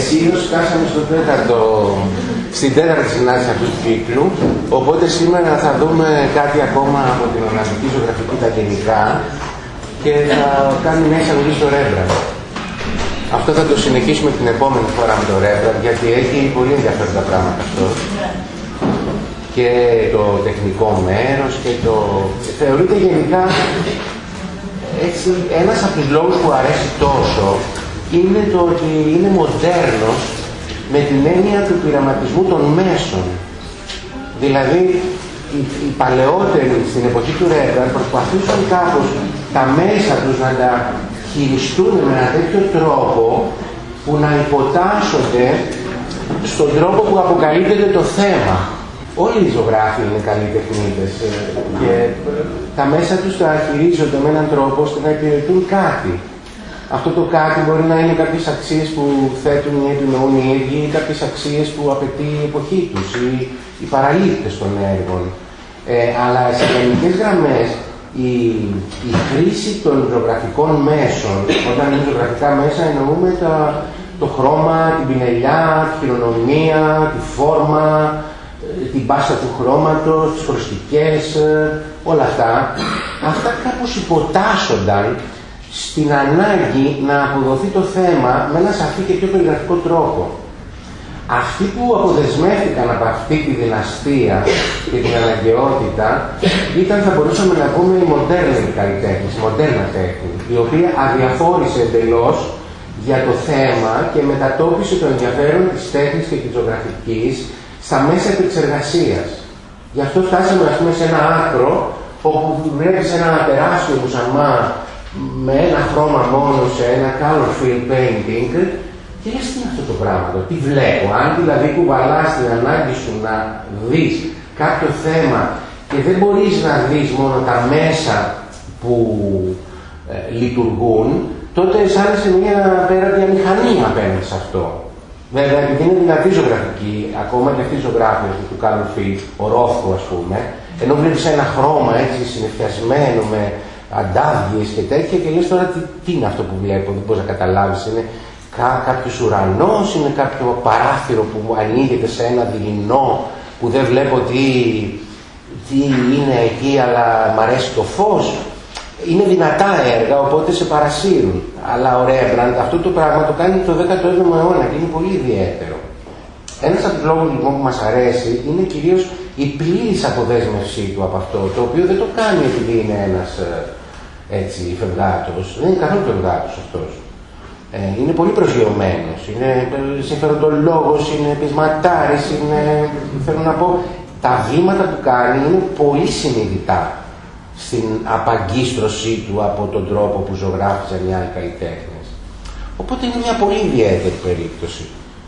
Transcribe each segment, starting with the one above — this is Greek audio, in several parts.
Ετησίως φτάσαμε στο τέταρτο, στην τέταρτη συνάντηση αυτού του κύκλου, οπότε σήμερα θα δούμε κάτι ακόμα από την Ολλανδική Ζωγραφική τα γενικά και θα κάνουμε μια εισαγωγή στο Ρέμπραντ. Αυτό θα το συνεχίσουμε την επόμενη φορά με το Ρέμπραντ, γιατί έχει πολύ ενδιαφέροντα πράγματα αυτό. Και το τεχνικό μέρος και το... Θεωρείται γενικά έτσι, ένας από τους λόγους που αρέσει τόσο είναι το ότι είναι μοντέρνος με την έννοια του πειραματισμού των μέσων. Δηλαδή, οι, οι παλαιότεροι στην εποχή του Ρέμπραντ προσπαθούσαν κάπως τα μέσα τους να τα χειριστούν με ένα τέτοιο τρόπο που να υποτάσσονται στον τρόπο που αποκαλύπτεται το θέμα. Όλοι οι ζωγράφοι είναι καλοί τεχνίτες ε, και τα μέσα τους τα χειρίζονται με έναν τρόπο ώστε να υπηρετούν κάτι. Αυτό το κάτι μπορεί να είναι κάποιες αξίες που θέτουν ή επινοούν οι ίδιοι ή κάποιες αξίες που απαιτεί η εποχή τους ή οι παραλήπτες των έργων. Ε, αλλά σε γενικές γραμμές η, η χρήση των ζωγραφικών μέσων, όταν είναι ζωγραφικά μέσα εννοούμε τα, το χρώμα, την πινελιά, τη χειρονομία, τη φόρμα, ε, την πάσα του χρώματος, τις προστικές, ε, όλα αυτά, αυτά κάπως υποτάσσονταν στην ανάγκη να αποδοθεί το θέμα με ένα σαφή και πιο περιγραφικό τρόπο. Αυτοί που αποδεσμεύτηκαν από αυτή τη δυναστεία και την αναγκαιότητα ήταν, θα μπορούσαμε να πούμε, η μοντέρνα καλλιτέχνη, η μοντέρνα τέχνη, η οποία αδιαφόρησε εντελώς για το θέμα και μετατόπισε το ενδιαφέρον της τέχνης και της ζωγραφικής στα μέσα επεξεργασίας. Γι' αυτό φτάσαμε, ας πούμε, σε ένα άκρο όπου βλέπεις ένα τεράστιο μουσαμά με ένα χρώμα μόνο σε ένα color field painting και λες τι είναι αυτό το πράγμα, τι βλέπω. Αν δηλαδή κουβαλάς την ανάγκη σου να δεις κάποιο θέμα και δεν μπορείς να δεις μόνο τα μέσα που ε, λειτουργούν, τότε αισθάνεσαι μια πέρα μηχανή απέναντι σε αυτό. Βέβαια, επειδή είναι δυνατή ζωγραφική, ακόμα και αυτή η ζωγράφια του Color Field, ο Ρόφκο ας πούμε, ενώ βλέπεις ένα χρώμα έτσι συνεφιασμένο με αντάβιες και τέτοια και λες τώρα τι, τι είναι αυτό που βλέπω, δεν μπορείς να καταλάβεις, είναι κά, κάποιος ουρανός, είναι κάποιο παράθυρο που ανοίγεται σε ένα δειλινό που δεν βλέπω τι, τι είναι εκεί αλλά μ' αρέσει το φως. Είναι δυνατά έργα οπότε σε παρασύρουν. Αλλά ο Ρέμπραντ αυτό το πράγμα το κάνει το 17ο αιώνα και είναι πολύ ιδιαίτερο. Ένας από τους λόγους λοιπόν που μας αρέσει είναι κυρίως η πλήρης αποδέσμευσή του από αυτό, το οποίο δεν το κάνει επειδή είναι ένας ε, έτσι, φευγάτος. Δεν είναι καθόλου φευγάτος αυτός. Ε, είναι πολύ προσγειωμένος, είναι συμφεροντολόγος, είναι πεισματάρης, είναι, θέλω να πω, τα βήματα που κάνει είναι πολύ συνειδητά στην απαγκίστρωσή του από τον τρόπο που ζωγράφιζαν οι άλλοι καλλιτέχνες. Οπότε είναι μια πολύ ιδιαίτερη περίπτωση.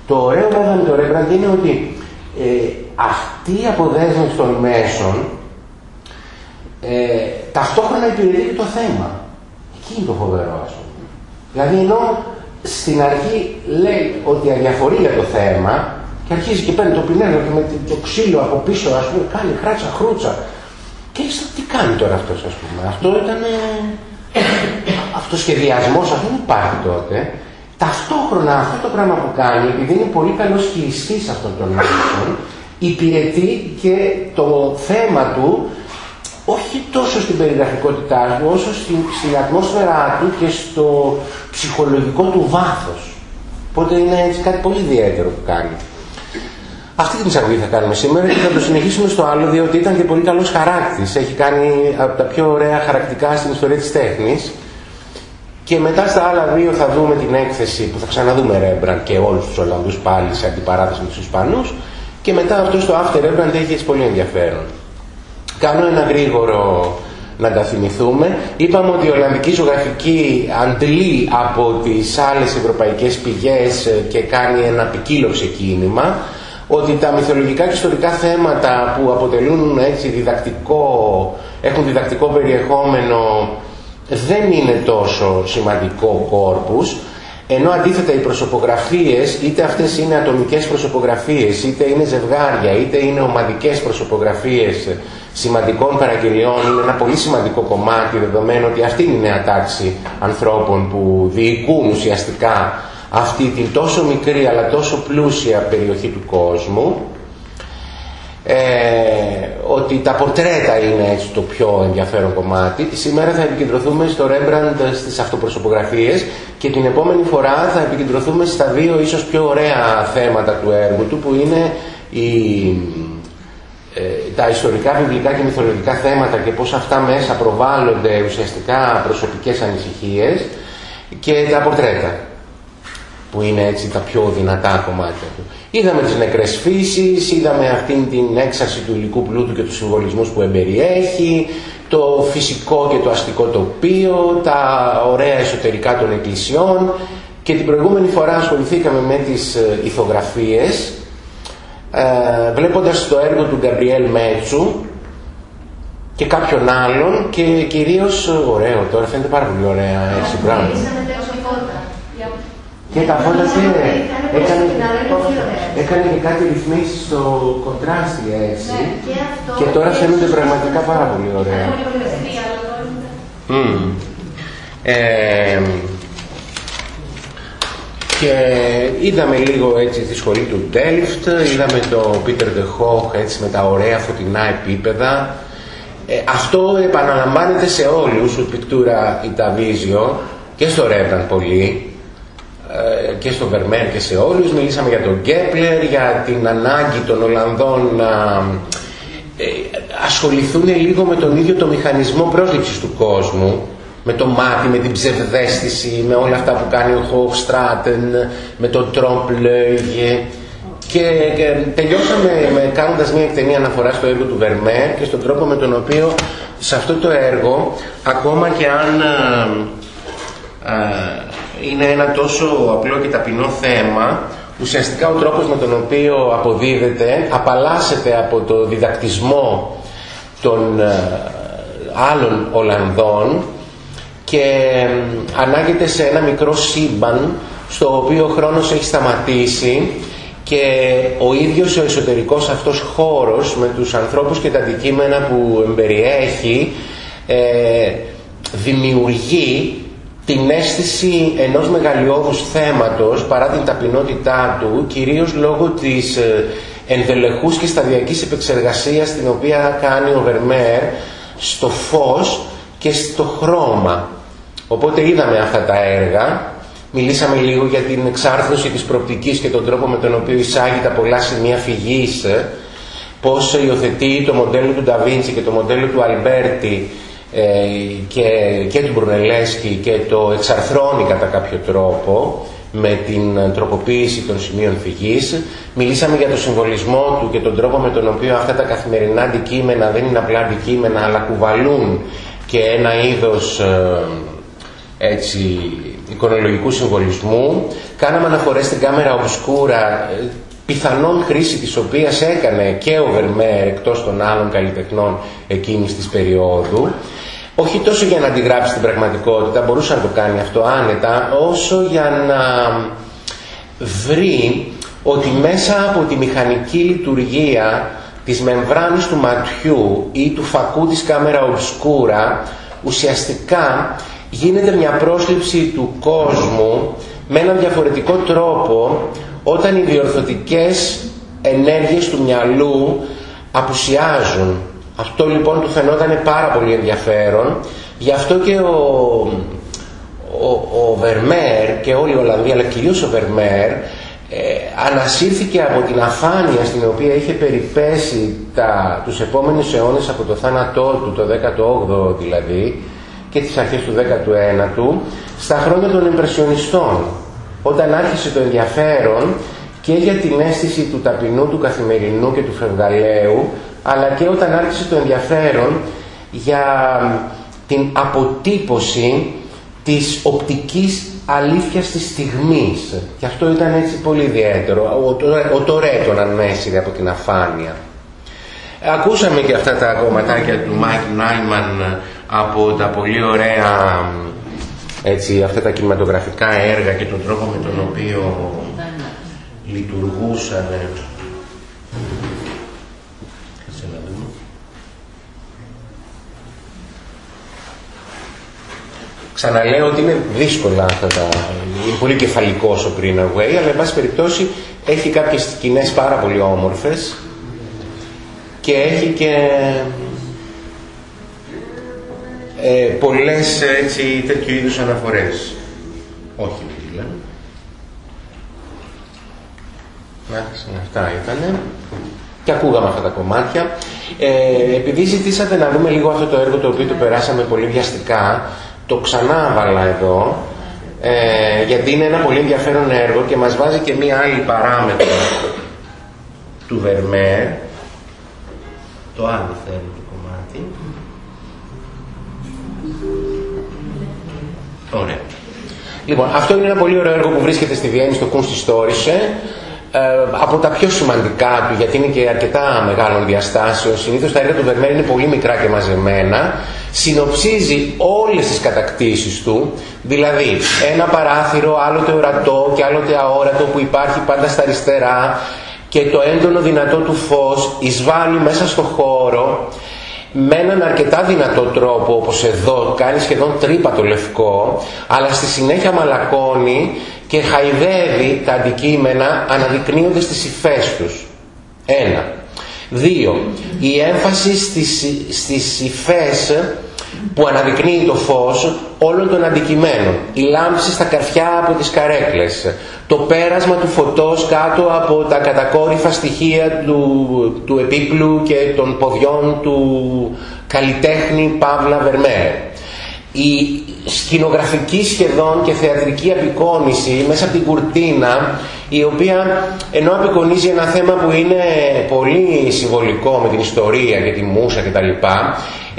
Το ωραίο βέβαια με το Ρέμπραντ είναι ότι ε, αυτή η αποδέσμευση των μέσων ε, ταυτόχρονα υπηρετεί το θέμα. Εκεί είναι το φοβερό, ας πούμε. Δηλαδή, ενώ στην αρχή λέει ότι αδιαφορεί για το θέμα και αρχίζει και παίρνει το πινέλο και με το ξύλο από πίσω, ας πούμε, κάνει χράτσα, χρούτσα. Και λες, τι κάνει τώρα αυτός, ας πούμε. Αυτό ήταν... αυτοσχεδιασμός, αυτός δεν υπάρχει τότε. Ταυτόχρονα αυτό το πράγμα που κάνει, επειδή είναι πολύ καλός χειριστής αυτών των μέσων, υπηρετεί και το θέμα του όχι τόσο στην περιγραφικότητά του, όσο στην, στην ατμόσφαιρά του και στο ψυχολογικό του βάθος. Οπότε είναι έτσι κάτι πολύ ιδιαίτερο που κάνει. Αυτή την εισαγωγή θα κάνουμε σήμερα και θα το συνεχίσουμε στο άλλο, διότι ήταν και πολύ καλός χαράκτης. Έχει κάνει από τα πιο ωραία χαρακτικά στην ιστορία της τέχνης. Και μετά στα άλλα δύο θα δούμε την έκθεση που θα ξαναδούμε Ρέμπραντ και όλους τους Ολλανδούς πάλι σε αντιπαράθεση με τους Ισπανούς. Και μετά αυτό στο After Rembrandt έχει έτσι πολύ ενδιαφέρον. Κάνω ένα γρήγορο να τα θυμηθούμε. Είπαμε ότι η Ολλανδική ζωγραφική αντλεί από τις άλλες ευρωπαϊκές πηγές και κάνει ένα ποικίλο ξεκίνημα ότι τα μυθολογικά και ιστορικά θέματα που αποτελούν έτσι διδακτικό, έχουν διδακτικό περιεχόμενο δεν είναι τόσο σημαντικό κόρπους ενώ αντίθετα οι προσωπογραφίες, είτε αυτές είναι ατομικές προσωπογραφίες, είτε είναι ζευγάρια, είτε είναι ομαδικές προσωπογραφίες σημαντικών παραγγελιών, είναι ένα πολύ σημαντικό κομμάτι, δεδομένου ότι αυτή είναι η νέα τάξη ανθρώπων που διοικούν ουσιαστικά αυτή την τόσο μικρή αλλά τόσο πλούσια περιοχή του κόσμου ε, ότι τα πορτρέτα είναι έτσι το πιο ενδιαφέρον κομμάτι. Σήμερα θα επικεντρωθούμε στο Rembrandt στις αυτοπροσωπογραφίες και την επόμενη φορά θα επικεντρωθούμε στα δύο ίσως πιο ωραία θέματα του έργου του που είναι η, ε, τα ιστορικά, βιβλικά και μυθολογικά θέματα και πώς αυτά μέσα προβάλλονται ουσιαστικά προσωπικές ανησυχίες και τα πορτρέτα που είναι έτσι τα πιο δυνατά κομμάτια του. Είδαμε τις νεκρές φύσεις, είδαμε αυτήν την έξαρση του υλικού πλούτου και τους συμβολισμούς που εμπεριέχει, το φυσικό και το αστικό τοπίο, τα ωραία εσωτερικά των εκκλησιών και την προηγούμενη φορά ασχοληθήκαμε με τις ε, ηθογραφίες ε, βλέποντας το έργο του Γκαμπριέλ Μέτσου και κάποιον άλλον και κυρίως ωραίο τώρα φαίνεται πάρα πολύ ωραία έτσι πράγμα και τα φώτα τι έκανε, έκανε και κάτι ρυθμίσεις στο κοντράστι έτσι ναι, και τώρα φαίνονται πραγματικά πάρα πολύ ωραία. Ε, και είδαμε λίγο έτσι τη σχολή του Delft, είδαμε το Peter de Hoog έτσι με τα ωραία φωτεινά επίπεδα. Ε, αυτό επαναλαμβάνεται σε όλους, ο Pictura Itavizio και στο Rembrandt πολύ, ε, και στο Βερμέρ και σε όλους. Μιλήσαμε για τον Γκέπλερ, για την ανάγκη των Ολλανδών να ε, ασχοληθούν λίγο με τον ίδιο το μηχανισμό πρόσληψης του κόσμου, με το μάτι, με την ψευδέστηση, με όλα αυτά που κάνει ο Χοφστράτεν, με τον Τρόμπ Λόγε. Και, τελειώσαμε με, κάνοντας μια εκτενή αναφορά στο έργο του Βερμέρ και στον τρόπο με τον οποίο σε αυτό το έργο, ακόμα και αν ε, είναι ένα τόσο απλό και ταπεινό θέμα. Ουσιαστικά ο τρόπος με τον οποίο αποδίδεται απαλλάσσεται από το διδακτισμό των ε, άλλων Ολλανδών και ανάγεται σε ένα μικρό σύμπαν στο οποίο ο χρόνος έχει σταματήσει και ο ίδιος ο εσωτερικός αυτός χώρος με τους ανθρώπους και τα αντικείμενα που εμπεριέχει ε, δημιουργεί την αίσθηση ενός μεγαλειώδους θέματος παρά την ταπεινότητά του κυρίως λόγω της ε, ενδελεχούς και σταδιακής επεξεργασίας την οποία κάνει ο Βερμέρ στο φως και στο χρώμα. Οπότε είδαμε αυτά τα έργα, μιλήσαμε λίγο για την εξάρθρωση της προοπτικής και τον τρόπο με τον οποίο εισάγει τα πολλά σημεία φυγής, ε, πώς υιοθετεί το μοντέλο του Ντα Βίντσι και το μοντέλο του Αλμπέρτι ε, και, και του Μπρουνελέσκι και το εξαρθρώνει κατά κάποιο τρόπο με την τροποποίηση των σημείων φυγής. Μιλήσαμε για το συμβολισμό του και τον τρόπο με τον οποίο αυτά τα καθημερινά αντικείμενα δεν είναι απλά αντικείμενα αλλά κουβαλούν και ένα είδος ε, έτσι, εικονολογικού συμβολισμού. Κάναμε αναφορές στην κάμερα ομπσκούρα, ε, πιθανόν χρήση της οποίας έκανε και ο Βερμέρ εκτός των άλλων καλλιτεχνών εκείνης της περίοδου. Όχι τόσο για να αντιγράψει την πραγματικότητα, μπορούσε να το κάνει αυτό άνετα, όσο για να βρει ότι μέσα από τη μηχανική λειτουργία της μεμβράνης του ματιού ή του φακού της κάμερα ομπσκούρα ουσιαστικά γίνεται μια πρόσληψη του κόσμου με έναν διαφορετικό τρόπο όταν οι διορθωτικές ενέργειες του μυαλού απουσιάζουν αυτό λοιπόν του φαινόταν πάρα πολύ ενδιαφέρον. Γι' αυτό και ο, ο, ο Βερμέρ και όλη η Ολλανδία, αλλά κυρίως ο Βερμέρ, ε, ανασύρθηκε από την αφάνεια στην οποία είχε περιπέσει τα, τους επόμενους αιώνες από το θάνατό του, το 18ο δηλαδή, και τις αρχές του 19ου, στα χρόνια των Ιμπρεσιονιστών, όταν άρχισε το ενδιαφέρον και για την αίσθηση του ταπεινού, του καθημερινού και του φευγαλαίου, αλλά και όταν άρχισε το ενδιαφέρον για την αποτύπωση της οπτικής αλήθειας της στιγμής. Και αυτό ήταν έτσι πολύ ιδιαίτερο. Ο, ο Τορέ τον ανέσυρε από την αφάνεια. Ακούσαμε και αυτά τα κομματάκια του Μάικλ Νάιμαν από τα πολύ ωραία έτσι, αυτά τα κινηματογραφικά έργα και τον τρόπο με τον οποίο λειτουργούσαν Ξαναλέω ότι είναι δύσκολα αυτά τα... Είναι πολύ κεφαλικός ο Greenaway, αλλά εν πάση περιπτώσει έχει κάποιες σκηνές πάρα πολύ όμορφες και έχει και ε, πολλές έτσι, τέτοιου είδους αναφορές. Όχι δηλαδή. Να, αυτά ήτανε. Και ακούγαμε αυτά τα κομμάτια. Ε, επειδή ζητήσατε να δούμε λίγο αυτό το έργο το οποίο το περάσαμε πολύ βιαστικά, το ξανά βάλα εδώ, ε, γιατί είναι ένα πολύ ενδιαφέρον έργο και μας βάζει και μία άλλη παράμετρο του Βερμέρ. Το άλλο θέλω το κομμάτι. Ωραία. Λοιπόν, αυτό είναι ένα πολύ ωραίο έργο που βρίσκεται στη Βιέννη στο Kunsthistorische. Ε, από τα πιο σημαντικά του, γιατί είναι και αρκετά μεγάλων διαστάσεων, συνήθως τα έργα του Βερμέρ είναι πολύ μικρά και μαζεμένα, συνοψίζει όλες τις κατακτήσεις του, δηλαδή ένα παράθυρο άλλοτε ορατό και άλλοτε αόρατο που υπάρχει πάντα στα αριστερά και το έντονο δυνατό του φως εισβάλλει μέσα στο χώρο με έναν αρκετά δυνατό τρόπο όπως εδώ κάνει σχεδόν τρύπα το λευκό αλλά στη συνέχεια μαλακώνει και χαϊδεύει τα αντικείμενα αναδεικνύοντας τις υφές τους. Ένα. Δύο. Η έμφαση στις, στις υφές που αναδεικνύει το φως όλων των αντικειμένων. Η λάμψη στα καρφιά από τις καρέκλες. Το πέρασμα του φωτός κάτω από τα κατακόρυφα στοιχεία του, του επίπλου και των ποδιών του καλλιτέχνη Παύλα Βερμέρ η σκηνογραφική σχεδόν και θεατρική απεικόνηση μέσα από την κουρτίνα η οποία ενώ απεικονίζει ένα θέμα που είναι πολύ συμβολικό με την ιστορία και τη μουσα κτλ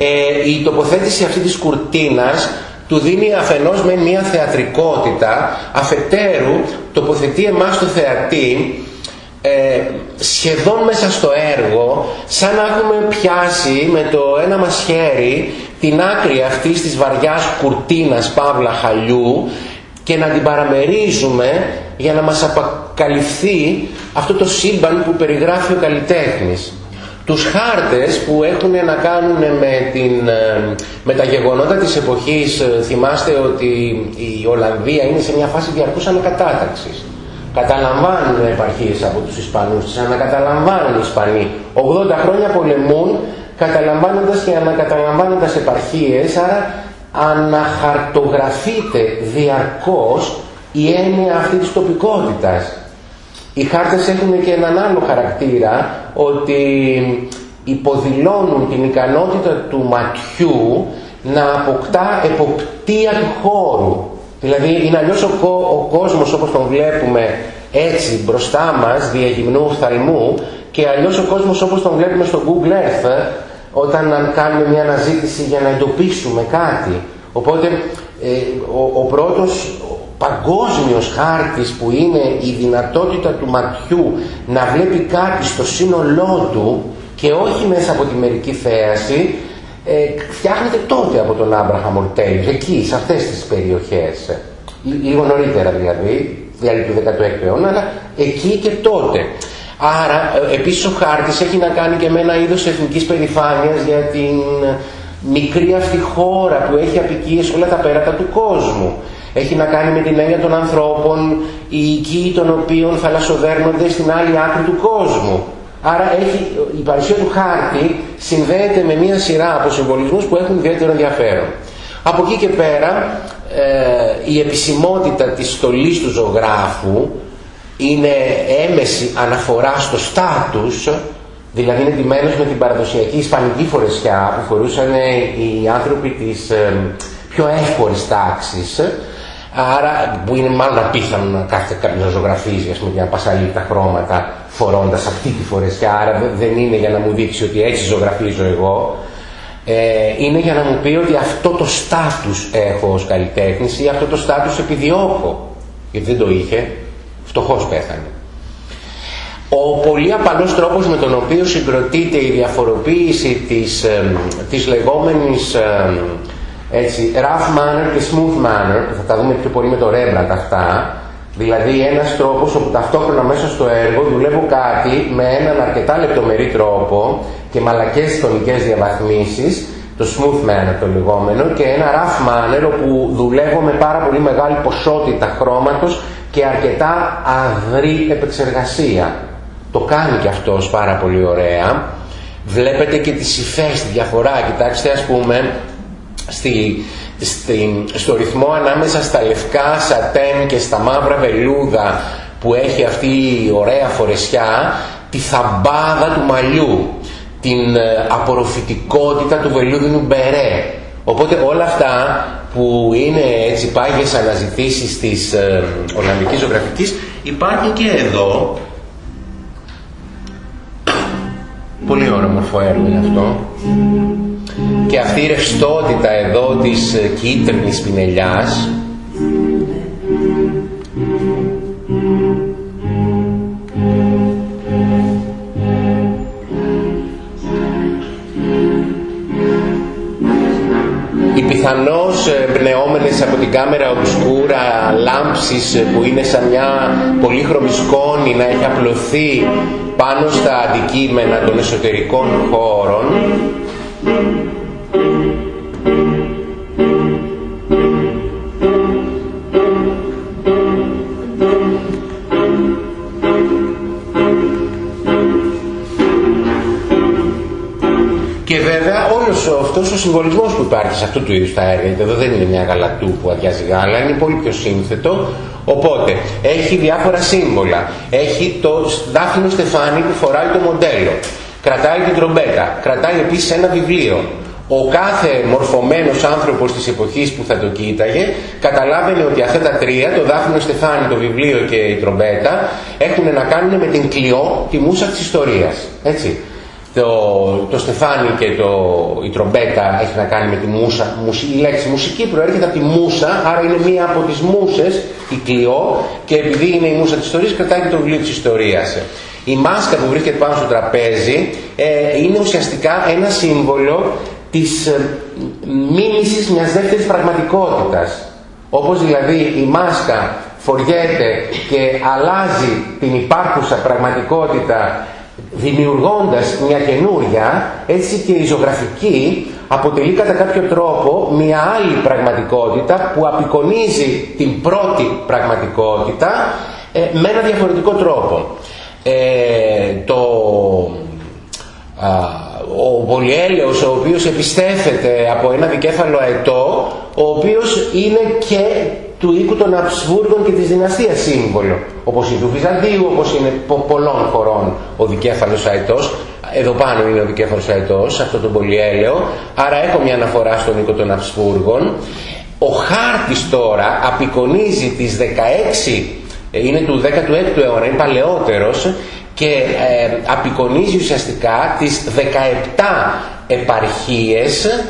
ε, η τοποθέτηση αυτή της κουρτίνας του δίνει αφενός με μια θεατρικότητα αφετέρου τοποθετεί εμάς το θεατή ε, σχεδόν μέσα στο έργο σαν να έχουμε πιάσει με το ένα μας χέρι την άκρη αυτής της βαριάς κουρτίνας παύλα χαλιού και να την παραμερίζουμε για να μας αποκαλυφθεί αυτό το σύμπαν που περιγράφει ο καλλιτέχνης. Τους χάρτες που έχουν να κάνουν με, την, ε, με τα γεγονότα της εποχής, ε, θυμάστε ότι η Ολλανδία είναι σε μια φάση διαρκούς ανακατάταξης. Καταλαμβάνουν επαρχίες από τους Ισπανούς, τις ανακαταλαμβάνουν οι Ισπανοί. 80 χρόνια πολεμούν καταλαμβάνοντας και ανακαταλαμβάνοντας επαρχίες, άρα αναχαρτογραφείται διαρκώς η έννοια αυτή της τοπικότητας. Οι χάρτες έχουν και έναν άλλο χαρακτήρα, ότι υποδηλώνουν την ικανότητα του ματιού να αποκτά εποπτεία του χώρου. Δηλαδή είναι αλλιώς ο, ο κόσμος όπως τον βλέπουμε έτσι μπροστά μας, διαγυμνού οφθαλμού, και αλλιώς ο κόσμος όπως τον βλέπουμε στο Google Earth, όταν κάνουμε μια αναζήτηση για να εντοπίσουμε κάτι. Οπότε ε, ο, ο πρώτος παγκόσμιος χάρτης που είναι η δυνατότητα του ματιού να βλέπει κάτι στο σύνολό του και όχι μέσα από τη μερική θέαση ε, φτιάχνεται τότε από τον Άμπραχα Μορτέλης, εκεί, σε αυτές τις περιοχές. Λίγο νωρίτερα δηλαδή, δηλαδή του 16ου αιώνα, αλλά εκεί και τότε. Άρα ε, επίσης ο χάρτης έχει να κάνει και με ένα είδος εθνικής περηφάνειας για την μικρή αυτή χώρα που έχει απικίες όλα τα πέρατα του κόσμου. Έχει να κάνει με την έννοια των ανθρώπων, οι οικοί των οποίων θαλασσοδέρνονται στην άλλη άκρη του κόσμου. Άρα έχει, η παρουσία του χάρτη συνδέεται με μια σειρά από συμβολισμούς που έχουν ιδιαίτερο ενδιαφέρον. Από εκεί και πέρα ε, η επισημότητα της στολής του ζωγράφου είναι έμεση αναφορά στο στάτους, δηλαδή είναι ντυμένος με την παραδοσιακή ισπανική φορεσιά που φορούσαν οι άνθρωποι της ε, πιο εύπορης τάξης, άρα που είναι μάλλον απίθανο να κάθεται κάποιος να ζωγραφίζει ας πούμε, για να πασαλεί τα χρώματα φορώντας αυτή τη φορεσιά, άρα δεν είναι για να μου δείξει ότι έτσι ζωγραφίζω εγώ, ε, είναι για να μου πει ότι αυτό το στάτους έχω ως καλλιτέχνης ή αυτό το στάτους επιδιώκω, γιατί δεν το είχε, φτωχός πέθανε. Ο πολύ απαλός τρόπος με τον οποίο συγκροτείται η διαφοροποίηση της, ε, της λεγόμενης ε, έτσι, rough manner και smooth manner, που θα τα δούμε πιο πολύ με το Rembrandt αυτά, δηλαδή ένας τρόπος όπου ταυτόχρονα μέσα στο έργο δουλεύω κάτι με έναν αρκετά λεπτομερή τρόπο και μαλακές τονικές διαβαθμίσεις, το smooth manner το λεγόμενο και ένα rough manner όπου δουλεύω με πάρα πολύ μεγάλη ποσότητα χρώματος και αρκετά αδρή επεξεργασία. Το κάνει και αυτός πάρα πολύ ωραία. Βλέπετε και τις υφές, τη διαφορά. Κοιτάξτε ας πούμε στη, στη, στο ρυθμό ανάμεσα στα λευκά σατέν και στα μαύρα βελούδα που έχει αυτή η ωραία φορεσιά τη θαμπάδα του μαλλιού την ε, απορροφητικότητα του βελούδινου μπερέ. Οπότε όλα αυτά που είναι έτσι πάγιες αναζητήσεις της ε, Ολλανδικής ζωγραφικής υπάρχει και εδώ. Πολύ ωραίο μορφό έργο είναι αυτό και αυτή η ρευστότητα εδώ της ε, κίτρινης πινελιάς οι πιθανώς εμπνεόμενες από την κάμερα ομπσκούρα λάμψεις που είναι σαν μια πολύχρωμη σκόνη να έχει απλωθεί πάνω στα αντικείμενα των εσωτερικών χώρων Και βέβαια όλος αυτός ο συμβολισμός που υπάρχει σε αυτού του είδους τα έργα, γιατί εδώ δεν είναι μια γαλατού που αδειάζει γάλα, είναι πολύ πιο σύνθετο, οπότε έχει διάφορα σύμβολα. Έχει το δάφνο στεφάνι που φοράει το μοντέλο, κρατάει την τρομπέτα, κρατάει επίσης ένα βιβλίο. Ο κάθε μορφωμένος άνθρωπος της εποχής που θα το κοίταγε καταλάβαινε ότι αυτά τα τρία, το δάφνο στεφάνι, το βιβλίο και η τρομπέτα, έχουν να κάνουν με την κλειό, τη μουσα της ιστορίας. Έτσι το, το στεφάνι και το, η τρομπέτα έχει να κάνει με τη μουσα. Η λέξη μουσική προέρχεται από τη μουσα, άρα είναι μία από τις μουσες, η κλειό, και επειδή είναι η μουσα της ιστορίας, κρατάει και το βιβλίο της ιστορίας. Η μάσκα που βρίσκεται πάνω στο τραπέζι ε, είναι ουσιαστικά ένα σύμβολο της ε, μίμησης μιας δεύτερης πραγματικότητας. Όπως δηλαδή η μάσκα φοριέται και αλλάζει την υπάρχουσα πραγματικότητα δημιουργώντας μια καινούρια, έτσι και η ζωγραφική αποτελεί κατά κάποιο τρόπο μια άλλη πραγματικότητα που απεικονίζει την πρώτη πραγματικότητα ε, με ένα διαφορετικό τρόπο. Ε, το, α, ο Πολυέλεος ο οποίος επιστέφεται από ένα δικέφαλο αετό, ο οποίος είναι και του οίκου των Αψβούργων και της δυναστείας σύμβολο, όπως είναι του Βυζαντίου, όπως είναι πολλών χωρών ο δικέφαλος αετός. Εδώ πάνω είναι ο δικέφαλος αετός, αυτό το πολυέλαιο, άρα έχω μια αναφορά στον οίκο των Αψβούργων. Ο χάρτης τώρα απεικονίζει τις 16, είναι του 16ου αιώνα, είναι παλαιότερος, και ε, απεικονίζει ουσιαστικά τις 17 επαρχίες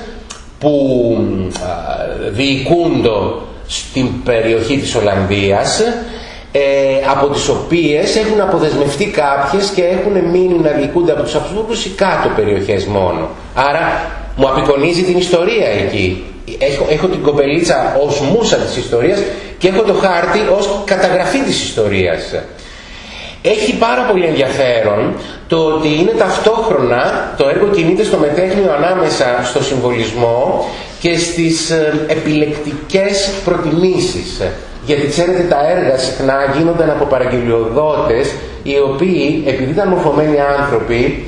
που ε, διοικούνται στην περιοχή της Ολλανδίας ε, από τις οποίες έχουν αποδεσμευτεί κάποιες και έχουν μείνει να διοικούνται από τους Αψβούργους οι κάτω περιοχές μόνο. Άρα μου απεικονίζει την ιστορία εκεί. Έχω, έχω την κοπελίτσα ως μουσα της ιστορίας και έχω το χάρτη ως καταγραφή της ιστορίας. Έχει πάρα πολύ ενδιαφέρον το ότι είναι ταυτόχρονα το έργο κινείται στο μετέχνιο ανάμεσα στο συμβολισμό και στις ε, επιλεκτικές προτιμήσεις. Γιατί ξέρετε τα έργα συχνά γίνονταν από παραγγελιοδότες οι οποίοι επειδή ήταν μορφωμένοι άνθρωποι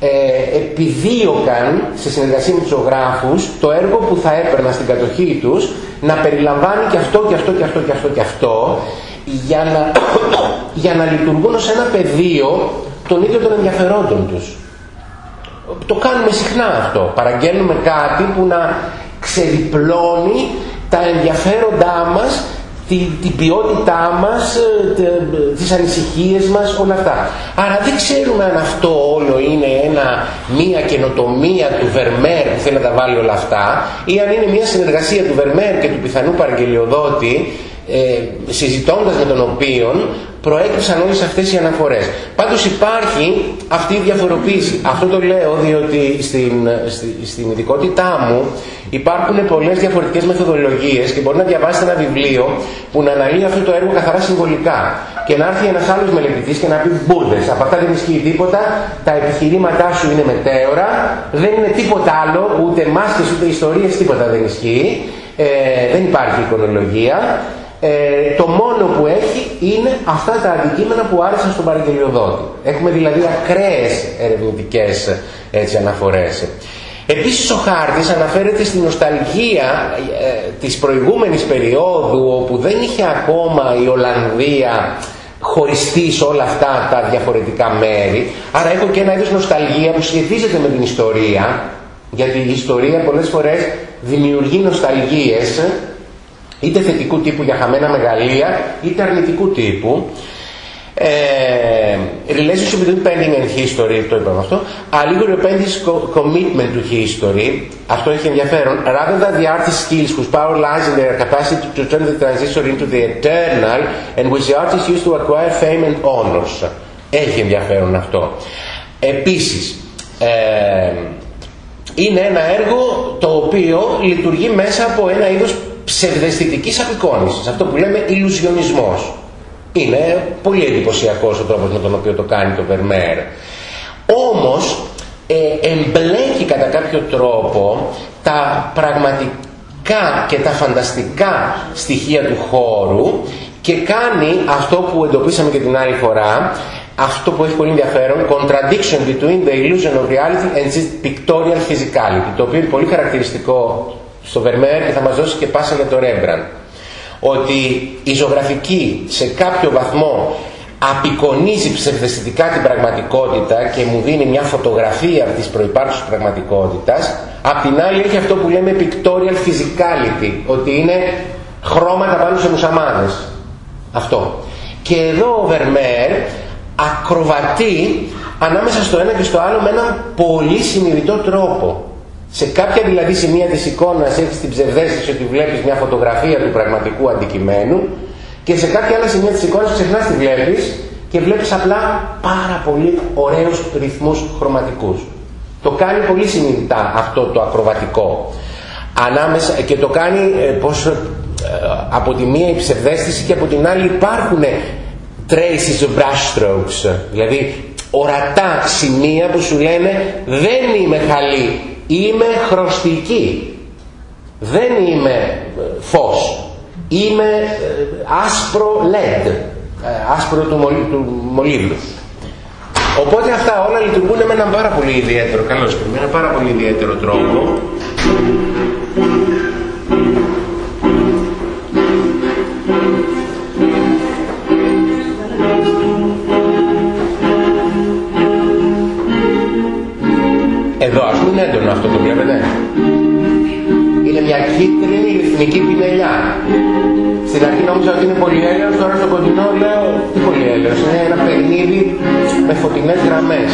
ε, επιδίωκαν σε συνεργασία με τους ζωγράφους το έργο που θα έπαιρνα στην κατοχή τους να περιλαμβάνει και αυτό και αυτό και αυτό και αυτό και αυτό για να, για να λειτουργούν σε ένα πεδίο των ίδιων των ενδιαφερόντων τους. Το κάνουμε συχνά αυτό. Παραγγέλνουμε κάτι που να ξεδιπλώνει τα ενδιαφέροντά μας, την, την ποιότητά μας, ε, τις ανησυχίες μας, όλα αυτά. Άρα δεν ξέρουμε αν αυτό όλο είναι ένα, μία καινοτομία του Βερμέρ που θέλει να τα βάλει όλα αυτά ή αν είναι μία συνεργασία του Βερμέρ και του πιθανού παραγγελιοδότη ε, συζητώντας με τον οποίο προέκυψαν όλες αυτές οι αναφορές. Πάντως υπάρχει αυτή η διαφοροποίηση. Αυτό το λέω διότι στην, στην ειδικότητά μου υπάρχουν πολλές διαφορετικές μεθοδολογίες και μπορεί να διαβάσετε ένα βιβλίο που να αναλύει αυτό το έργο καθαρά συμβολικά και να έρθει ένας άλλος μελετητής και να πει μπουρδες, από αυτά δεν ισχύει τίποτα, τα επιχειρήματά σου είναι μετέωρα, δεν είναι τίποτα άλλο, ούτε μάσκες ούτε ιστορίες, τίποτα δεν ισχύει, ε, δεν υπάρχει εικονολογία, ε, το μόνο που έχει είναι αυτά τα αντικείμενα που άρεσαν στον παραγγελιοδότη. Έχουμε δηλαδή ακραίες ερευνητικές έτσι, αναφορές. Επίσης ο χάρτης αναφέρεται στην νοσταλγία ε, της προηγούμενης περίοδου όπου δεν είχε ακόμα η Ολλανδία χωριστεί σε όλα αυτά τα διαφορετικά μέρη. Άρα έχω και ένα είδος νοσταλγία που σχετίζεται με την ιστορία γιατί η ιστορία πολλές φορές δημιουργεί νοσταλγίες είτε θετικού τύπου για χαμένα μεγαλεία είτε αρνητικού τύπου ε, relationship between painting and history, το είπαμε αυτό. Allegory of painting's commitment to history, αυτό έχει ενδιαφέρον. Rather than the artist's skills whose power lies in their capacity to turn the transistor into the eternal and which the artist used to acquire fame and honors. Έχει ενδιαφέρον αυτό. Επίσης, ε, είναι ένα έργο το οποίο λειτουργεί μέσα από ένα είδος ψευδεστητικής απεικόνησης. Αυτό που λέμε ηλουζιονισμός. Είναι πολύ εντυπωσιακό ο τρόπος με τον οποίο το κάνει το Βερμέρ. Όμως ε, εμπλέκει κατά κάποιο τρόπο τα πραγματικά και τα φανταστικά στοιχεία του χώρου και κάνει αυτό που εντοπίσαμε και την άλλη φορά, αυτό που έχει πολύ ενδιαφέρον, contradiction between the illusion of reality and its pictorial physicality, το οποίο είναι πολύ χαρακτηριστικό στο Βερμέρ και θα μας δώσει και πάσα για το Ρέμπραντ. Ότι η ζωγραφική σε κάποιο βαθμό απεικονίζει ψευδεστητικά την πραγματικότητα και μου δίνει μια φωτογραφία της προϋπάρχουσης πραγματικότητας. Απ' την άλλη έχει αυτό που λέμε pictorial physicality ότι είναι χρώματα πάνω σε μουσαμάνες αυτό. Και εδώ ο Βερμέρ ακροβατεί ανάμεσα στο ένα και στο άλλο με έναν πολύ συνειδητό τρόπο σε κάποια δηλαδή σημεία της εικόνας έχεις την ψευδέστηση ότι βλέπεις μια φωτογραφία του πραγματικού αντικειμένου και σε κάποια άλλα σημεία της εικόνας ξεχνάς τη βλέπεις και βλέπεις απλά πάρα πολύ ωραίους ρυθμούς χρωματικούς. Το κάνει πολύ συνειδητά αυτό το ακροβατικό. Ανάμεσα, και το κάνει ε, πως, ε, από τη μία η ψευδέστηση και από την άλλη υπάρχουν traces of brushstrokes, δηλαδή ορατά σημεία που σου λένε δεν είμαι χαλή, Είμαι χρωστική. Δεν είμαι ε, φως. Είμαι ε, άσπρο LED. Ε, άσπρο του, μολύ, του Οπότε αυτά όλα λειτουργούν με έναν πάρα πολύ ιδιαίτερο, καλώς με έναν πάρα πολύ ιδιαίτερο τρόπο. Είναι έντονο αυτό το βλέπετε. Είναι μια κίτρινη ρυθμική πινελιά. Στην αρχή νόμιζα ότι είναι πολυέλαιος, τώρα στο κοντινό λέω τι πολυέλαιος. Είναι ένα παιχνίδι με φωτεινές γραμμές.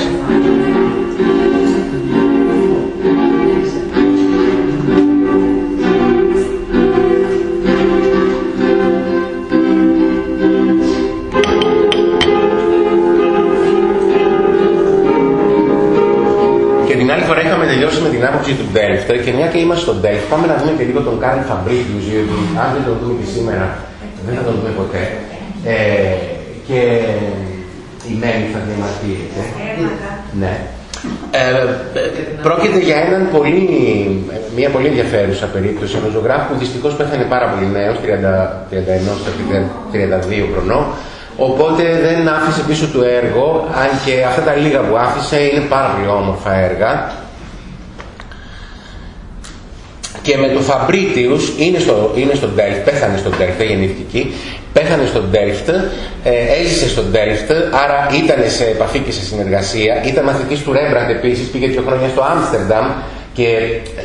Τελειώσει με την άποψη του Delft και μια και είμαστε στο Delft, πάμε να δούμε και λίγο τον Κάρλ Φαμπρίτιους, γιατί αν δεν τον δούμε και σήμερα, δεν θα τον δούμε ποτέ. Ε, και η Μένη θα διαμαρτύρεται. Ναι. Ε, πρόκειται για έναν πολύ, μια πολύ ενδιαφέρουσα περίπτωση ενός ζωγράφου που δυστυχώς πέθανε πάρα πολύ νέος, 31-32 χρονών, οπότε δεν άφησε πίσω του έργο, αν και αυτά τα λίγα που άφησε είναι πάρα πολύ όμορφα έργα. Και με τον Φαμπρίτιους είναι στο, είναι στο Delft, πέθανε στο Delft, δεν γεννήθηκε εκεί, πέθανε στο Delft, ε, έζησε στο Delft, άρα ήταν σε επαφή και σε συνεργασία, ήταν μαθητής του Ρέμπραντ επίσης, πήγε δύο χρόνια στο Άμστερνταμ και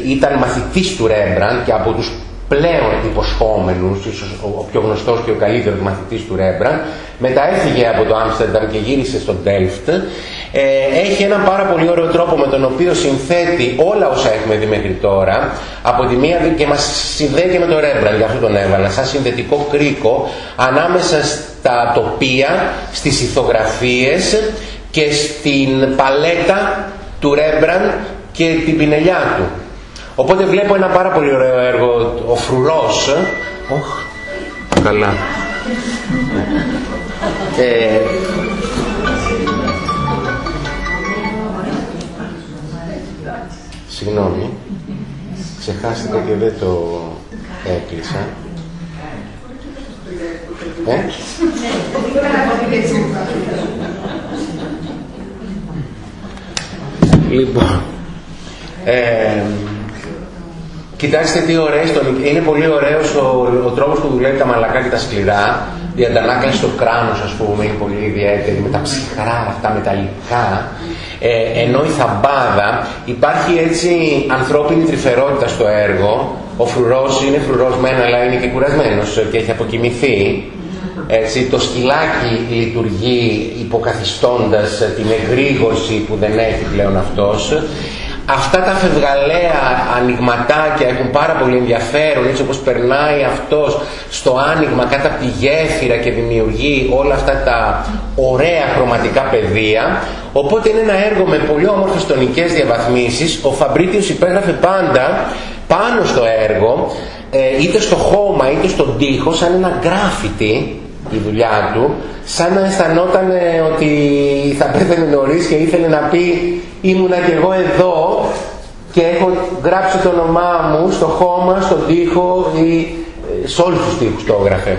ήταν μαθητής του Ρέμπραντ και από τους πλέον υποσχόμενους, ίσως ο πιο γνωστός και ο καλύτερος μαθητής του Ρέμπραντ, μετά έφυγε από το Άμστερνταμ και γύρισε στο Ντέλφτ. Ε, έχει έναν πάρα πολύ ωραίο τρόπο με τον οποίο συνθέτει όλα όσα έχουμε δει μέχρι τώρα, από τη μία και μας συνδέει και με το Ρέμπραντ, γι' αυτό τον έβαλα, σαν συνδετικό κρίκο, ανάμεσα στα τοπία, στις ηθογραφίες και στην παλέτα του Ρέμπραντ και την πινελιά του. Οπότε βλέπω ένα πάρα πολύ ωραίο έργο, ο Φρουρός. Οχ, καλά. Ε, συγγνώμη, ξεχάστηκα και δεν το έκλεισα. Ε; Λοιπόν, ε, Κοιτάξτε τι ωραίο, είναι πολύ ωραίος ο, ο τρόπος που δουλεύει τα μαλακά και τα σκληρά. Η αντανάκλαση στο κράνος, ας πούμε, είναι πολύ ιδιαίτερη, με τα ψυχρά αυτά μεταλλικά. Ε, ενώ η θαμπάδα υπάρχει έτσι ανθρώπινη τρυφερότητα στο έργο. Ο φρουρός είναι φρουρός μεν, αλλά είναι και κουρασμένος και έχει αποκοιμηθεί. Έτσι, το σκυλάκι λειτουργεί υποκαθιστώντας την εγρήγορση που δεν έχει πλέον αυτός αυτά τα φευγαλαία ανοιγματάκια έχουν πάρα πολύ ενδιαφέρον έτσι όπως περνάει αυτός στο άνοιγμα κάτω από τη γέφυρα και δημιουργεί όλα αυτά τα ωραία χρωματικά πεδία. Οπότε είναι ένα έργο με πολύ όμορφες τονικές διαβαθμίσεις. Ο Φαμπρίτιος υπέγραφε πάντα πάνω στο έργο ε, είτε στο χώμα είτε στον τοίχο σαν ένα γκράφιτι η δουλειά του σαν να αισθανόταν ότι θα πέθανε νωρίς και ήθελε να πει ήμουνα και εγώ εδώ και έχω γράψει το όνομά μου στο χώμα, στον τοίχο ή ε, σε όλους τους τοίχους το έγραφε.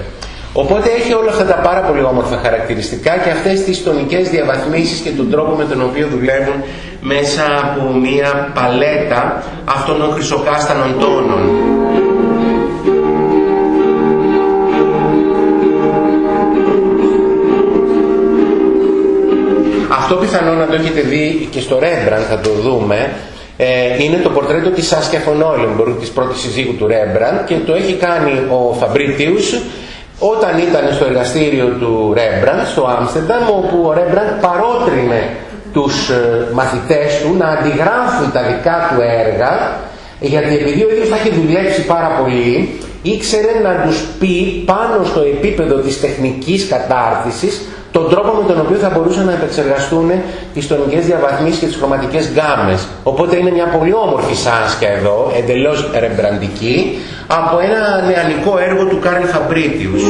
Οπότε έχει όλα αυτά τα πάρα πολύ όμορφα χαρακτηριστικά και αυτές τις τονικές διαβαθμίσεις και τον τρόπο με τον οποίο δουλεύουν μέσα από μία παλέτα αυτών των χρυσοκάστανων τόνων. Αυτό πιθανό να το έχετε δει και στο Rembrandt θα το δούμε ε, είναι το πορτρέτο της Άσκια Φωνόλεμπορ της πρώτης συζύγου του Rembrandt και το έχει κάνει ο Φαμπρίτιους όταν ήταν στο εργαστήριο του Rembrandt στο Άμστερνταμ όπου ο Rembrandt παρότρινε τους ε, μαθητές του να αντιγράφουν τα δικά του έργα γιατί επειδή ο ίδιος θα είχε δουλέψει πάρα πολύ ήξερε να τους πει πάνω στο επίπεδο της τεχνικής κατάρτισης τον τρόπο με τον οποίο θα μπορούσαν να επεξεργαστούν τις τονικές διαβαθμίσεις και τις χρωματικές γκάμες. Οπότε είναι μια πολύ όμορφη Σάσκια εδώ, εντελώς ρεμπραντική, από ένα νεανικό έργο του Κάρλ Φαμπρίτιους.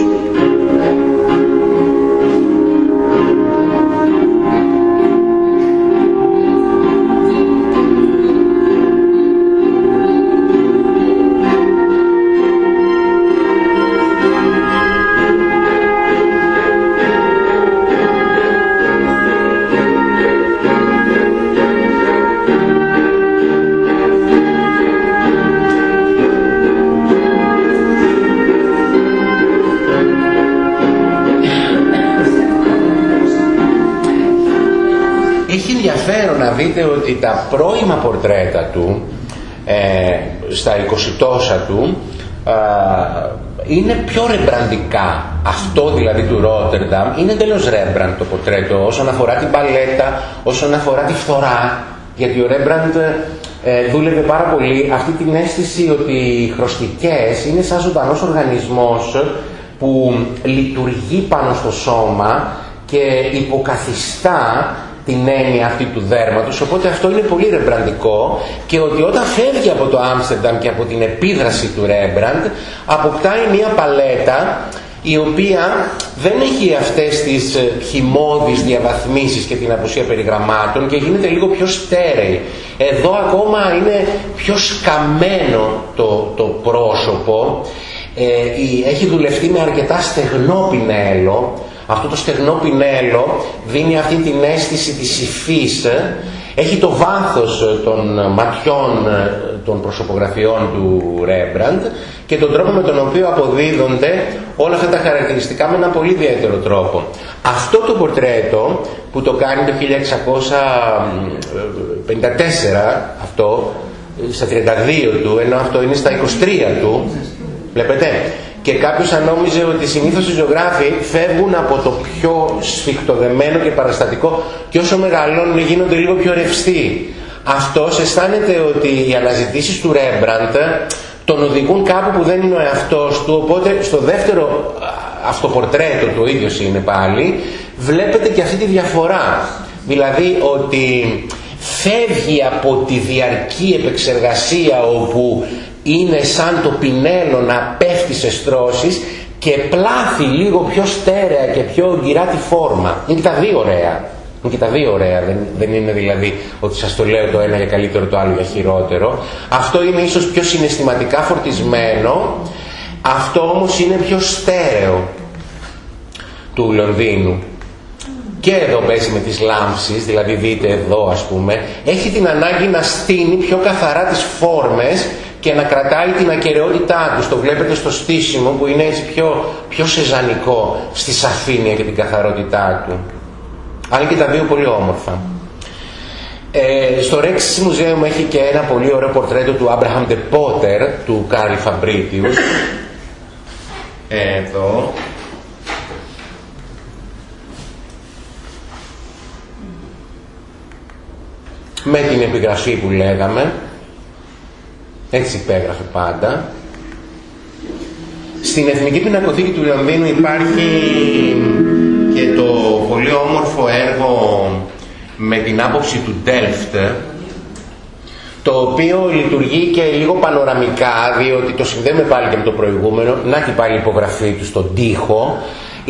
Δείτε ότι τα πρώιμα πορτρέτα του, ε, στα 20 τόσα του, ε, είναι πιο ρεμπραντικά. Αυτό δηλαδή του Ρότερνταμ είναι εντελώς ρέμπραντ το πορτρέτο όσον αφορά την παλέτα, όσον αφορά τη φθορά, γιατί ο Ρέμπραντ ε, δούλευε πάρα πολύ αυτή την αίσθηση ότι οι χρωστικές είναι σαν ζωντανός οργανισμός που λειτουργεί πάνω στο σώμα και υποκαθιστά την έννοια αυτή του δέρματος, οπότε αυτό είναι πολύ ρεμπραντικό και ότι όταν φεύγει από το Άμστερνταμ και από την επίδραση του Ρέμπραντ, αποκτάει μια παλέτα η οποία δεν έχει αυτές τις ε, χυμώδεις διαβαθμίσεις και την απουσία περιγραμμάτων και γίνεται λίγο πιο στέρεη. Εδώ ακόμα είναι πιο σκαμμένο το, το πρόσωπο, ε, έχει δουλευτεί με αρκετά στεγνό πινέλο, αυτό το στεγνό πινέλο δίνει αυτή την αίσθηση της υφής, ε. έχει το βάθος ε, των ματιών ε, των προσωπογραφιών του Ρέμπραντ και τον τρόπο με τον οποίο αποδίδονται όλα αυτά τα χαρακτηριστικά με έναν πολύ ιδιαίτερο τρόπο. Αυτό το πορτρέτο που το κάνει το 1654 αυτό στα 32 του ενώ αυτό είναι στα 23 του Βλέπετε. Και κάποιος θα νόμιζε ότι συνήθως οι ζωγράφοι φεύγουν από το πιο σφιχτοδεμένο και παραστατικό και όσο μεγαλώνουν γίνονται λίγο πιο ρευστοί. Αυτός αισθάνεται ότι οι αναζητήσεις του Ρέμπραντ τον οδηγούν κάπου που δεν είναι ο εαυτός του, οπότε στο δεύτερο αυτοπορτρέτο του ο ίδιος είναι πάλι, βλέπετε και αυτή τη διαφορά. Δηλαδή ότι φεύγει από τη διαρκή επεξεργασία όπου είναι σαν το πινέλο να πέφτει σε στρώσεις και πλάθει λίγο πιο στέρεα και πιο γυρά τη φόρμα. Είναι και τα δύο ωραία. Είναι και τα δύο ωραία, δεν, δεν είναι δηλαδή ότι σας το λέω το ένα για καλύτερο, το άλλο για χειρότερο. Αυτό είναι ίσως πιο συναισθηματικά φορτισμένο, αυτό όμως είναι πιο στέρεο του Λονδίνου. Και εδώ παίζει με τις λάμψεις, δηλαδή δείτε εδώ ας πούμε, έχει την ανάγκη να στήνει πιο καθαρά τις φόρμες και να κρατάει την ακεραιότητά τους. Το βλέπετε στο στήσιμο που είναι έτσι πιο, πιο σεζανικό στη σαφήνεια και την καθαρότητά του. Αν και τα δύο πολύ όμορφα. Ε, στο Rijksmuseum έχει και ένα πολύ ωραίο πορτρέτο του Abraham de Potter, του Κάρλ Φαμπρίτιους. Εδώ. Με την επιγραφή που λέγαμε. Έτσι υπέγραφε πάντα. Στην Εθνική Πινακοθήκη του Λονδίνου υπάρχει και το πολύ όμορφο έργο με την άποψη του Delft το οποίο λειτουργεί και λίγο πανοραμικά διότι το συνδέουμε πάλι και με το προηγούμενο να έχει πάλι υπογραφή του στον τοίχο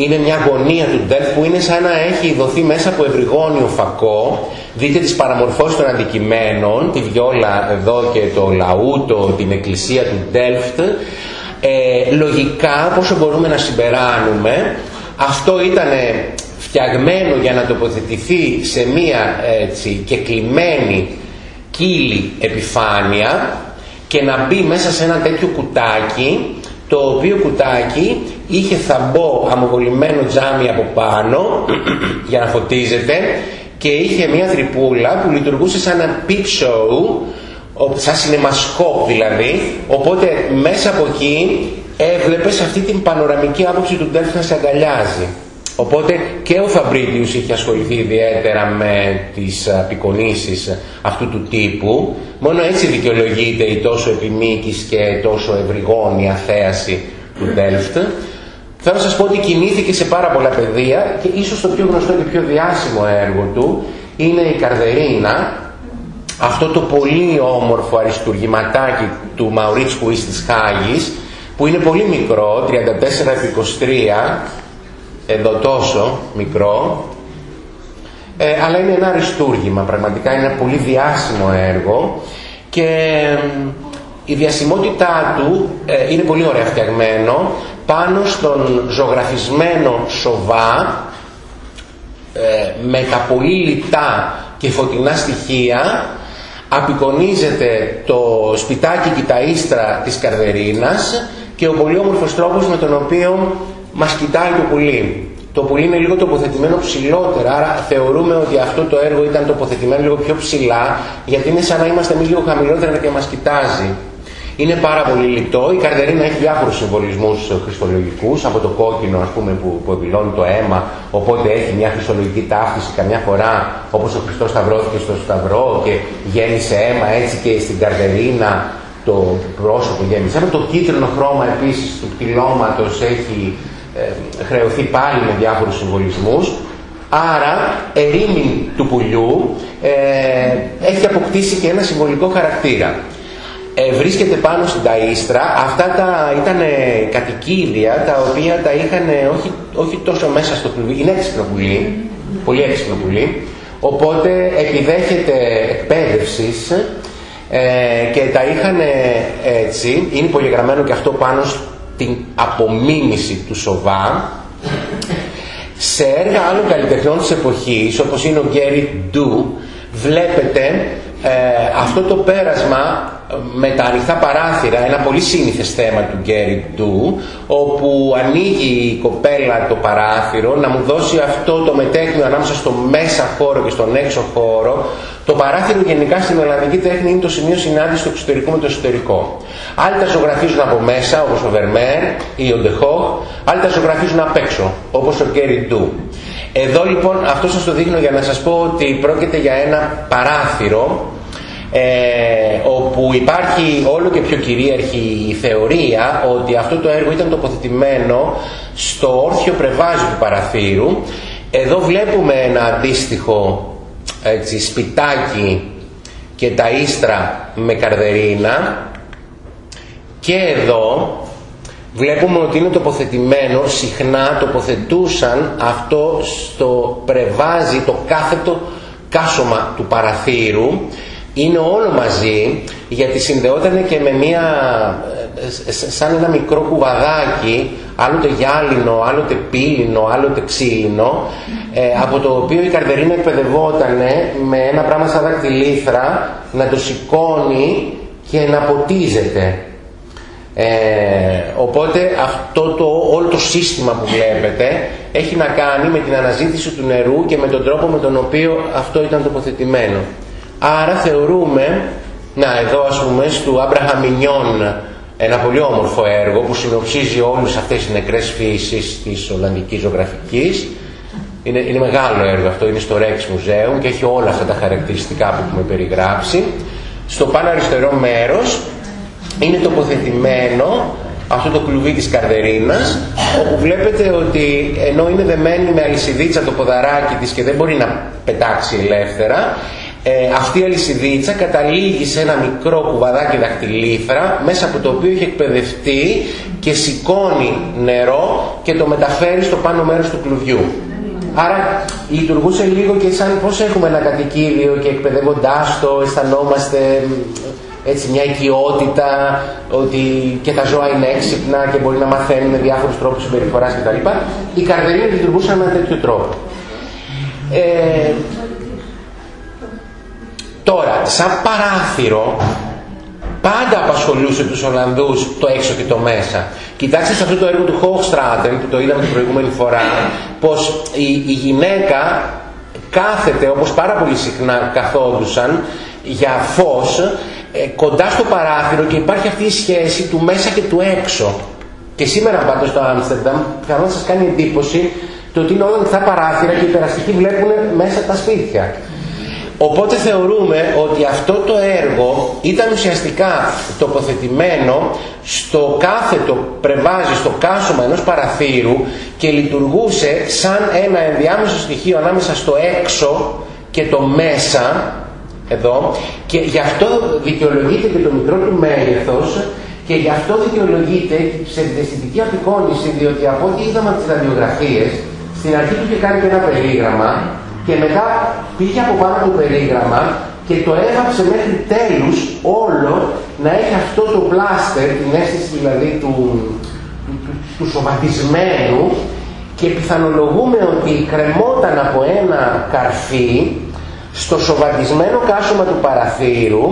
είναι μια γωνία του Delft που είναι σαν να έχει δοθεί μέσα από ευρυγόνιο φακό. Δείτε τις παραμορφώσεις των αντικειμένων τη βιόλα εδώ και το λαούτο την εκκλησία του Delft. Ε, λογικά πόσο μπορούμε να συμπεράνουμε αυτό ήταν φτιαγμένο για να τοποθετηθεί σε μία έτσι και κλειμένη κύλη επιφάνεια και να μπει μέσα σε ένα τέτοιο κουτάκι το οποίο κουτάκι είχε θαμπό αμοβολημένο τζάμι από πάνω για να φωτίζεται και είχε μια τρυπούλα που λειτουργούσε σαν ένα peep show σαν σινεμασκόπ δηλαδή οπότε μέσα από εκεί έβλεπες αυτή την πανοραμική άποψη του Ντέλφ να σε αγκαλιάζει. Οπότε και ο Φαμπρίτιους είχε ασχοληθεί ιδιαίτερα με τις απεικονίσεις αυτού του τύπου. Μόνο έτσι δικαιολογείται η τόσο επιμήκης και τόσο ευρυγόνια θέαση του Ντέλφτ. Θέλω να σας πω ότι κινήθηκε σε πάρα πολλά πεδία και ίσως το πιο γνωστό και πιο διάσημο έργο του είναι η Καρδερίνα, αυτό το πολύ όμορφο αριστουργηματάκι του Μαουρίτς Χουής της Χάγης, που είναι πολύ μικρό, 34 επί 23, εδώ τόσο μικρό, ε, αλλά είναι ένα αριστούργημα, πραγματικά είναι ένα πολύ διάσημο έργο και η διασημότητά του ε, είναι πολύ ωραία φτιαγμένο πάνω στον ζωγραφισμένο σοβά ε, με τα πολύ λιτά και φωτεινά στοιχεία απεικονίζεται το σπιτάκι και τα ίστρα της Καρδερίνας και ο πολύ όμορφος τρόπος με τον οποίο μας κοιτάει το πουλί. Το πουλί είναι λίγο τοποθετημένο ψηλότερα, άρα θεωρούμε ότι αυτό το έργο ήταν τοποθετημένο λίγο πιο ψηλά, γιατί είναι σαν να είμαστε εμείς λίγο χαμηλότερα και μας κοιτάζει. Είναι πάρα πολύ λιτό. Η καρδερίνα έχει διάφορους συμβολισμούς χριστολογικούς, από το κόκκινο ας πούμε που, που επιλώνει το αίμα, οπότε έχει μια χριστολογική ταύτιση καμιά φορά όπως ο Χριστός σταυρώθηκε στο σταυρό και γέννησε αίμα έτσι και στην καρδερίνα το πρόσωπο γέμισε. Το κίτρινο χρώμα επίσης του κτυλώματος έχει ε, χρεωθεί πάλι με διάφορους συμβολισμούς. Άρα, ερήμην του πουλιού ε, έχει αποκτήσει και ένα συμβολικό χαρακτήρα. Ε, βρίσκεται πάνω στην ταΐστρα. Αυτά τα ήταν κατοικίδια τα οποία τα είχαν όχι, όχι τόσο μέσα στο πουλί. Είναι έξυπνο πουλί, πολύ έξυπνο πουλί. Οπότε επιδέχεται εκπαίδευσης ε, και τα είχαν έτσι, είναι πολυγραμμένο και αυτό πάνω στην απομίμηση του Σοβά σε έργα άλλων καλλιτεχνών της εποχής όπως είναι ο Γκέρι Ντου βλέπετε ε, αυτό το πέρασμα με τα ανοιχτά παράθυρα, ένα πολύ σύνηθες θέμα του Γκέρι του, όπου ανοίγει η κοπέλα το παράθυρο να μου δώσει αυτό το μετέχνιο ανάμεσα στο μέσα χώρο και στον έξω χώρο. Το παράθυρο γενικά στην Ολλανδική τέχνη είναι το σημείο συνάντησης του εξωτερικού με το εσωτερικό. Άλλοι τα ζωγραφίζουν από μέσα, όπως ο Βερμέρ ή ο Ντεχόχ, άλλοι τα ζωγραφίζουν απ' έξω, όπως ο Γκέρι του. Εδώ λοιπόν αυτό σας το δείχνω για να σας πω ότι πρόκειται για ένα παράθυρο ε, όπου υπάρχει όλο και πιο κυρίαρχη η θεωρία ότι αυτό το έργο ήταν τοποθετημένο στο όρθιο πρεβάζι του παραθύρου. Εδώ βλέπουμε ένα αντίστοιχο έτσι, σπιτάκι και τα ίστρα με καρδερίνα και εδώ βλέπουμε ότι είναι τοποθετημένο, συχνά τοποθετούσαν αυτό στο πρεβάζι, το κάθετο κάσωμα του παραθύρου είναι όλο μαζί γιατί συνδεόταν και με μία σαν ένα μικρό κουβαδάκι άλλοτε γυάλινο, άλλοτε πύλινο, άλλοτε ξύλινο ε, από το οποίο η καρδερίνα εκπαιδευόταν με ένα πράγμα σαν δακτυλίθρα να το σηκώνει και να ποτίζεται ε, οπότε αυτό το, όλο το σύστημα που βλέπετε έχει να κάνει με την αναζήτηση του νερού και με τον τρόπο με τον οποίο αυτό ήταν τοποθετημένο. Άρα θεωρούμε, να εδώ ας πούμε στο Άμπραχαμινιόν ένα πολύ όμορφο έργο που συνοψίζει όλες αυτές τις νεκρές φύσεις της Ολλανδικής ζωγραφικής. Είναι, είναι μεγάλο έργο αυτό, είναι στο Rex Museum και έχει όλα αυτά τα χαρακτηριστικά που έχουμε περιγράψει. Στο πάνω αριστερό μέρος είναι τοποθετημένο αυτό το κλουβί της καρδερίνας όπου βλέπετε ότι ενώ είναι δεμένη με αλυσιδίτσα το ποδαράκι της και δεν μπορεί να πετάξει ελεύθερα ε, αυτή η αλυσιδίτσα καταλήγει σε ένα μικρό κουβαδάκι δαχτυλίθρα μέσα από το οποίο έχει εκπαιδευτεί και σηκώνει νερό και το μεταφέρει στο πάνω μέρος του κλουβιού. Άρα λειτουργούσε λίγο και σαν πώς έχουμε ένα κατοικίδιο και εκπαιδεύοντάς το αισθανόμαστε έτσι μια οικειότητα ότι και τα ζώα είναι έξυπνα και μπορεί να μαθαίνουν με διάφορους τρόπους συμπεριφοράς κτλ. Οι καρδερίνες λειτουργούσαν με τέτοιο τρόπο. Ε, τώρα, σαν παράθυρο, πάντα απασχολούσε τους Ολλανδούς το έξω και το μέσα. Κοιτάξτε σε αυτό το έργο του Hochstraten που το είδαμε την προηγούμενη φορά, πως η, η γυναίκα κάθεται όπως πάρα πολύ συχνά καθόντουσαν για φως ε, κοντά στο παράθυρο και υπάρχει αυτή η σχέση του μέσα και του έξω. Και σήμερα πάντως στο Άμστερνταμ θα να σας κάνει εντύπωση το ότι είναι όλα ανοιχτά παράθυρα και οι περαστικοί βλέπουν μέσα τα σπίτια. Οπότε θεωρούμε ότι αυτό το έργο ήταν ουσιαστικά τοποθετημένο στο κάθετο πρεβάζι, στο κάσωμα ενός παραθύρου και λειτουργούσε σαν ένα ενδιάμεσο στοιχείο ανάμεσα στο έξω και το μέσα εδώ. Και γι' αυτό δικαιολογείται και το μικρό του μέγεθος και γι' αυτό δικαιολογείται και η ψευδεστητική απεικόνηση διότι από ό,τι είδαμε τις ραδιογραφίες στην αρχή του είχε κάνει και ένα περίγραμμα και μετά πήγε από πάνω το περίγραμμα και το έβαψε μέχρι τέλους όλο να έχει αυτό το πλάστερ, την αίσθηση δηλαδή του, του, του, του σοβατισμένου και πιθανολογούμε ότι κρεμόταν από ένα καρφί στο σοβατισμένο κάσωμα του παραθύρου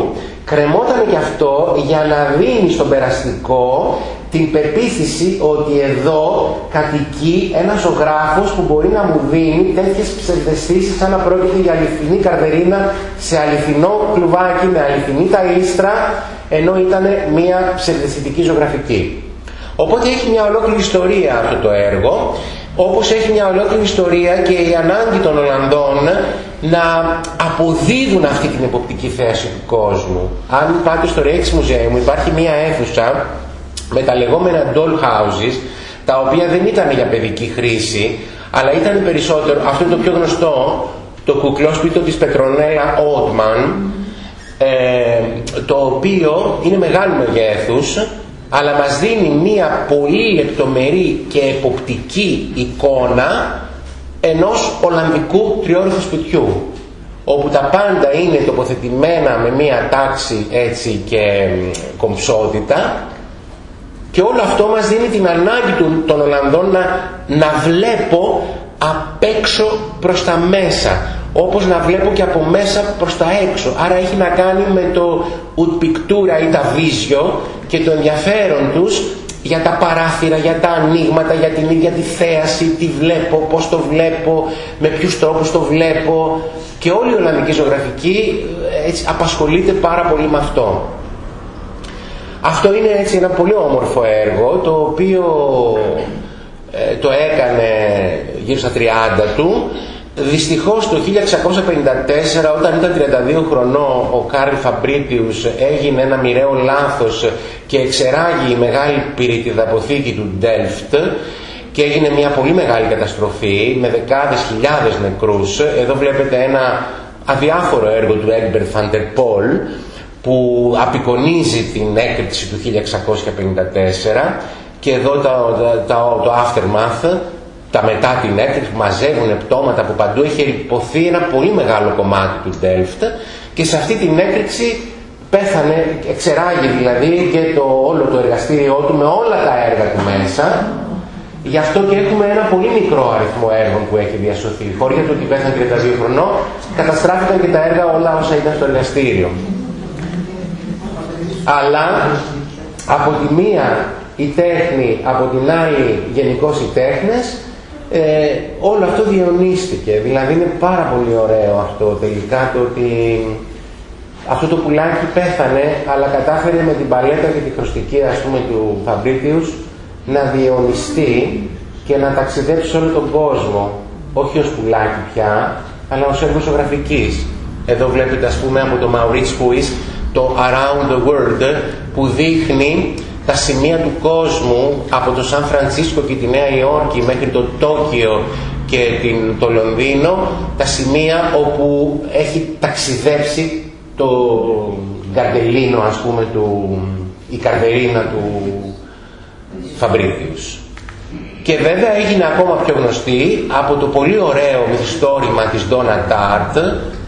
κρεμόταν και αυτό για να δίνει στον περαστικό την πεποίθηση ότι εδώ κατοικεί ένας ζωγράφος που μπορεί να μου δίνει τέτοιες ψευδεστήσεις σαν να πρόκειται για αληθινή καρδερίνα σε αληθινό κλουβάκι με αληθινή ταΐστρα ενώ ήταν μια ψευδεστητική ζωγραφική. Οπότε έχει μια ολόκληρη ιστορία αυτό το έργο όπως έχει μια ολόκληρη ιστορία και η ανάγκη των Ολλανδών να αποδίδουν αυτή την εποπτική θέση του κόσμου. Αν πάτε στο Rijksmuseum υπάρχει μια αίθουσα με τα λεγόμενα doll houses τα οποία δεν ήταν για παιδική χρήση αλλά ήταν περισσότερο, αυτό είναι το πιο γνωστό, το κουκλόσπιτο της Πετρονέλα Ότμαν ε, το οποίο είναι μεγάλου μεγέθους αλλά μας δίνει μία πολύ λεπτομερή και εποπτική εικόνα ενός Ολλανδικού τριόρυφου σπιτιού όπου τα πάντα είναι τοποθετημένα με μία τάξη έτσι και κομψότητα και όλο αυτό μας δίνει την ανάγκη των Ολλανδών να, να βλέπω απ' έξω προς τα μέσα όπως να βλέπω και από μέσα προς τα έξω. Άρα έχει να κάνει με το ut pictura ή τα βίζιο και το ενδιαφέρον τους για τα παράθυρα, για τα ανοίγματα, για την ίδια τη θέαση, τι βλέπω, πώς το βλέπω, με ποιους τρόπους το βλέπω και όλη η Ολλανδική ζωγραφική έτσι, απασχολείται πάρα πολύ με αυτό. Αυτό είναι έτσι ένα πολύ όμορφο έργο το οποίο ε, το έκανε γύρω στα 30 του Δυστυχώς το 1654 όταν ήταν 32 χρονών ο Κάρλ Φαμπρίτιους έγινε ένα μοιραίο λάθος και εξερράγη η μεγάλη πυριτιδαποθήκη του Ντέλφτ και έγινε μια πολύ μεγάλη καταστροφή με δεκάδες χιλιάδες νεκρούς. Εδώ βλέπετε ένα αδιάφορο έργο του Έγκμπερτ Φαν ντερ Πουλ που απεικονίζει την έκρηξη του 1654 και εδώ το, το, το aftermath τα μετά την έκρηξη μαζεύουν πτώματα από παντού. Έχει ελπωθεί ένα πολύ μεγάλο κομμάτι του Ντέλφτ και σε αυτή την έκρηξη πέθανε, εξεράγει δηλαδή και το, όλο το εργαστήριό του με όλα τα έργα του μέσα. Γι' αυτό και έχουμε ένα πολύ μικρό αριθμό έργων που έχει διασωθεί. Χωρίς το ότι πέθανε 32 χρονών καταστράφηκαν και τα έργα όλα όσα ήταν στο εργαστήριο. Αλλά από τη μία η τέχνη, από την άλλη γενικώς οι τέχνες ε, όλο αυτό διονύστηκε. Δηλαδή είναι πάρα πολύ ωραίο αυτό τελικά το ότι αυτό το πουλάκι πέθανε αλλά κατάφερε με την παλέτα και τη χρωστική ας πούμε του Φαμπρίτιους να διονυστεί και να ταξιδέψει σε όλο τον κόσμο όχι ως πουλάκι πια αλλά ως έργος ζωγραφικής. Εδώ βλέπετε ας πούμε από το Maurice Puis το Around the World που δείχνει τα σημεία του κόσμου από το Σαν Φρανσίσκο και τη Νέα Υόρκη μέχρι το Τόκιο και την, το Λονδίνο τα σημεία όπου έχει ταξιδέψει το γκαρδελίνο ας πούμε του, η καρδερίνα του Φαμπρίτιους. Και βέβαια έγινε ακόμα πιο γνωστή από το πολύ ωραίο μυθιστόρημα της Donna Tart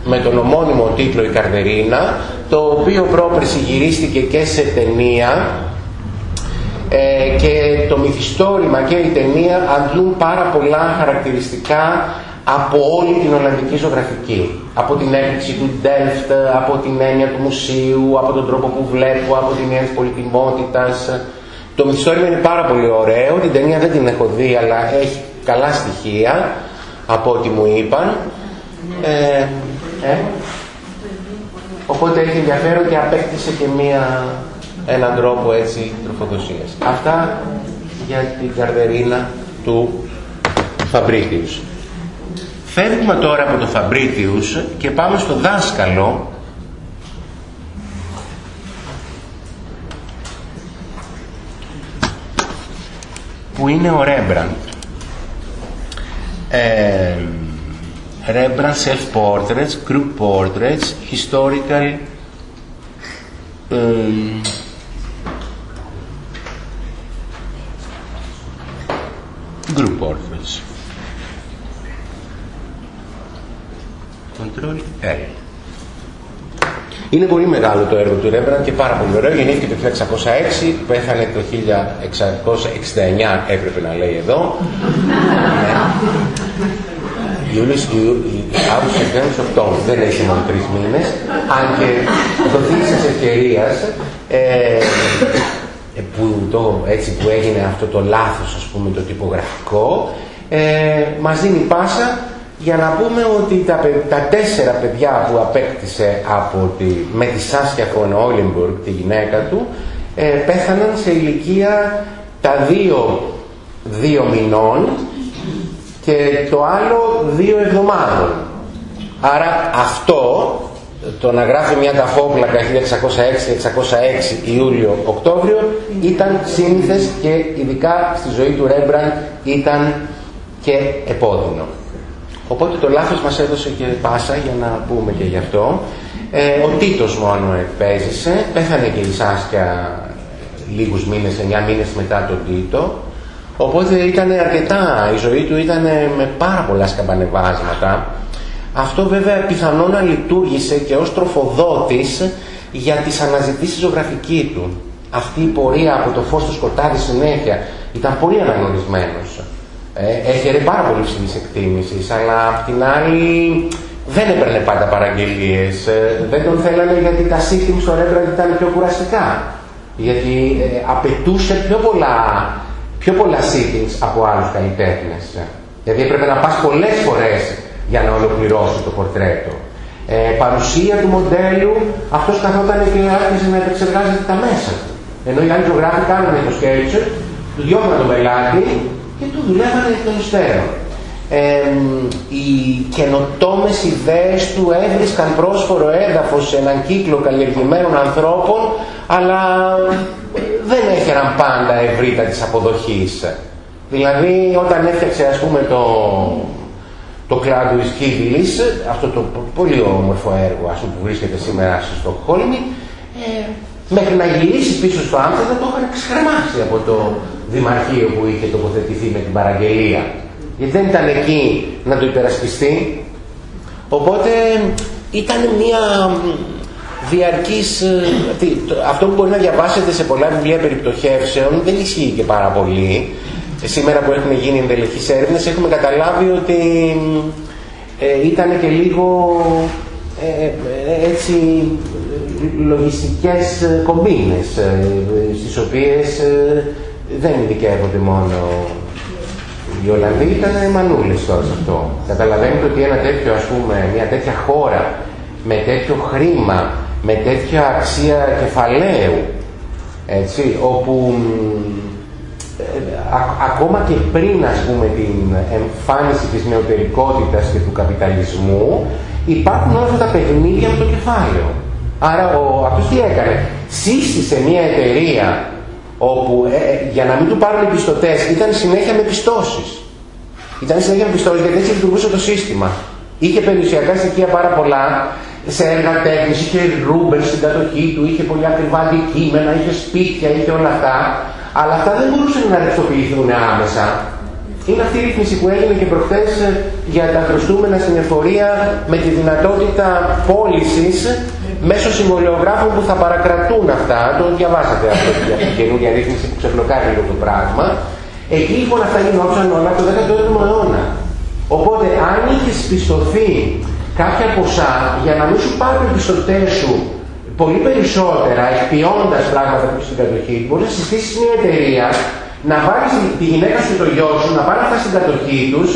με τον ομώνυμο τίτλο «Η Καρδερίνα» το οποίο πρόπερση γυρίστηκε και σε ταινία ε, και το μυθιστόρημα και η ταινία αντλούν πάρα πολλά χαρακτηριστικά από όλη την Ολλανδική ζωγραφική. Από την έκρηξη του Ντέλφτ, από την έννοια του μουσείου, από τον τρόπο που βλέπω, από την έννοια της πολυτιμότητας. Το μυθιστόρημα είναι πάρα πολύ ωραίο, την ταινία δεν την έχω δει, αλλά έχει καλά στοιχεία από ό,τι μου είπαν. Ε, ε, οπότε έχει ενδιαφέρον και απέκτησε και μία έναν τρόπο έτσι τροφοδοσίας. Αυτά για την καρδερίνα του Φαμπρίτιους. Φεύγουμε τώρα από το Φαμπρίτιους και πάμε στο δάσκαλο που είναι ο Ρέμπραντ. Ε, Rembrandt self-portraits, group portraits, historical um, group orphans. Control L. Είναι πολύ μεγάλο το έργο του Ρέμπραντ και πάρα πολύ ωραίο. Γεννήθηκε το 1606, πέθανε το 1669, έπρεπε να λέει εδώ. Ιούλιος, Αύγουστος, Σεπτέμβριος, Οκτώβριος. Δεν έχει μόνο τρεις μήνες. Αν και δοθήσεις ευκαιρίας, ε, ε, που, το, έτσι, που έγινε αυτό το λάθος ας πούμε το τυπογραφικό ε, μας δίνει πάσα για να πούμε ότι τα, τα τέσσερα παιδιά που απέκτησε από τη, με τη Σάσκια Φων Όλιμπουργκ, τη γυναίκα του ε, πέθαναν σε ηλικία τα δύο, δύο μηνών και το άλλο δύο εβδομάδων. Άρα αυτό το να γράφει μια ταφόπλακα 1606-1606 Ιούλιο-Οκτώβριο ήταν σύνηθες και ειδικά στη ζωή του Ρέμπραντ ήταν και επώδυνο. Οπότε το λάθος μας έδωσε και πάσα για να πούμε και γι' αυτό. Ε, ο Τίτος μόνο επέζησε, πέθανε και η Σάσκια λίγους μήνες, 9 μήνες μετά τον Τίτο. Οπότε ήταν αρκετά, η ζωή του ήταν με πάρα πολλά σκαμπανεβάσματα αυτό βέβαια πιθανόν να λειτουργήσε και ως τροφοδότης για τις αναζητήσεις ζωγραφική του. Αυτή η πορεία από το φως στο σκοτάδι συνέχεια ήταν πολύ αναγνωρισμένος. Ε, πάρα πολύ ψηλής εκτίμησης, αλλά απ' την άλλη δεν έπαιρνε πάντα παραγγελίες. Ε, δεν τον θέλανε γιατί τα σύστημα στο Rembrandt ήταν πιο κουραστικά. Γιατί ε, απαιτούσε πιο πολλά, πιο πολλά sittings από άλλους καλλιτέχνες. Δηλαδή έπρεπε να πας πολλές φορές για να ολοκληρώσει το πορτρέτο. Ε, παρουσία του μοντέλου, αυτός καθόταν και άρχισε να επεξεργάζεται τα μέσα του. Ενώ οι άλλοι ζωγράφοι κάνανε το σκέτσο, του διώχναν τον πελάτη και του δουλεύανε εκ των υστέρων. Ε, οι καινοτόμες ιδέες του έβρισκαν πρόσφορο έδαφος σε έναν κύκλο καλλιεργημένων ανθρώπων αλλά δεν έφεραν πάντα ευρύτητα της αποδοχής. Δηλαδή όταν έφτιαξε ας πούμε το, το κλάδο της αυτό το πολύ όμορφο έργο ας πούμε, που βρίσκεται σήμερα στο Στοκχόλμη, ε, μέχρι να γυρίσει πίσω στο Άμστερνταμ το είχαν ξεχρεμάσει από το Δημαρχείο που είχε τοποθετηθεί με την παραγγελία. Γιατί δεν ήταν εκεί να το υπερασπιστεί. Οπότε ήταν μια διαρκής... Ε, αυτό που μπορεί να διαβάσετε σε πολλά βιβλία περιπτωχεύσεων δεν ισχύει και πάρα πολύ. Σήμερα που έχουν γίνει ενδελεχείς έρευνες έχουμε καταλάβει ότι ε, ήταν και λίγο ε, ε έτσι λογιστικές κομπίνες ε, στις οποίες δεν ειδικεύονται μόνο οι Ολλανδοί ήταν μανούλες τώρα σε αυτό. Καταλαβαίνετε ότι ένα τέτοιο, ας πούμε, μια τέτοια χώρα με τέτοιο χρήμα, με τέτοια αξία κεφαλαίου, έτσι, όπου ε, ακόμα και πριν ας πούμε την εμφάνιση της νεωτερικότητας και του καπιταλισμού υπάρχουν όλα αυτά τα παιχνίδια με το κεφάλαιο. Άρα ο, αυτός τι έκανε, σύστησε μια εταιρεία όπου ε, ε, για να μην του πάρουν οι πιστωτές ήταν συνέχεια με πιστώσεις. Ήταν συνέχεια με πιστώσεις γιατί έτσι λειτουργούσε το σύστημα. Είχε περιουσιακά στοιχεία πάρα πολλά σε έργα τέχνης, είχε ρούμπερ στην κατοχή του, είχε πολύ ακριβά αντικείμενα, είχε σπίτια, είχε όλα αυτά. Αλλά αυτά δεν μπορούσαν να ρευστοποιηθούν άμεσα. Είναι αυτή η ρύθμιση που έγινε και προχθές ε, για τα χρωστούμενα στην εφορία με τη δυνατότητα πώλησης μέσω συμβολιογράφων που θα παρακρατούν αυτά, το διαβάσατε αυτό για την καινούργια ρύθμιση που ξεπλοκάρει λίγο το πράγμα. Εκεί λοιπόν αυτά γινόντουσαν όλα το 17ο αιώνα. Οπότε αν είχες πιστωθεί κάποια ποσά για να μην σου πάρουν οι πιστωτές σου πολύ περισσότερα, εκποιώντας πράγματα που στην κατοχή, μπορεί να συστήσεις μια εταιρεία, να βάλεις τη γυναίκα σου και το γιο σου, να πάνε αυτά στην κατοχή τους,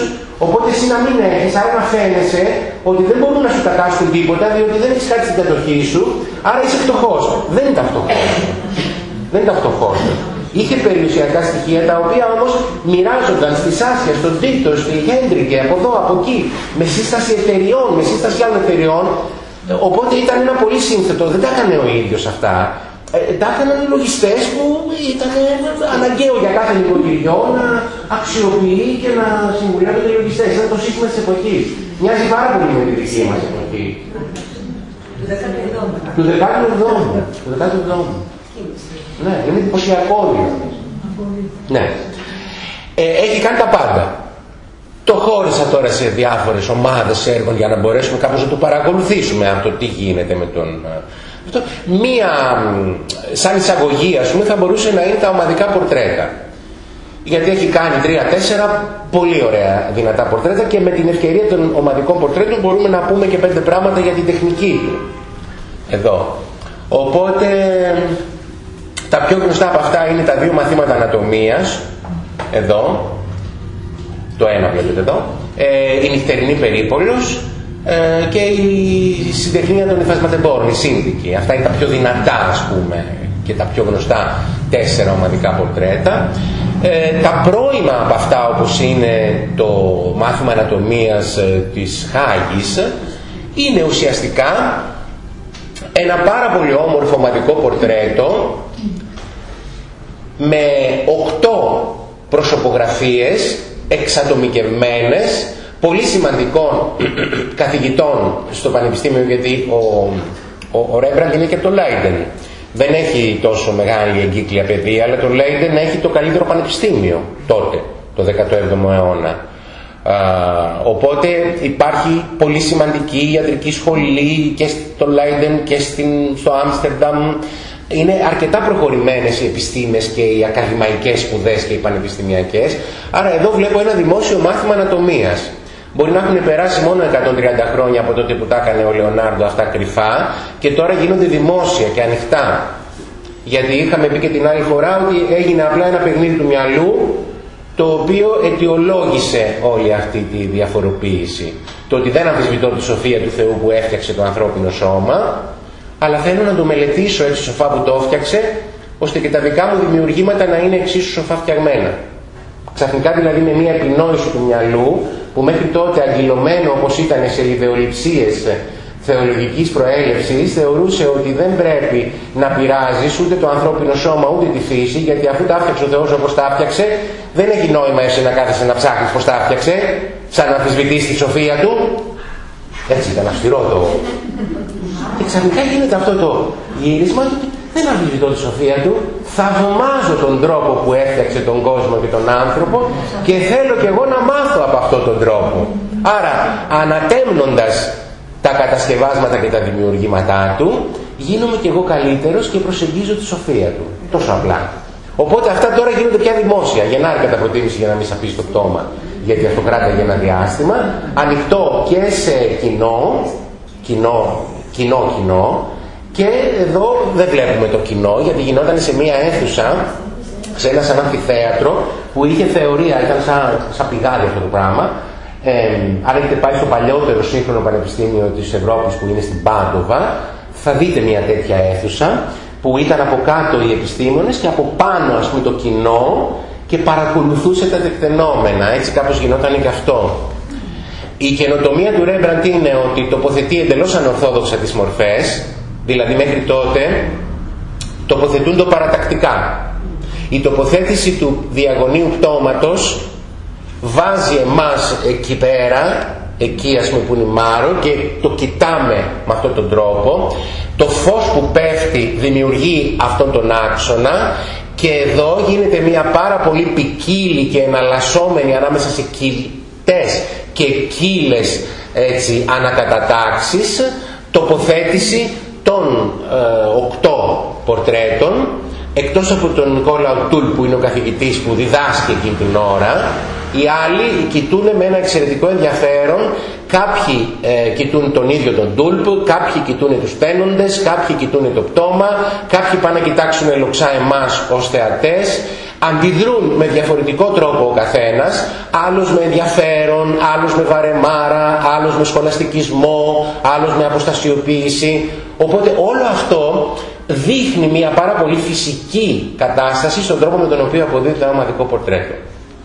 οπότε εσύ να μην έχεις, άρα να φαίνεσαι ότι δεν μπορούν να σου κατάσχουν τίποτα, διότι δεν έχεις κάτι στην κατοχή σου, άρα είσαι φτωχός. Δεν ήταν φτωχός. Δεν ήταν φτωχός. Είχε περιουσιακά στοιχεία τα οποία όμως μοιράζονταν στη Σάσια, στον Τίτο, στη Χέντρικε, από εδώ, από εκεί, με σύσταση εταιριών, με σύσταση άλλων εταιριών. Οπότε ήταν ένα πολύ σύνθετο, δεν τα έκανε ο ίδιος αυτά. Ε, τα έκαναν οι λογιστές που ήταν αναγκαίο για κάθε νοικοκυριό να αξιοποιεί και να συμβουλεύονται οι λογιστές. Είναι το σύστημα της εποχής. Μοιάζει πάρα πολύ με τη δική μας εποχή. Του 17ου. Του 17ου. Ναι, είναι εντυπωσιακό δηλαδή. Ναι. Ε, έχει κάνει τα πάντα. Το χώρισα τώρα σε διάφορες ομάδες έργων για να μπορέσουμε κάπως να το παρακολουθήσουμε αυτό τι γίνεται με τον αυτό, μία σαν εισαγωγή ας πούμε θα μπορούσε να είναι τα ομαδικά πορτρέτα. Γιατί έχει κάνει τρία-τέσσερα πολύ ωραία δυνατά πορτρέτα και με την ευκαιρία των ομαδικών πορτρέτων μπορούμε να πούμε και πέντε πράγματα για την τεχνική του. Εδώ. Οπότε τα πιο γνωστά από αυτά είναι τα δύο μαθήματα ανατομίας. Εδώ. Το ένα βλέπετε εδώ. Ε, η νυχτερινή περίπολος ε, και η συντεχνία των υφασματεμπόρων, η σύνδικη. Αυτά είναι τα πιο δυνατά ας πούμε και τα πιο γνωστά τέσσερα ομαδικά πορτρέτα. Ε, τα πρώιμα από αυτά όπως είναι το μάθημα ανατομίας ε, της Χάγης είναι ουσιαστικά ένα πάρα πολύ όμορφο ομαδικό πορτρέτο με οκτώ προσωπογραφίες εξατομικευμένες πολύ σημαντικών καθηγητών στο Πανεπιστήμιο γιατί ο, ο, ο Ρέμπραντ είναι και το Λέιντεν. Δεν έχει τόσο μεγάλη εγκύκλια παιδεία, αλλά το Λέιντεν έχει το καλύτερο πανεπιστήμιο τότε, το 17ο αιώνα. Α, οπότε υπάρχει πολύ σημαντική ιατρική σχολή και στο Λέιντεν και στην, στο Άμστερνταμ. Είναι αρκετά προχωρημένες οι επιστήμες και οι ακαδημαϊκές σπουδές και οι πανεπιστημιακές. Άρα εδώ βλέπω ένα δημόσιο μάθημα ανατομίας Μπορεί να έχουν περάσει μόνο 130 χρόνια από τότε που τα έκανε ο Λεωνάρντο αυτά κρυφά και τώρα γίνονται δημόσια και ανοιχτά. Γιατί είχαμε πει και την άλλη φορά ότι έγινε απλά ένα παιχνίδι του μυαλού το οποίο αιτιολόγησε όλη αυτή τη διαφοροποίηση. Το ότι δεν αμφισβητώ τη σοφία του Θεού που έφτιαξε το ανθρώπινο σώμα, αλλά θέλω να το μελετήσω έτσι σοφά που το έφτιαξε, ώστε και τα δικά μου δημιουργήματα να είναι εξίσου σοφά φτιαγμένα. Ξαφνικά δηλαδή με μια επινόηση του μυαλού που μέχρι τότε αγγυλωμένο όπως ήταν σε ιδεολειψίες θεολογικής προέλευσης θεωρούσε ότι δεν πρέπει να πειράζεις ούτε το ανθρώπινο σώμα ούτε τη φύση γιατί αφού τα έφτιαξε ο Θεός όπως τα έφτιαξε δεν έχει νόημα εσύ να κάθεσαι να ψάχνεις πως τα έφτιαξε σαν να αμφισβητείς τη σοφία του έτσι ήταν αυστηρό το και ξαφνικά γίνεται αυτό το γύρισμα δεν αμφισβητώ τη σοφία του, θαυμάζω τον τρόπο που έφτιαξε τον κόσμο και τον άνθρωπο και θέλω κι εγώ να μάθω από αυτόν τον τρόπο. Άρα ανατέμνοντας τα κατασκευάσματα και τα δημιουργήματά του, γίνομαι κι εγώ καλύτερος και προσεγγίζω τη σοφία του. Τόσο απλά. Οπότε αυτά τώρα γίνονται πια δημόσια, γεννάρει κατά προτίμηση για να μην σαπεί το πτώμα, γιατί αυτό κράταγε ένα διάστημα, ανοιχτό και σε κοινό, κοινό, κοινό, κοινό, και εδώ δεν βλέπουμε το κοινό γιατί γινόταν σε μία αίθουσα, σε ένα σαν αμφιθέατρο που είχε θεωρία, ήταν σαν, σαν πηγάδι αυτό το πράγμα. Ε, αν έχετε πάει στο παλιότερο σύγχρονο πανεπιστήμιο της Ευρώπης που είναι στην Πάντοβα, θα δείτε μια τέτοια αίθουσα που ήταν από κάτω οι επιστήμονες και από πάνω ας πούμε το κοινό και παρακολουθούσε τα τεκτενόμενα. Έτσι κάπως γινόταν και αυτό. Η καινοτομία του Ρέμπραντ είναι ότι τοποθετεί εντελώς ανορθόδοξα τις μορφές, Δηλαδή μέχρι τότε τοποθετούν το παρατακτικά. Η τοποθέτηση του διαγωνίου πτώματος βάζει εμάς εκεί πέρα, εκεί ας πούμε που είναι Μάρο και το κοιτάμε με αυτόν τον τρόπο. Το φως που πέφτει δημιουργεί αυτόν τον άξονα και εδώ γίνεται μια πάρα πολύ ποικίλη και εναλλασσόμενη ανάμεσα σε κοιλτές και κύλες έτσι, ανακατατάξεις τοποθέτηση των ε, οκτώ πορτρέτων εκτός από τον Νικόλαο Τούλ που είναι ο καθηγητής που διδάσκει εκείνη την ώρα οι άλλοι κοιτούν με ένα εξαιρετικό ενδιαφέρον. Κάποιοι ε, κοιτούν τον ίδιο τον Τούλπ κάποιοι κοιτούν τους πένοντες κάποιοι κοιτούν το πτώμα κάποιοι πάνε να κοιτάξουν ελοξά εμάς ως θεατές αντιδρούν με διαφορετικό τρόπο ο καθένας, άλλος με ενδιαφέρον, άλλος με βαρεμάρα, άλλος με σχολαστικισμό, άλλος με αποστασιοποίηση. Οπότε όλο αυτό δείχνει μια πάρα πολύ φυσική κατάσταση στον τρόπο με τον οποίο αποδίδεται ένα ομαδικό πορτρέτο.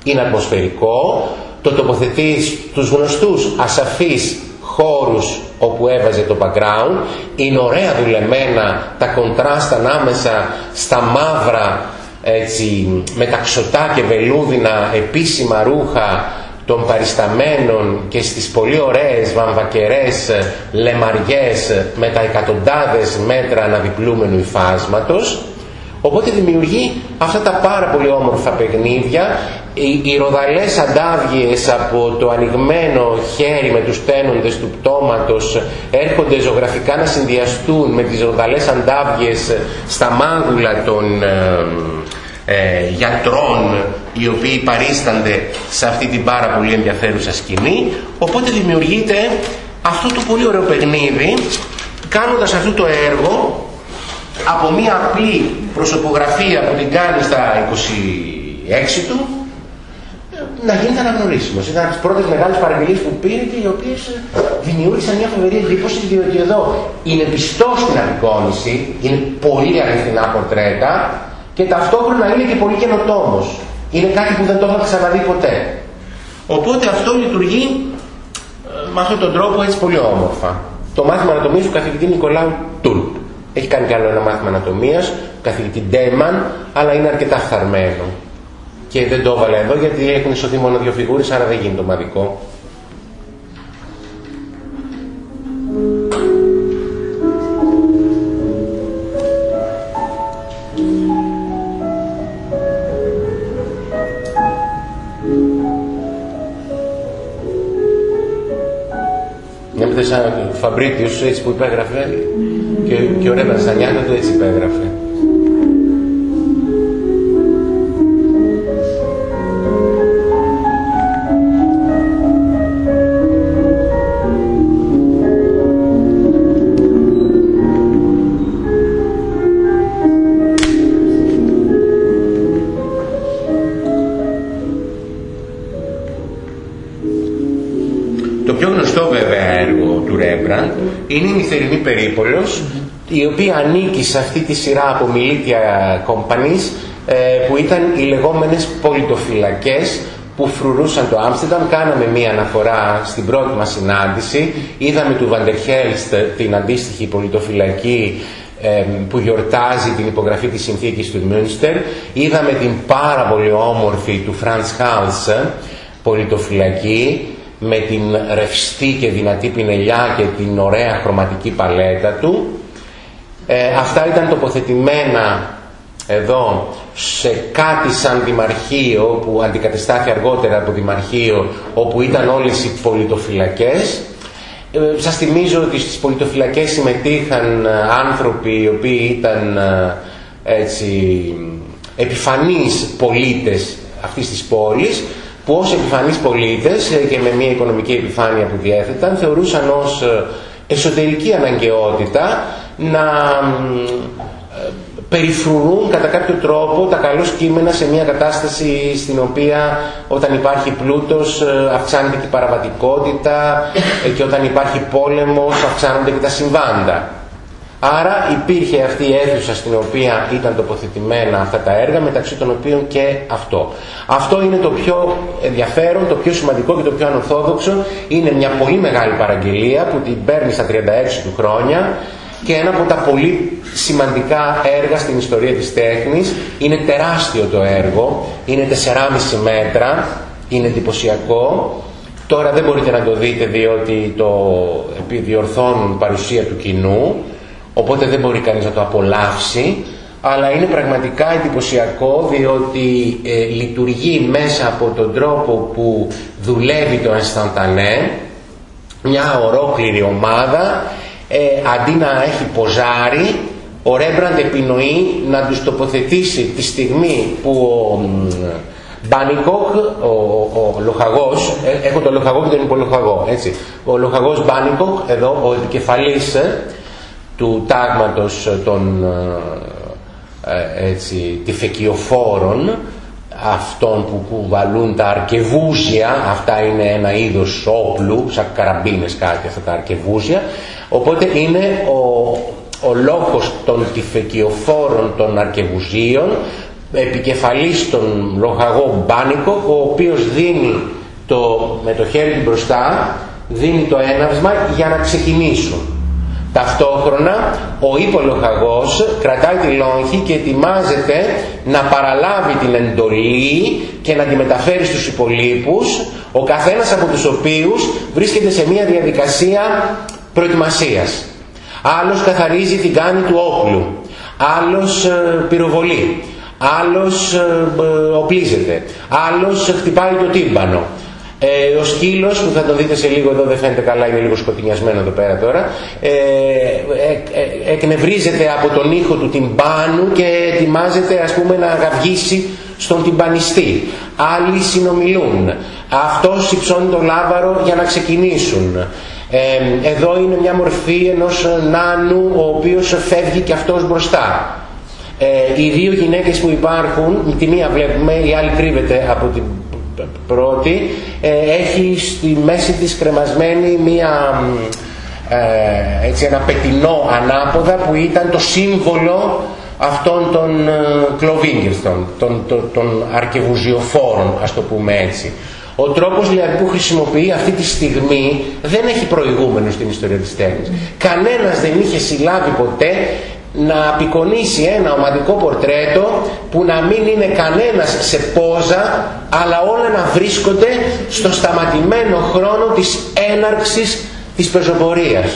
Είναι ατμοσφαιρικό, το τοποθετείς στους γνωστούς ασαφείς χώρους όπου έβαζε το background, είναι ωραία δουλεμένα τα κοντράστα ανάμεσα στα μαύρα έτσι, με τα ξωτά και βελούδινα επίσημα ρούχα των παρισταμένων και στις πολύ ωραίες βαμβακερές λεμαριές με τα εκατοντάδες μέτρα αναδιπλούμενου υφάσματος οπότε δημιουργεί αυτά τα πάρα πολύ όμορφα παιχνίδια. Οι, οι ροδαλές αντάβιες από το ανοιγμένο χέρι με τους τένοντες του πτώματος έρχονται ζωγραφικά να συνδυαστούν με τις ροδαλές αντάβιες στα μάγουλα των ε, ε, γιατρών οι οποίοι παρίστανται σε αυτή την πάρα πολύ ενδιαφέρουσα σκηνή. Οπότε δημιουργείται αυτό το πολύ ωραίο παιχνίδι κάνοντας αυτό το έργο από μια απλή προσωπογραφία που την κάνει στα 26 του να γίνεται αναγνωρίσιμος. Ήταν από τις πρώτες μεγάλες παραγγελίες που πήρε και οι οποίες δημιούργησαν μια φοβερή εντύπωση διότι εδώ είναι πιστός στην απεικόνηση, είναι πολύ αληθινά πορτρέτα και ταυτόχρονα είναι και πολύ καινοτόμος. Είναι κάτι που δεν το είχα ξαναδεί ποτέ. Οπότε αυτό λειτουργεί ε, με αυτόν τον τρόπο έτσι πολύ όμορφα. Το μάθημα ανατομίας του καθηγητή Νικολάου Τούλπ. Έχει κάνει κι άλλο ένα μάθημα ανατομίας, του καθηγητή Ντέμαν, αλλά είναι αρκετά φθαρμένο. Και δεν το έβαλα εδώ γιατί έχουν σωθεί μόνο δύο φιγούρες, άρα δεν γίνεται ομαδικό. σαν Φαμπρίτιος έτσι που υπέγραφε και, ωραία έτσι. Το πιο γνωστό βέβαια έργο του Ρέμπραντ είναι η νυχτερινή περίπολος η οποία ανήκει σε αυτή τη σειρά από μιλήτια companies ε, που ήταν οι λεγόμενες πολιτοφυλακές που φρουρούσαν το Άμστερνταμ. Κάναμε μία αναφορά στην πρώτη μας συνάντηση. Είδαμε του Βαντερχέλστ την αντίστοιχη πολιτοφυλακή που γιορτάζει την υπογραφή της συνθήκης του Μünster. Είδαμε την πάρα πολύ όμορφη του Φραντς Χάλς πολιτοφυλακή με την ρευστή και δυνατή πινελιά και την ωραία χρωματική παλέτα του. Ε, αυτά ήταν τοποθετημένα εδώ σε κάτι σαν δημαρχείο που αντικατεστάθη αργότερα από δημαρχείο όπου ήταν όλες οι πολιτοφυλακές. Ε, σας θυμίζω ότι στις πολιτοφυλακές συμμετείχαν ε, άνθρωποι οι οποίοι ήταν ε, έτσι, επιφανείς πολίτες αυτής της πόλης που ως επιφανείς πολίτες και με μια οικονομική επιφάνεια που διέθεταν θεωρούσαν ως εσωτερική αναγκαιότητα να περιφρουρούν κατά κάποιο τρόπο τα καλώς κείμενα σε μια κατάσταση στην οποία όταν υπάρχει πλούτος ε, αυξάνεται και η παραβατικότητα ε, και όταν υπάρχει πόλεμος αυξάνονται και τα συμβάντα. Άρα υπήρχε αυτή η αίθουσα στην οποία ήταν τοποθετημένα αυτά τα έργα μεταξύ των οποίων και αυτό. Αυτό είναι το πιο ενδιαφέρον, το πιο σημαντικό και το πιο ανορθόδοξο. Είναι μια πολύ μεγάλη παραγγελία που την παίρνει στα 36 του χρόνια και ένα από τα πολύ σημαντικά έργα στην ιστορία της τέχνης. Είναι τεράστιο το έργο, είναι 4,5 μέτρα, είναι εντυπωσιακό. Τώρα δεν μπορείτε να το δείτε διότι το επιδιορθώνουν παρουσία του κοινού, οπότε δεν μπορεί κανείς να το απολαύσει, αλλά είναι πραγματικά εντυπωσιακό διότι ε, λειτουργεί μέσα από τον τρόπο που δουλεύει το Ενσταντανέ, μια ορόκληρη ομάδα ε, αντί να έχει ποζάρι ο Ρέμπραντ επινοεί να τους τοποθετήσει τη στιγμή που ο Μπάνικοκ, ο, ο, ο λοχαγός, ε, έχω το λοχαγό και τον υπολοχαγό, έτσι. Ο λοχαγός Μπάνικοκ, εδώ, ο επικεφαλής ε, του τάγματος των ε, έτσι, τυφεκιοφόρων, αυτών που κουβαλούν τα αρκεβούζια, αυτά είναι ένα είδος όπλου, σαν καραμπίνες κάτι αυτά τα αρκεβούζια, οπότε είναι ο, ο λόγος των τυφεκιοφόρων των αρκεβουζίων, επικεφαλής των λοχαγό Μπάνικο, ο οποίος δίνει το, με το χέρι του μπροστά, δίνει το έναυσμα για να ξεκινήσουν. Ταυτόχρονα ο υπολοχαγός κρατάει τη λόγχη και ετοιμάζεται να παραλάβει την εντολή και να τη μεταφέρει στους υπολείπους, ο καθένας από τους οποίους βρίσκεται σε μια διαδικασία προετοιμασίας. Άλλος καθαρίζει την κάνη του όπλου, άλλος ε, πυροβολεί, άλλος ε, ε, οπλίζεται, άλλος χτυπάει το τύμπανο, ε, ο σκύλος που θα το δείτε σε λίγο εδώ δεν φαίνεται καλά είναι λίγο σκοτεινιασμένο εδώ πέρα τώρα ε, ε, ε, εκνευρίζεται από τον ήχο του τυμπάνου και ετοιμάζεται ας πούμε να γαυγίσει στον τυμπανιστή. Άλλοι συνομιλούν. Αυτός υψώνει το λάβαρο για να ξεκινήσουν ε, εδώ είναι μια μορφή ενός νάνου ο οποίος φεύγει και αυτός μπροστά ε, οι δύο γυναίκες που υπάρχουν, τη μία βλέπουμε, η άλλη κρύβεται από την πρώτη ε, έχει στη μέση της κρεμασμένη μία, ε, έτσι ένα πετινό ανάποδα που ήταν το σύμβολο αυτών των ε, των, των, των αρκεβουζιοφόρων ας το πούμε έτσι. Ο τρόπος δηλαδή που χρησιμοποιεί αυτή τη στιγμή δεν έχει προηγούμενο στην ιστορία της τέχνης. Κανένας δεν είχε συλλάβει ποτέ να απεικονίσει ένα ομαδικό πορτρέτο που να μην είναι κανένας σε πόζα αλλά όλα να βρίσκονται στο σταματημένο χρόνο της έναρξης της πεζοπορίας.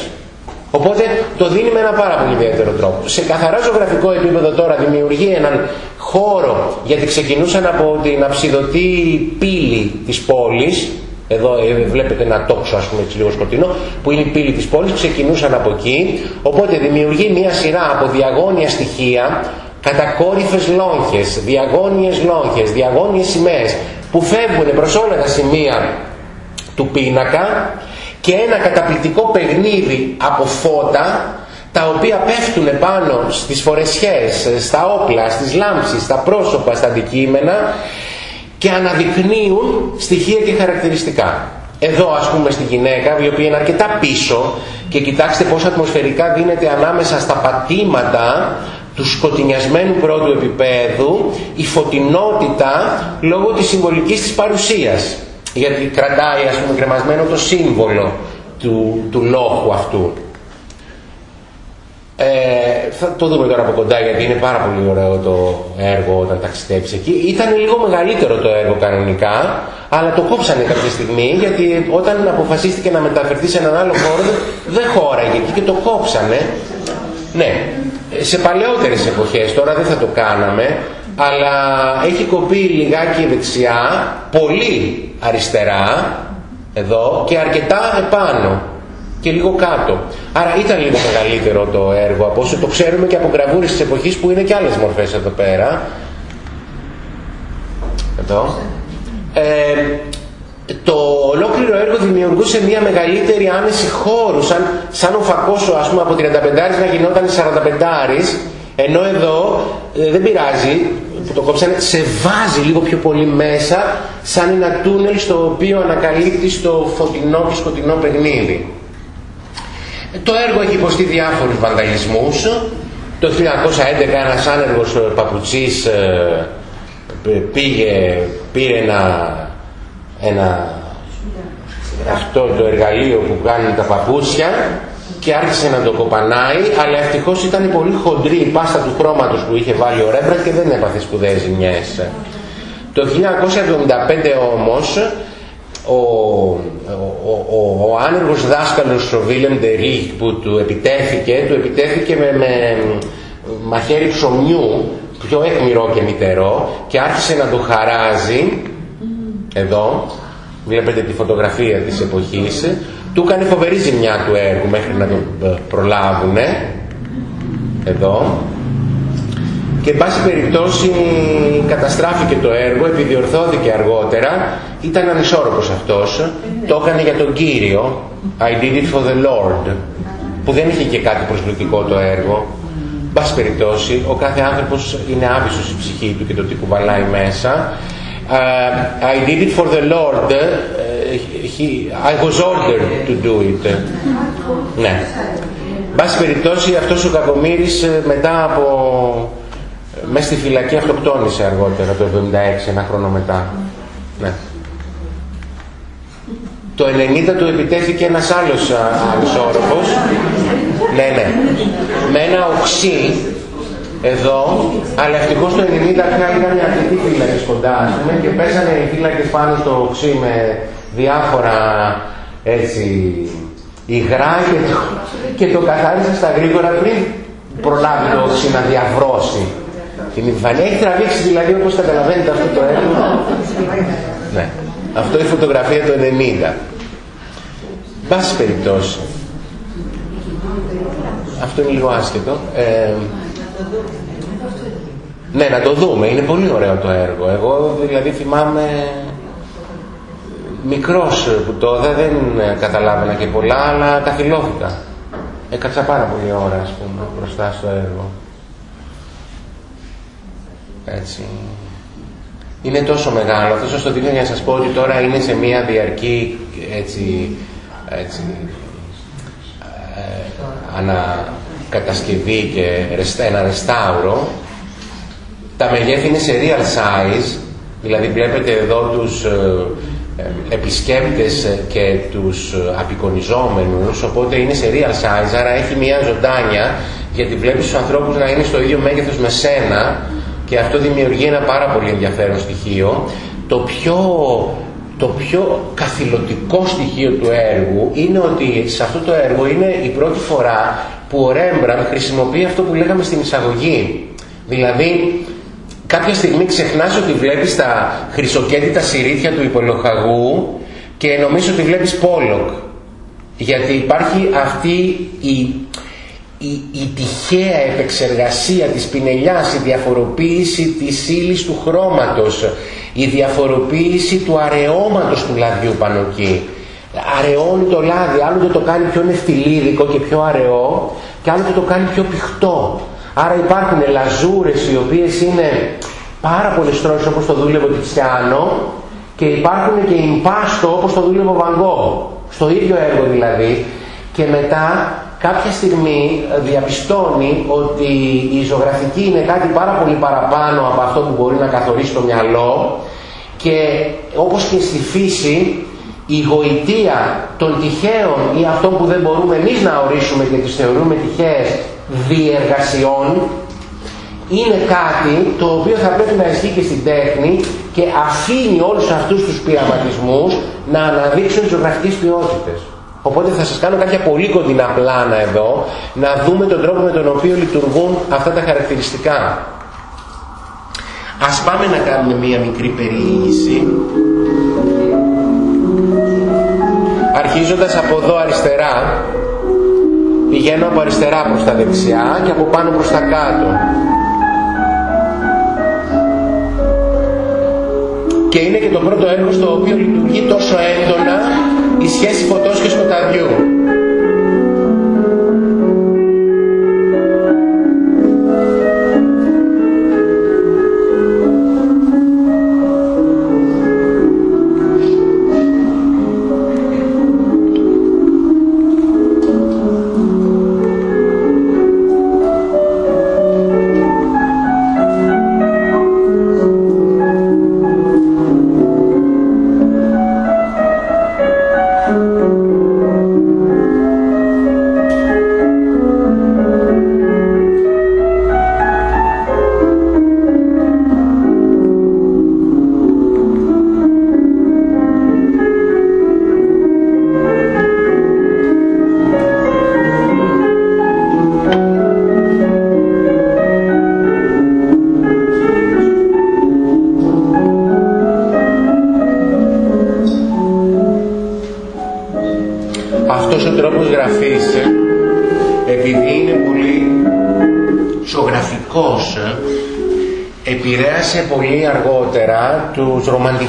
Οπότε το δίνει με ένα πάρα πολύ ιδιαίτερο τρόπο. Σε καθαρά ζωγραφικό επίπεδο τώρα δημιουργεί έναν χώρο γιατί ξεκινούσαν από την αψιδωτή πύλη της πόλης εδώ ε, βλέπετε ένα τόξο ας πούμε έτσι λίγο σκοτεινό που είναι η πύλη της πόλης, ξεκινούσαν από εκεί οπότε δημιουργεί μια σειρά από διαγώνια στοιχεία κατακόρυφες λόγχες, διαγώνιες λόγχες, διαγώνιες σημαίες που φεύγουν προς όλα τα σημεία του πίνακα και ένα καταπληκτικό παιχνίδι από φώτα τα οποία πέφτουν πάνω στις φορεσιές, στα όπλα, στις λάμψεις, στα πρόσωπα, στα αντικείμενα και αναδεικνύουν στοιχεία και χαρακτηριστικά. εδώ ας πούμε στη γυναίκα, η οποία είναι αρκετά πίσω και κοιτάξτε πώς ατμοσφαιρικά δίνεται ανάμεσα στα πατήματα του σκοτεινιασμένου πρώτου επίπεδου η φωτεινότητα λόγω της συμβολικής της παρουσίας. Γιατί κρατάει ας πούμε κρεμασμένο το σύμβολο του, του λόγου αυτού. Ε, θα το δούμε τώρα από κοντά γιατί είναι πάρα πολύ ωραίο το έργο όταν ταξιδέψεις εκεί. Ήταν λίγο μεγαλύτερο το έργο κανονικά, αλλά το κόψανε κάποια στιγμή γιατί όταν αποφασίστηκε να μεταφερθεί σε έναν άλλο χώρο δεν χώραγε εκεί και το κόψανε. Ναι, σε παλαιότερες εποχές, τώρα δεν θα το κάναμε, αλλά έχει κοπεί λιγάκι δεξιά, πολύ αριστερά, εδώ και αρκετά επάνω και λίγο κάτω. Άρα ήταν λίγο μεγαλύτερο το έργο από όσο το ξέρουμε και από γραβούρες της εποχής που είναι και άλλες μορφές εδώ πέρα. Εδώ. Ε, το ολόκληρο έργο δημιουργούσε μια μεγαλύτερη άνεση χώρου, σαν, σαν ο Φακόσο ας πούμε από 35 να γινόταν 45 ενώ εδώ ε, δεν πειράζει που το κόψανε, σε βάζει λίγο πιο πολύ μέσα σαν ένα τούνελ στο οποίο ανακαλύπτει το φωτεινό και σκοτεινό παιχνίδι. Το έργο έχει υποστεί διάφορους βανδαλισμούς. Το 1911 ένας άνεργος παπουτσής ε, πήγε, πήρε ένα, ένα αυτό το εργαλείο που κάνουν τα παπούτσια και άρχισε να το κοπανάει, αλλά ευτυχώς ήταν πολύ χοντρή η πάστα του χρώματος που είχε βάλει ο Ρέμπραντ και δεν έπαθε σπουδαίες ζημιές. Το 1975 όμως ο, ο, ο, ο άνεργος δάσκαλος ο Βίλεμ Ντερίχ που του επιτέθηκε, του επιτέθηκε με, με μαχαίρι ψωμιού πιο εκμυρό και μητερό και άρχισε να το χαράζει εδώ βλέπετε τη φωτογραφία της εποχής του έκανε φοβερή ζημιά του έργου μέχρι να το ε, προλάβουνε. Εδώ. Και εν πάση περιπτώσει καταστράφηκε το έργο, επιδιορθώθηκε αργότερα, ήταν ανισόρροπος αυτός, το έκανε για τον Κύριο, I did it for the Lord, που δεν είχε και κάτι προσβλητικό το έργο. Εν πάση περιπτώσει, ο κάθε άνθρωπος είναι άβυσος η ψυχή του και το τι κουβαλάει μέσα. Uh, I did it for the Lord, uh, he, I was ordered to do it. ναι. Εν πάση περιπτώσει αυτός ο Κακομύρης ε, μετά από μέσα στη φυλακή αυτοκτόνησε αργότερα, το 76, ένα χρόνο μετά. Ναι. Το 90 του επιτέθηκε ένας άλλος όροφος. Ναι, ναι. Με ένα οξύ εδώ, αλλά ευτυχώς το 90 πια ήταν αρκετοί φύλακες κοντά, ας πούμε, και πέσανε οι φύλακες πάνω στο οξύ με διάφορα έτσι υγρά και το, και το καθάρισε στα γρήγορα πριν προλάβει το οξύ να διαβρώσει την επιφανία. Έχει τραβήξει δηλαδή όπως καταλαβαίνετε αυτό το έργο. ναι. Αυτό είναι η φωτογραφία του 90. Πάση περιπτώσει. Αυτό είναι λίγο άσχετο. Ε, ναι, να το δούμε. Είναι πολύ ωραίο το έργο. Εγώ δηλαδή θυμάμαι μικρός που τότε δεν καταλάβαινα και πολλά, αλλά καθυλώθηκα. Έκατσα πάρα πολύ ώρα, ας πούμε, μπροστά στο έργο. Έτσι. Είναι τόσο μεγάλο. Αυτό στο δείχνω για να σας πω ότι τώρα είναι σε μια διαρκή έτσι, έτσι, ε, ανακατασκευή και ένα ρεστάουρο. Τα μεγέθη είναι σε real size, δηλαδή βλέπετε εδώ τους ε, ε, επισκέπτες και τους απεικονιζόμενους, οπότε είναι σε real size, άρα έχει μια ζωντάνια, γιατί βλέπεις τους ανθρώπους να είναι στο ίδιο μέγεθος με σένα, και αυτό δημιουργεί ένα πάρα πολύ ενδιαφέρον στοιχείο. Το πιο, το πιο καθηλωτικό στοιχείο του έργου είναι ότι σε αυτό το έργο είναι η πρώτη φορά που ο Ρέμπραν χρησιμοποιεί αυτό που λέγαμε στην εισαγωγή. Δηλαδή, κάποια στιγμή ξεχνάς ότι βλέπεις τα χρυσοκέντητα συρρήθια του υπολοχαγού και νομίζω ότι βλέπεις Πόλοκ. Γιατί υπάρχει αυτή η η, η τυχαία επεξεργασία της πινελιάς, η διαφοροποίηση της ύλης του χρώματος, η διαφοροποίηση του αραιώματος του λαδιού πάνω εκεί. Αραιώνει το λάδι, άλλο το κάνει πιο νεφτιλίδικο και πιο αραιό και άλλο το κάνει πιο πηχτό. Άρα υπάρχουν λαζούρες οι οποίες είναι πάρα πολύ στρώσεις όπως το δούλευε ο Τιτσιάνο και υπάρχουν και impasto όπως το δούλευε ο Βαγκό, στο ίδιο έργο δηλαδή. Και μετά κάποια στιγμή διαπιστώνει ότι η ζωγραφική είναι κάτι πάρα πολύ παραπάνω από αυτό που μπορεί να καθορίσει το μυαλό και όπως και στη φύση η γοητεία των τυχαίων ή αυτών που δεν μπορούμε εμείς να ορίσουμε και τις θεωρούμε τυχαίες διεργασιών είναι κάτι το οποίο θα πρέπει να ισχύει και στην τέχνη και αφήνει όλους αυτούς τους πειραματισμούς να αναδείξουν ζωγραφικές ποιότητες. Οπότε θα σας κάνω κάποια πολύ κοντινά πλάνα εδώ, να δούμε τον τρόπο με τον οποίο λειτουργούν αυτά τα χαρακτηριστικά. Ας πάμε να κάνουμε μία μικρή περιήγηση. Αρχίζοντας από εδώ αριστερά, πηγαίνω από αριστερά προς τα δεξιά και από πάνω προς τα κάτω. Και είναι και το πρώτο έργο στο οποίο λειτουργεί τόσο έντονα η σχέση φωτός και σκοταδιού.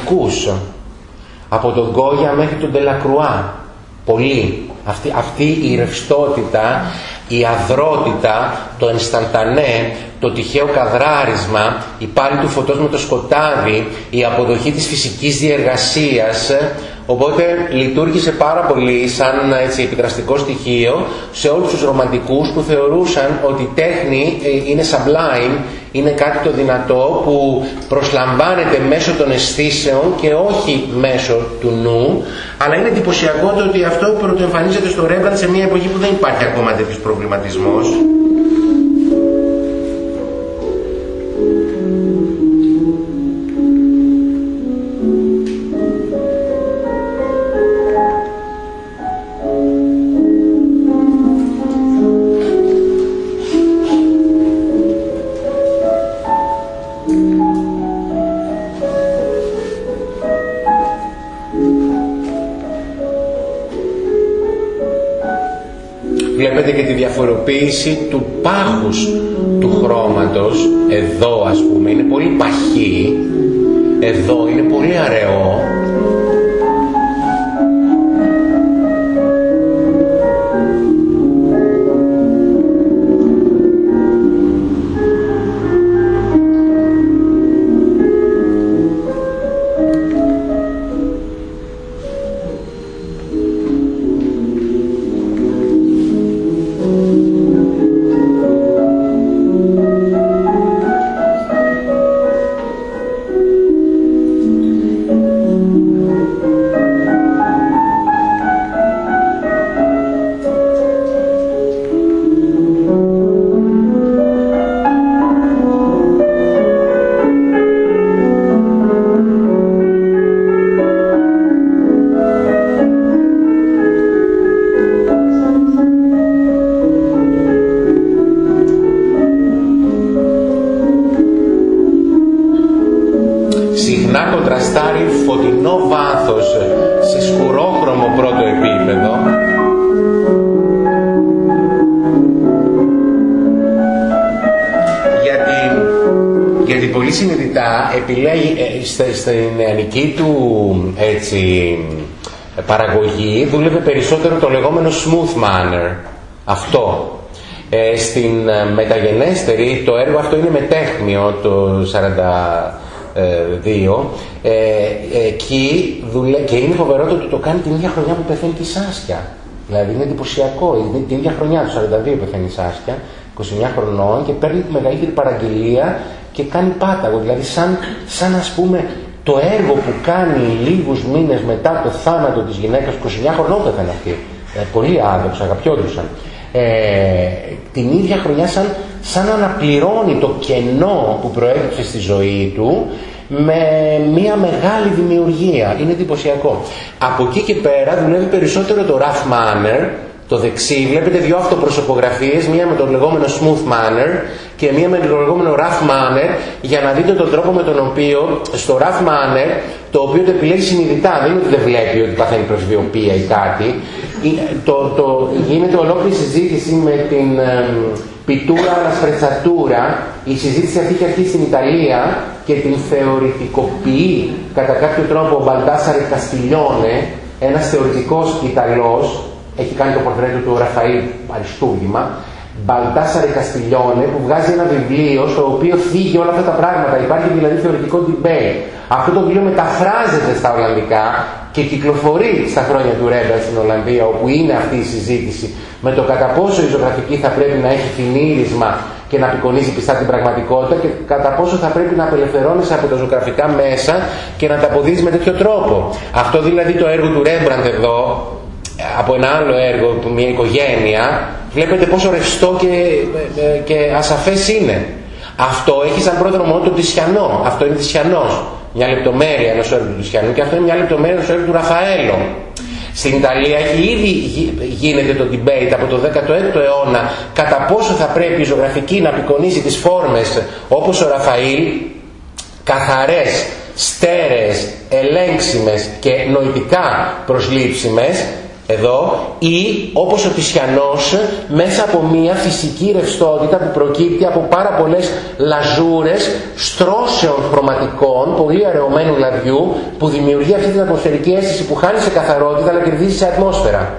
Τους ρομαντικούς από τον Γκόγια μέχρι τον Τελακρουά. Πολύ. Αυτή, αυτή η ρευστότητα η αδρότητα το ενσταντανέ το τυχαίο καδράρισμα η πάλη του φωτός με το σκοτάδι η αποδοχή της φυσικής διεργασίας Οπότε λειτουργήσε πάρα πολύ σαν έτσι, επιδραστικό στοιχείο σε όλους τους ρομαντικούς που θεωρούσαν ότι η τέχνη ε, είναι sublime, είναι κάτι το δυνατό που προσλαμβάνεται μέσω των αισθήσεων και όχι μέσω του νου, αλλά είναι εντυπωσιακό το ότι αυτό πρωτοεμφανίζεται στο Ρέμπραντ σε μια εποχή που δεν υπάρχει ακόμα τέτοιος προβληματισμός. Εδώ είναι πολύ αραιό στην νεανική του έτσι, παραγωγή δούλευε περισσότερο το λεγόμενο smooth manner. Αυτό. Ε, στην ε, μεταγενέστερη το έργο αυτό είναι μετέχνιο το δύο, ε, εκεί δουλε... και είναι φοβερό το ότι το κάνει την ίδια χρονιά που πεθαίνει και η Σάσκια. Δηλαδή είναι εντυπωσιακό. Είναι την ίδια χρονιά του 42 πεθαίνει η Σάσκια, 29 χρονών και παίρνει τη μεγαλύτερη παραγγελία και κάνει πάταγο. Δηλαδή σαν, σαν ας πούμε το έργο που κάνει λίγους μήνες μετά το θάνατο της γυναίκας, 29 χρονών πέθανε αυτή. Ε, πολύ άδοξα, αγαπιόντουσαν. Ε, την ίδια χρονιά σαν, σαν να αναπληρώνει το κενό που προέκυψε στη ζωή του με μια μεγάλη δημιουργία. Είναι εντυπωσιακό. Από εκεί και πέρα δουλεύει περισσότερο το rough manner, το δεξί. Βλέπετε δύο αυτοπροσωπογραφίες, μία με το λεγόμενο smooth manner και μία με το λεγόμενο rough manner, για να δείτε τον τρόπο με τον οποίο στο rough manner, το οποίο το επιλέγει συνειδητά, δεν είναι ότι δεν βλέπει ότι παθαίνει προσβιοπία ή κάτι, το, το, γίνεται ολόκληρη συζήτηση με την πιτούρα αλλά η συζήτηση αυτή έχει αρχίσει στην Ιταλία και την θεωρητικοποιεί κατά κάποιο τρόπο ο Μπαλτάσαρη Καστιλιώνε, ένας θεωρητικός Ιταλός, έχει κάνει το πορτρέτο του Ραφαήλ Αριστούργημα, Μπαλτάσαρη Καστιλιώνε, που βγάζει ένα βιβλίο στο οποίο θίγει όλα αυτά τα πράγματα. Υπάρχει δηλαδή θεωρητικό debate. Αυτό το βιβλίο μεταφράζεται στα Ολλανδικά και κυκλοφορεί στα χρόνια του Ρέμπερ στην Ολλανδία, όπου είναι αυτή η συζήτηση με το κατά πόσο η ζωγραφική θα πρέπει να έχει φινίρισμα και να απεικονίζει πιστά την πραγματικότητα και κατά πόσο θα πρέπει να απελευθερώνεσαι από τα ζωγραφικά μέσα και να τα αποδίδεις με τέτοιο τρόπο. Αυτό δηλαδή το έργο του Ρέμπραντ εδώ, από ένα άλλο έργο, μια οικογένεια, βλέπετε πόσο ρευστό και, και ασαφές είναι. Αυτό έχει σαν πρόδρομο το Τισιανό. Αυτό είναι Τισιανός. Μια λεπτομέρεια ενός έργου του Τισιανού και αυτό είναι μια λεπτομέρεια ενός έργου του Ραφαέλο. Στην Ιταλία έχει ήδη γίνεται το debate από το 16ο αιώνα κατά πόσο θα πρέπει η ζωγραφική να απεικονίζει τις φόρμες όπως ο Ραφαήλ καθαρές, στέρεες, ελέγξιμες και νοητικά προσλήψιμες εδώ ή όπως ο Τισιανός μέσα από μια φυσική ρευστότητα που προκύπτει από πάρα πολλές λαζούρες στρώσεων χρωματικών πολύ αραιωμένου λαδιού που δημιουργεί αυτή την ατμοσφαιρική αίσθηση που χάνει σε καθαρότητα αλλά κερδίζει σε ατμόσφαιρα.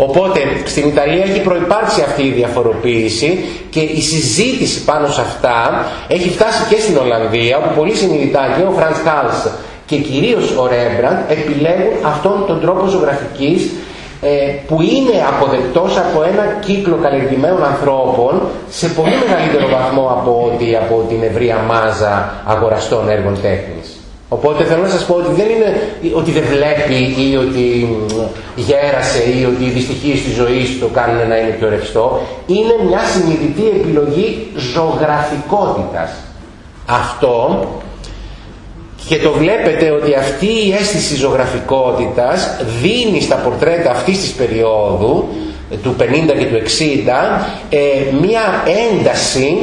Οπότε στην Ιταλία έχει προϋπάρξει αυτή η διαφοροποίηση και η συζήτηση πάνω σε αυτά έχει φτάσει και στην Ολλανδία όπου πολύ συνειδητά και ο Φραντς Χάλς και κυρίως ο Ρέμπραντ επιλέγουν αυτόν τον τρόπο ζωγραφικής ε, που είναι αποδεκτός από ένα κύκλο καλλιεργημένων ανθρώπων σε πολύ μεγαλύτερο βαθμό από ότι από την ευρεία μάζα αγοραστών έργων τέχνης. Οπότε θέλω να σας πω ότι δεν είναι ότι δεν βλέπει ή ότι γέρασε ή ότι οι δυστυχίες της ζωής το κάνουν να είναι πιο ρευστό. Είναι μια συνειδητή επιλογή ζωγραφικότητας. Αυτό και το βλέπετε ότι αυτή η αίσθηση ζωγραφικότητας δίνει στα πορτρέτα αυτής της περίοδου του 50 και του 60 ε, μία ένταση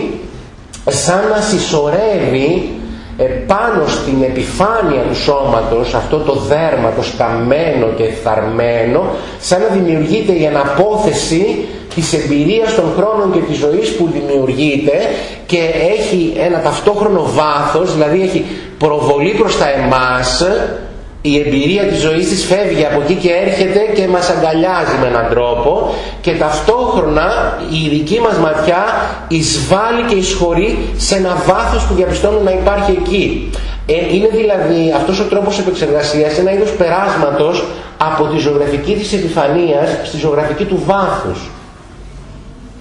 σαν να συσσωρεύει ε, πάνω στην επιφάνεια του σώματος αυτό το δέρμα, το σκαμμένο και θαρμένο σαν να δημιουργείται η αναπόθεση της εμπειρίας των χρόνων και της ζωής που δημιουργείται και έχει ένα ταυτόχρονο βάθος, δηλαδή έχει προβολή προς τα εμάς, η εμπειρία της ζωής της φεύγει από εκεί και έρχεται και μας αγκαλιάζει με έναν τρόπο και ταυτόχρονα η δική μας ματιά εισβάλλει και εισχωρεί σε ένα βάθος που διαπιστώνουμε να υπάρχει εκεί. Ε, είναι δηλαδή αυτός ο τρόπος επεξεργασίας ένα είδος περάσματος από τη ζωγραφική της επιφανείας στη ζωγραφική του βάθους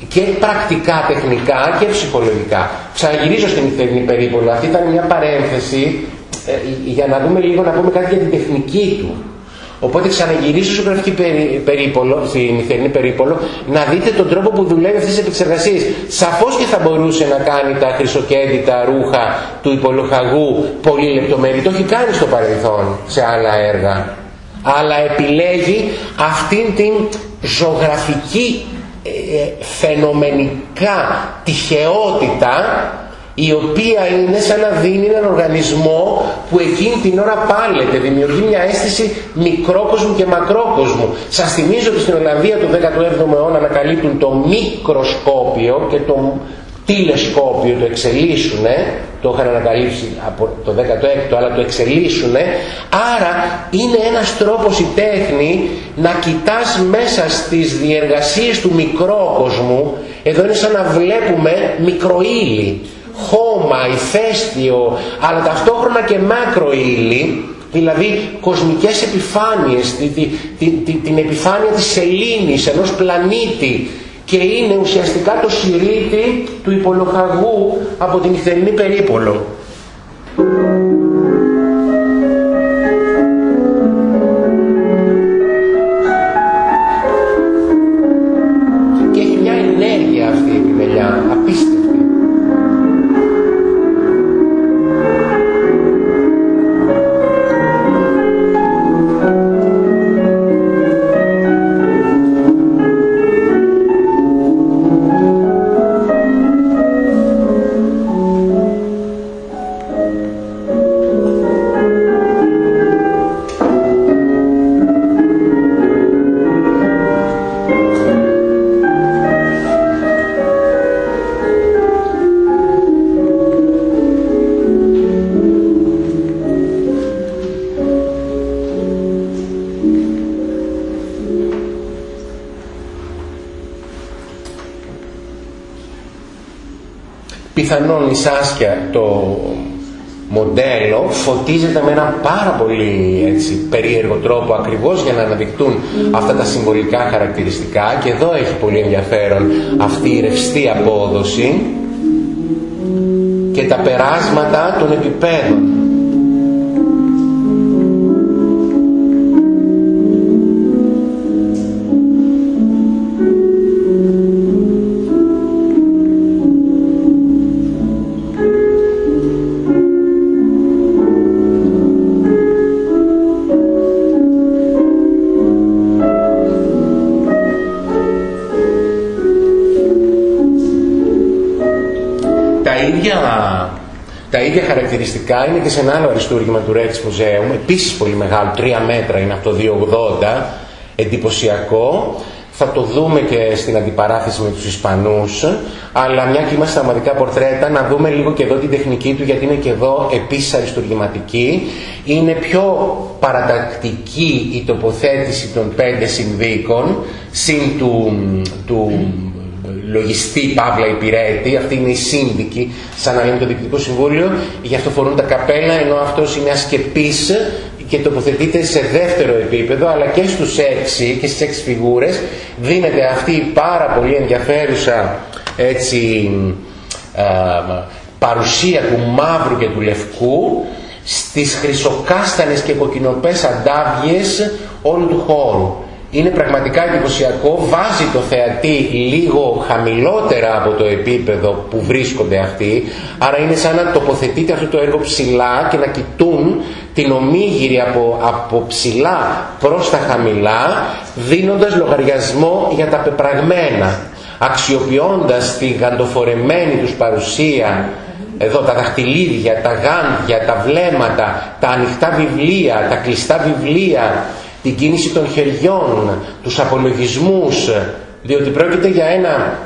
και πρακτικά, τεχνικά και ψυχολογικά. Ξαναγυρίζω στην νυχτερινή περίπολο. Αυτή ήταν μια παρένθεση ε, για να δούμε λίγο, να πούμε κάτι για την τεχνική του. Οπότε ξαναγυρίζω στο γραφική περίπολο, στην νυχτερινή περίπολο, να δείτε τον τρόπο που δουλεύει αυτές τις επεξεργασίες. Σαφώς και θα μπορούσε να κάνει τα χρυσοκέντητα ρούχα του υπολογαγού πολύ λεπτομέρη. Το έχει κάνει στο παρελθόν σε άλλα έργα. Αλλά επιλέγει αυτήν την ζωγραφική ε, φαινομενικά τυχαιότητα η οποία είναι σαν να δίνει έναν οργανισμό που εκείνη την ώρα πάλεται, δημιουργεί μια αίσθηση μικρόκοσμου και μακρόκοσμου. Σας θυμίζω ότι στην Ολλανδία του 17ου αιώνα ανακαλύπτουν το μικροσκόπιο και το τηλεσκόπιο, το εξελίσσουνε, το είχαν ανακαλύψει από το 16ο αλλά το εξελίσσουνε, άρα είναι ένας τρόπος η τέχνη να κοιτάς μέσα στις διεργασίες του μικρόκοσμου, εδώ είναι σαν να βλέπουμε μικροήλι, χώμα, ηφαίστειο, αλλά ταυτόχρονα και μάκρο ύλη, δηλαδή κοσμικές επιφάνειες, την επιφάνεια της σελήνης, ενός πλανήτη και είναι ουσιαστικά το σιρήτη του υπολοχαγού από την νυχτερινή περίπολο. Πιθανόν η Σάσκια το μοντέλο φωτίζεται με ένα πάρα πολύ έτσι, περίεργο τρόπο ακριβώς για να αναδεικτούν αυτά τα συμβολικά χαρακτηριστικά και εδώ έχει πολύ ενδιαφέρον αυτή η ρευστή απόδοση και τα περάσματα των επιπέδων. Ίδια χαρακτηριστικά είναι και σε ένα άλλο αριστούργημα του Ρέτς Μουζέου, επίσης πολύ μεγάλο, τρία μέτρα είναι αυτό, 280, εντυπωσιακό. Θα το δούμε και στην αντιπαράθεση με τους Ισπανούς, αλλά μια και είμαστε στα πορτρέτα, να δούμε λίγο και εδώ την τεχνική του, γιατί είναι και εδώ επίσης αριστουργηματική. Είναι πιο παρατακτική η τοποθέτηση των πέντε συνδίκων, συν του, του λογιστή Παύλα Υπηρέτη, αυτή είναι η σύνδικη, σαν να λέμε το Διοικητικό Συμβούλιο, γι' αυτό φορούν τα καπέλα, ενώ αυτός είναι ασκεπής και τοποθετείται σε δεύτερο επίπεδο, αλλά και στους έξι και στις έξι φιγούρες δίνεται αυτή η πάρα πολύ ενδιαφέρουσα έτσι, παρουσία του μαύρου και του λευκού στις χρυσοκάστανες και κοκκινοπές αντάβιες όλου του χώρου είναι πραγματικά εντυπωσιακό, βάζει το θεατή λίγο χαμηλότερα από το επίπεδο που βρίσκονται αυτοί, άρα είναι σαν να τοποθετείται αυτό το έργο ψηλά και να κοιτούν την ομίγυρη από, από ψηλά προς τα χαμηλά, δίνοντας λογαριασμό για τα πεπραγμένα, αξιοποιώντας τη γαντοφορεμένη τους παρουσία εδώ τα δαχτυλίδια, τα γάντια, τα βλέμματα, τα ανοιχτά βιβλία, τα κλειστά βιβλία, την κίνηση των χεριών, τους απολογισμούς, διότι πρόκειται για ένα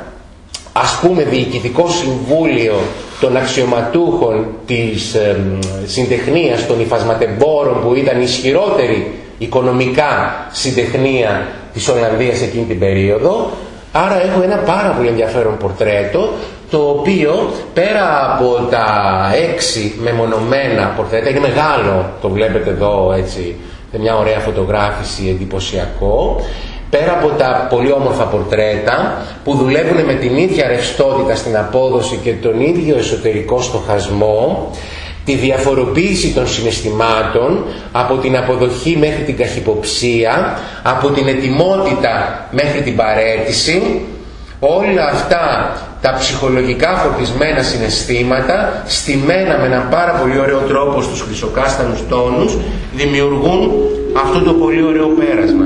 ας πούμε διοικητικό συμβούλιο των αξιωματούχων της ε, συντεχνίας των υφασματεμπόρων που ήταν ισχυρότερη οικονομικά συντεχνία της Ολλανδίας εκείνη την περίοδο. Άρα έχω ένα πάρα πολύ ενδιαφέρον πορτρέτο το οποίο πέρα από τα έξι μεμονωμένα πορτρέτα είναι μεγάλο το βλέπετε εδώ έτσι μια ωραία φωτογράφηση εντυπωσιακό. Πέρα από τα πολύ όμορφα πορτρέτα που δουλεύουν με την ίδια ρευστότητα στην απόδοση και τον ίδιο εσωτερικό στοχασμό τη διαφοροποίηση των συναισθημάτων από την αποδοχή μέχρι την καχυποψία από την ετοιμότητα μέχρι την παρέτηση όλα αυτά τα ψυχολογικά φορτισμένα συναισθήματα στημένα με έναν πάρα πολύ ωραίο τρόπο στους χρυσοκάστανους τόνους δημιουργούν αυτό το πολύ ωραίο πέρασμα.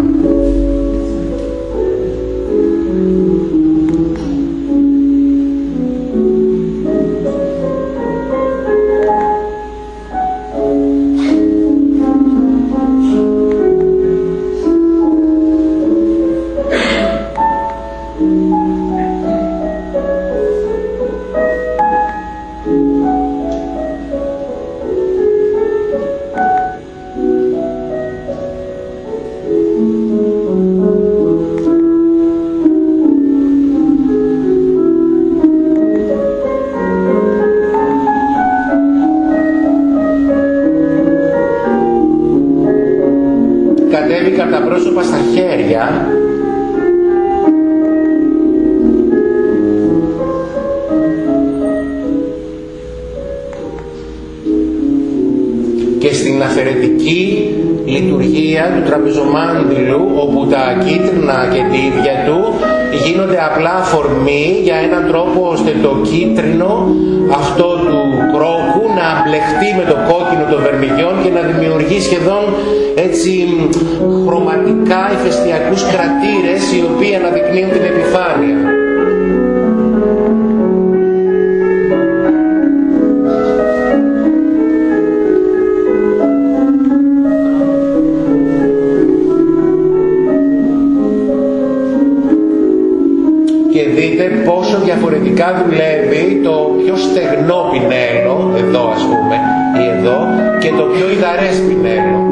Λειτουργία του τραπεζομάντιλου όπου τα κίτρινα και τη ίδια του γίνονται απλά αφορμή για έναν τρόπο ώστε το κίτρινο αυτό του κρόκου να μπλεχτεί με το κόκκινο των βερμιγιών και να δημιουργεί σχεδόν έτσι χρωματικά ηφαιστειακούς κρατήρες οι οποίοι αναδεικνύουν την επιφάνεια. Διαφορετικά δουλεύει το πιο στεγνό πινέλο, εδώ ας πούμε, ή εδώ, και το πιο ιδαρές πινέλο.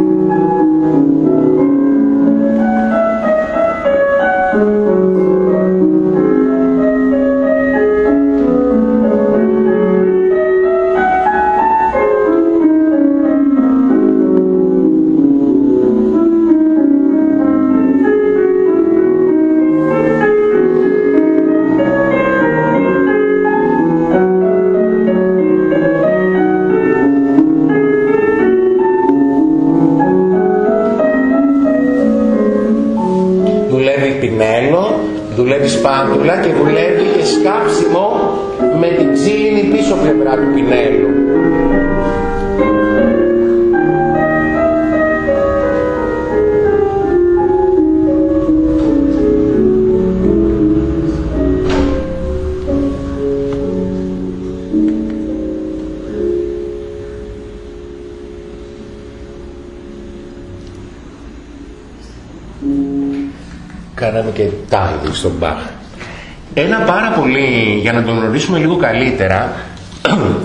Γνωρίσουμε λίγο καλύτερα,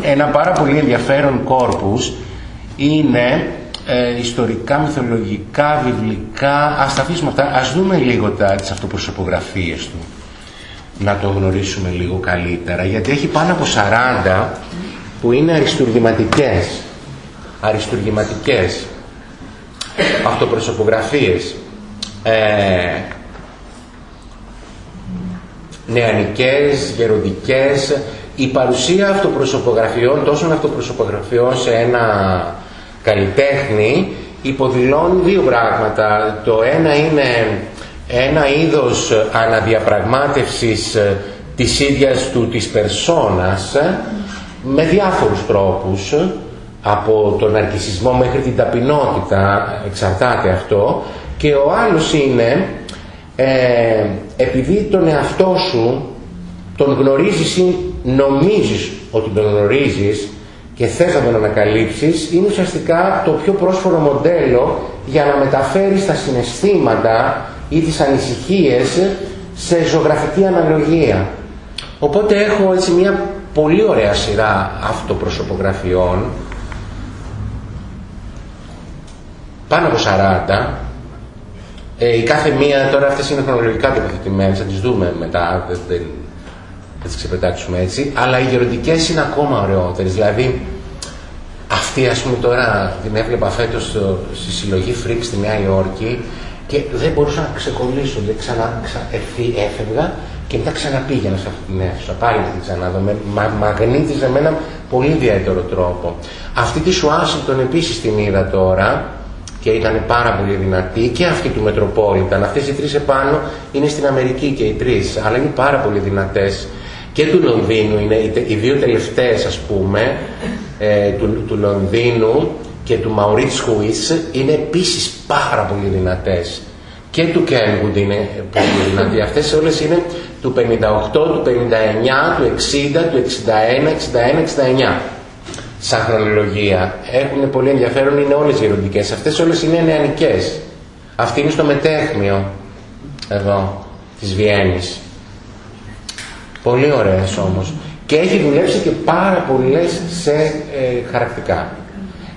ένα πάρα πολύ ενδιαφέρον κόρπους είναι ε, ιστορικά, μυθολογικά, βιβλικά. Ας τα αφήσουμε αυτά, ας δούμε λίγο τα, τις αυτοπροσωπογραφίες του. Να το γνωρίσουμε λίγο καλύτερα, γιατί έχει πάνω από 40 που είναι αριστουργηματικές. Αριστουργηματικές αυτοπροσωπογραφίες. Ε, νεανικές, γεροντικές, η παρουσία αυτοπροσωπογραφιών, τόσων αυτοπροσωπογραφιών σε ένα καλλιτέχνη υποδηλώνει δύο πράγματα. Το ένα είναι ένα είδος αναδιαπραγμάτευσης της ίδιας του της περσόνας με διάφορους τρόπους από τον αρκισισμό μέχρι την ταπεινότητα εξαρτάται αυτό και ο άλλος είναι ε, επειδή τον εαυτό σου τον γνωρίζεις ή νομίζεις ότι τον γνωρίζεις και θες να τον ανακαλύψεις είναι ουσιαστικά το πιο πρόσφορο μοντέλο για να μεταφέρεις τα συναισθήματα ή τις ανησυχίες σε ζωγραφική αναλογία. Οπότε έχω έτσι μια πολύ ωραία σειρά αυτοπροσωπογραφιών πάνω από 40 ε, η κάθε μία, τώρα αυτές είναι χρονολογικά τοποθετημένες, θα τις δούμε μετά, δεν, δεν θα τις ξεπετάξουμε έτσι, αλλά οι γεροντικές είναι ακόμα ωραιότερες, δηλαδή αυτή ας πούμε τώρα την έβλεπα φέτος στη συλλογή Freak στη Νέα Υόρκη και δεν μπορούσα να ξεκολλήσω, δηλαδή ξανά, ξα, έφευγα και μετά ξαναπήγαινα σε αυτή την αίθουσα, πάλι την ξαναδώ, με, μα, μαγνήτιζε με έναν πολύ ιδιαίτερο τρόπο. Αυτή τη Ουάσιγκτον επίσης την είδα τώρα, και ήταν πάρα πολύ δυνατή και αυτή του Μετροπόλιταν. Αυτές οι τρεις επάνω είναι στην Αμερική και οι τρεις, αλλά είναι πάρα πολύ δυνατές. Και του Λονδίνου είναι οι δύο τελευταίες ας πούμε, ε, του, του Λονδίνου και του Μαουρίτς Χουίς είναι επίσης πάρα πολύ δυνατές. Και του Κένγουντ είναι πολύ δυνατή. Αυτές όλες είναι του 58, του 59, του 60, του 61, 61, 69 σαν χρονολογία. Έχουν πολύ ενδιαφέρον, είναι όλες γεροντικές. Αυτές όλες είναι νεανικές. Αυτή είναι στο μετέχμιο, εδώ, της Βιέννης. Πολύ ωραίες όμως. Και έχει δουλέψει και πάρα πολλές σε ε, χαρακτικά.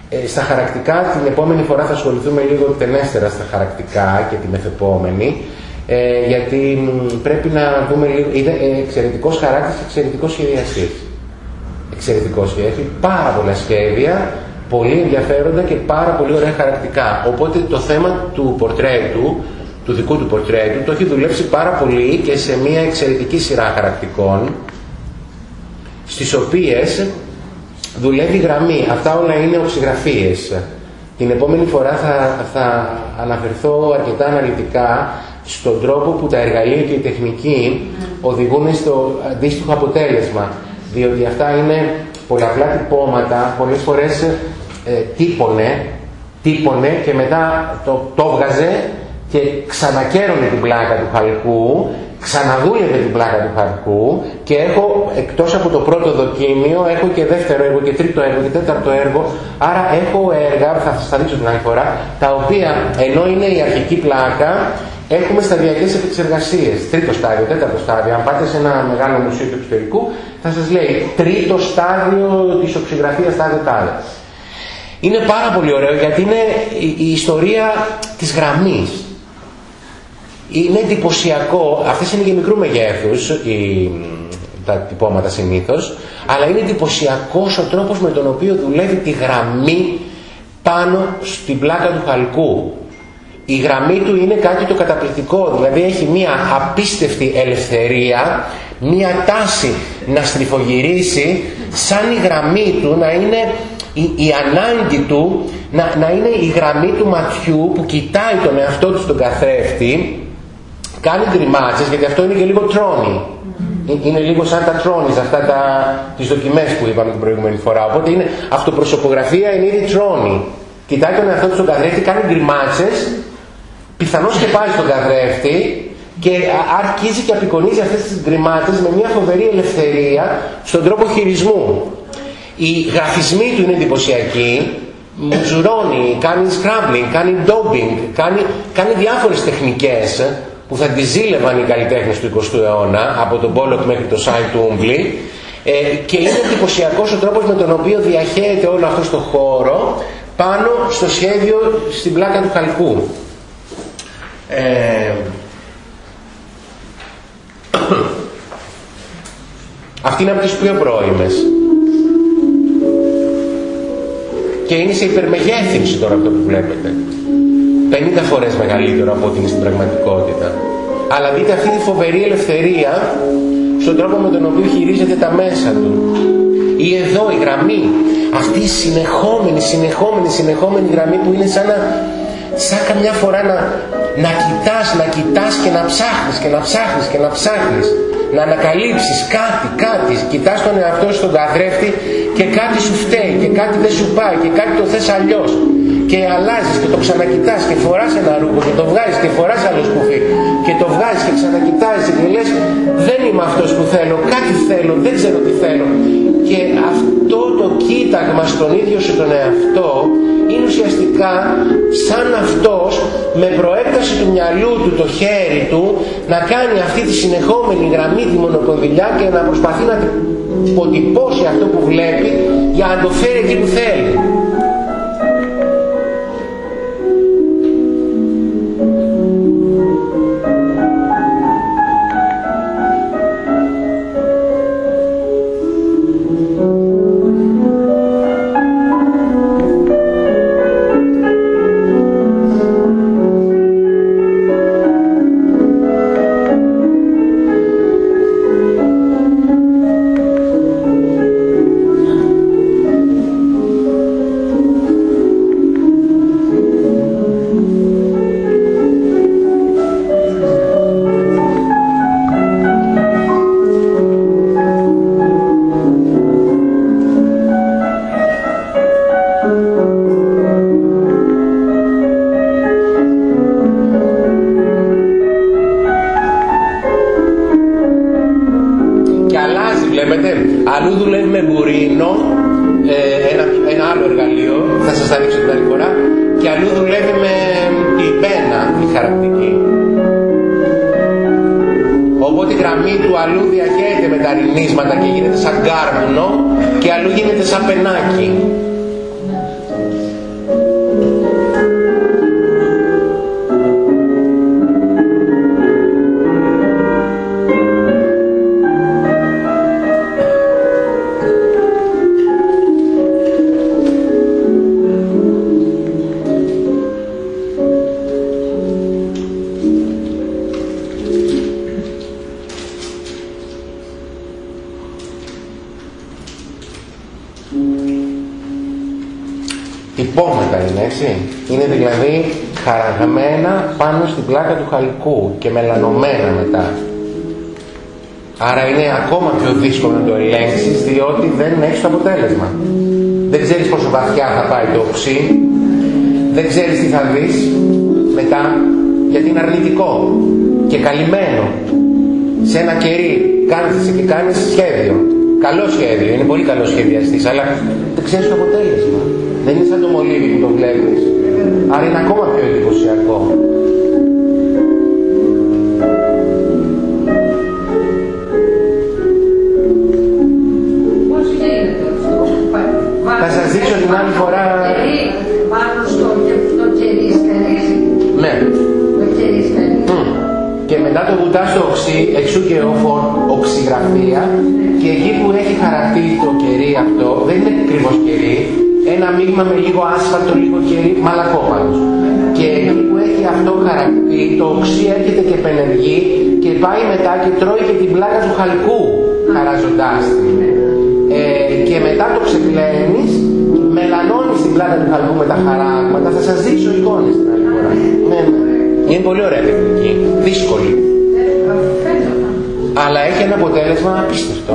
Ε, στα χαρακτικά την επόμενη φορά θα ασχοληθούμε λίγο τενέστερα στα χαρακτικά και την μεθεπόμενη ε, γιατί πρέπει να δούμε λίγο, είναι εξαιρετικός χαράκτης και εξαιρετικός σχεδιαστής εξαιρετικό σχέδιο. Έχει πάρα πολλά σχέδια, πολύ ενδιαφέροντα και πάρα πολύ ωραία χαρακτικά. Οπότε το θέμα του πορτρέτου, του του δικού του πορτρέτου, το έχει δουλέψει πάρα πολύ και σε μια εξαιρετική σειρά χαρακτικών, στις οποίες δουλεύει γραμμή. Αυτά όλα είναι οξυγραφίες. Την επόμενη φορά θα, θα αναφερθώ αρκετά αναλυτικά στον τρόπο που τα εργαλεία και η τεχνική οδηγούν στο αντίστοιχο αποτέλεσμα. Διότι αυτά είναι πολλαπλά τυπώματα, πολλές φορές ε, τύπωνε, τύπωνε και μετά το, το βγαζε και ξανακέρωνε την πλάκα του χαλκού, ξαναδούλευε την πλάκα του χαλκού και έχω εκτός από το πρώτο δοκίμιο έχω και δεύτερο έργο και τρίτο έργο και τέταρτο έργο. Άρα έχω έργα, θα σας τα δείξω την άλλη φορά τα οποία ενώ είναι η αρχική πλάκα έχουμε σταδιακές επεξεργασίες. Τρίτο στάδιο, τέταρτο στάδιο. Αν πάτε σε ένα μεγάλο μουσείο του εξωτερικού θα σας λέει τρίτο στάδιο της οξυγραφίας στάδιο τάδε είναι πάρα πολύ ωραίο γιατί είναι η ιστορία της γραμμής. Είναι εντυπωσιακό, αυτές είναι και μικρού μεγέθους οι, τα τυπώματα συνήθως, αλλά είναι εντυπωσιακός ο τρόπος με τον οποίο δουλεύει τη γραμμή πάνω στην πλάκα του χαλκού. Η γραμμή του είναι κάτι το καταπληκτικό, δηλαδή έχει μία απίστευτη ελευθερία, μία τάση να στριφογυρίσει, σαν η γραμμή του να είναι η, η ανάγκη του να, να είναι η γραμμή του ματιού που κοιτάει τον εαυτό του στον καθρέφτη κάνει γκριμάτσες γιατί αυτό είναι και λίγο τρόνι. Είναι λίγο σαν τα τρόνις, αυτά τα, τις δοκιμές που είπαμε την προηγούμενη φορά. Οπότε είναι αυτοπροσωπογραφία, είναι ήδη τρόνι. Κοιτάει τον εαυτό του στον καθρέφτη, κάνει γκριμάτσες, πιθανώς και πάει στον καθρέφτη και αρχίζει και απεικονίζει αυτές τις γκριμάτσες με μια φοβερή ελευθερία στον τρόπο χειρισμού. Οι γραφισμοί του είναι εντυπωσιακοί, μουζουρώνει, κάνει scrambling, κάνει dobbing, κάνει, κάνει διάφορες τεχνικές που θα τη ζήλευαν οι καλλιτέχνες του 20ου αιώνα, από τον Πόλοκ μέχρι το Σάιν του Ούμπλη, ε, και είναι εντυπωσιακός ο τρόπος με τον οποίο διαχέεται όλο αυτό στο χώρο πάνω στο σχέδιο στην πλάκα του χαλκού. Ε, αυτή είναι από τις πιο πρώιμες. Και είναι σε υπερμεγέθυνση τώρα αυτό που βλέπετε. 50 φορές μεγαλύτερο από ό,τι είναι στην πραγματικότητα. Αλλά δείτε αυτή τη φοβερή ελευθερία στον τρόπο με τον οποίο χειρίζεται τα μέσα του. Ή εδώ η γραμμή, αυτή η συνεχόμενη, συνεχόμενη, συνεχόμενη γραμμή που είναι σαν να, σαν καμιά φορά να, να κοιτάς, να κοιτάς και να ψάχνεις και να ψάχνεις και να ψάχνεις. Να ανακαλύψεις κάτι, κάτι, κοιτάς τον εαυτό σου στον καθρέφτη και κάτι σου φταίει και κάτι δεν σου πάει και κάτι το θες αλλιώς και αλλάζεις και το ξανακοιτάς και φοράς ένα ρούχο και το βγάζεις και φοράς άλλο σκουφί και το βγάζεις και ξανακοιτάζεις και λες δεν είμαι αυτός που θέλω, κάτι θέλω, δεν ξέρω τι θέλω και αυτό το κοίταγμα στον ίδιο σου τον εαυτό είναι ουσιαστικά σαν αυτός με προέκταση του μυαλού του το χέρι του να κάνει αυτή τη συνεχόμενη γραμμή τη μονοκονδυλιά και να προσπαθεί να αποτυπώσει αυτό που βλέπει για να το φέρει εκεί που θέλει. του αλλού διαχέεται με τα και γίνεται σαν κάρβουνο και αλλού γίνεται σαν πενάκι. Πάνω στην πλάκα του χαλκού και μελανωμένα μετά. Άρα είναι ακόμα πιο δύσκολο να το ελέγξεις διότι δεν έχεις το αποτέλεσμα. Δεν ξέρεις πόσο βαθιά θα πάει το οξύ, δεν ξέρεις τι θα δεις μετά, γιατί είναι αρνητικό και καλυμμένο. Σε ένα κερί κάνεις και κάνεις σχέδιο. Καλό σχέδιο, είναι πολύ καλό σχεδιαστής, αλλά δεν ξέρεις το αποτέλεσμα. Δεν είναι σαν το μολύβι που το βλέπεις. Άρα είναι ακόμα πιο εντυπωσιακό. Θα σας δείξω την άλλη φορά... Πάνω στο το κερί σκαρίζει. Ναι. Το κερί σκαρίζει. Και μετά το βουτά στο οξύ, εξού και όφο οξυγραφία και εκεί που έχει χαρακτή το κερί αυτό, δεν είναι ακριβώς κερί, ένα μείγμα με λίγο άσφαλτο, λίγο κερί, μαλακόπανος. Και εκεί που έχει αυτό χαρακτή, το οξύ έρχεται και πενεργεί και πάει μετά και τρώει και την πλάκα του χαλκού, χαράζοντάς την. Ε, και μετά το ξεπλένεις, μελανώνεις την πλάκα του χαλκού με τα χαράγματα, θα σας δείξω εικόνες την άλλη φορά. Ναι, ναι. Είναι πολύ ωραία τεχνική, δύσκολη. Αλλά έχει ένα αποτέλεσμα απίστευτο.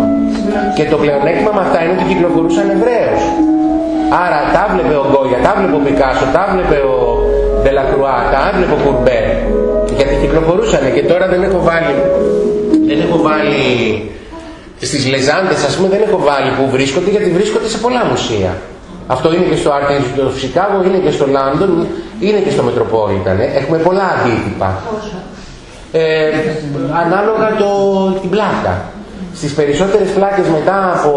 Και το πλεονέκτημα με αυτά είναι ότι κυκλοφορούσαν Εβραίους. Άρα τα βλέπε ο Γκόγια, τα βλέπε ο Πικάσο, τα βλέπε ο Ντελακρουά, τα βλέπε ο Κουρμπέ. Γιατί κυκλοφορούσαν και τώρα δεν έχω βάλει, δεν έχω βάλει στις λεζάντες ας πούμε δεν έχω βάλει που βρίσκονται γιατί βρίσκονται σε πολλά μουσεία. Αυτό είναι και στο Art Institute of Chicago, είναι και στο London, είναι και στο Metropolitan. Ε. Έχουμε πολλά αντίτυπα. Ε, ανάλογα το, την πλάκα. Στις περισσότερες πλάκες μετά από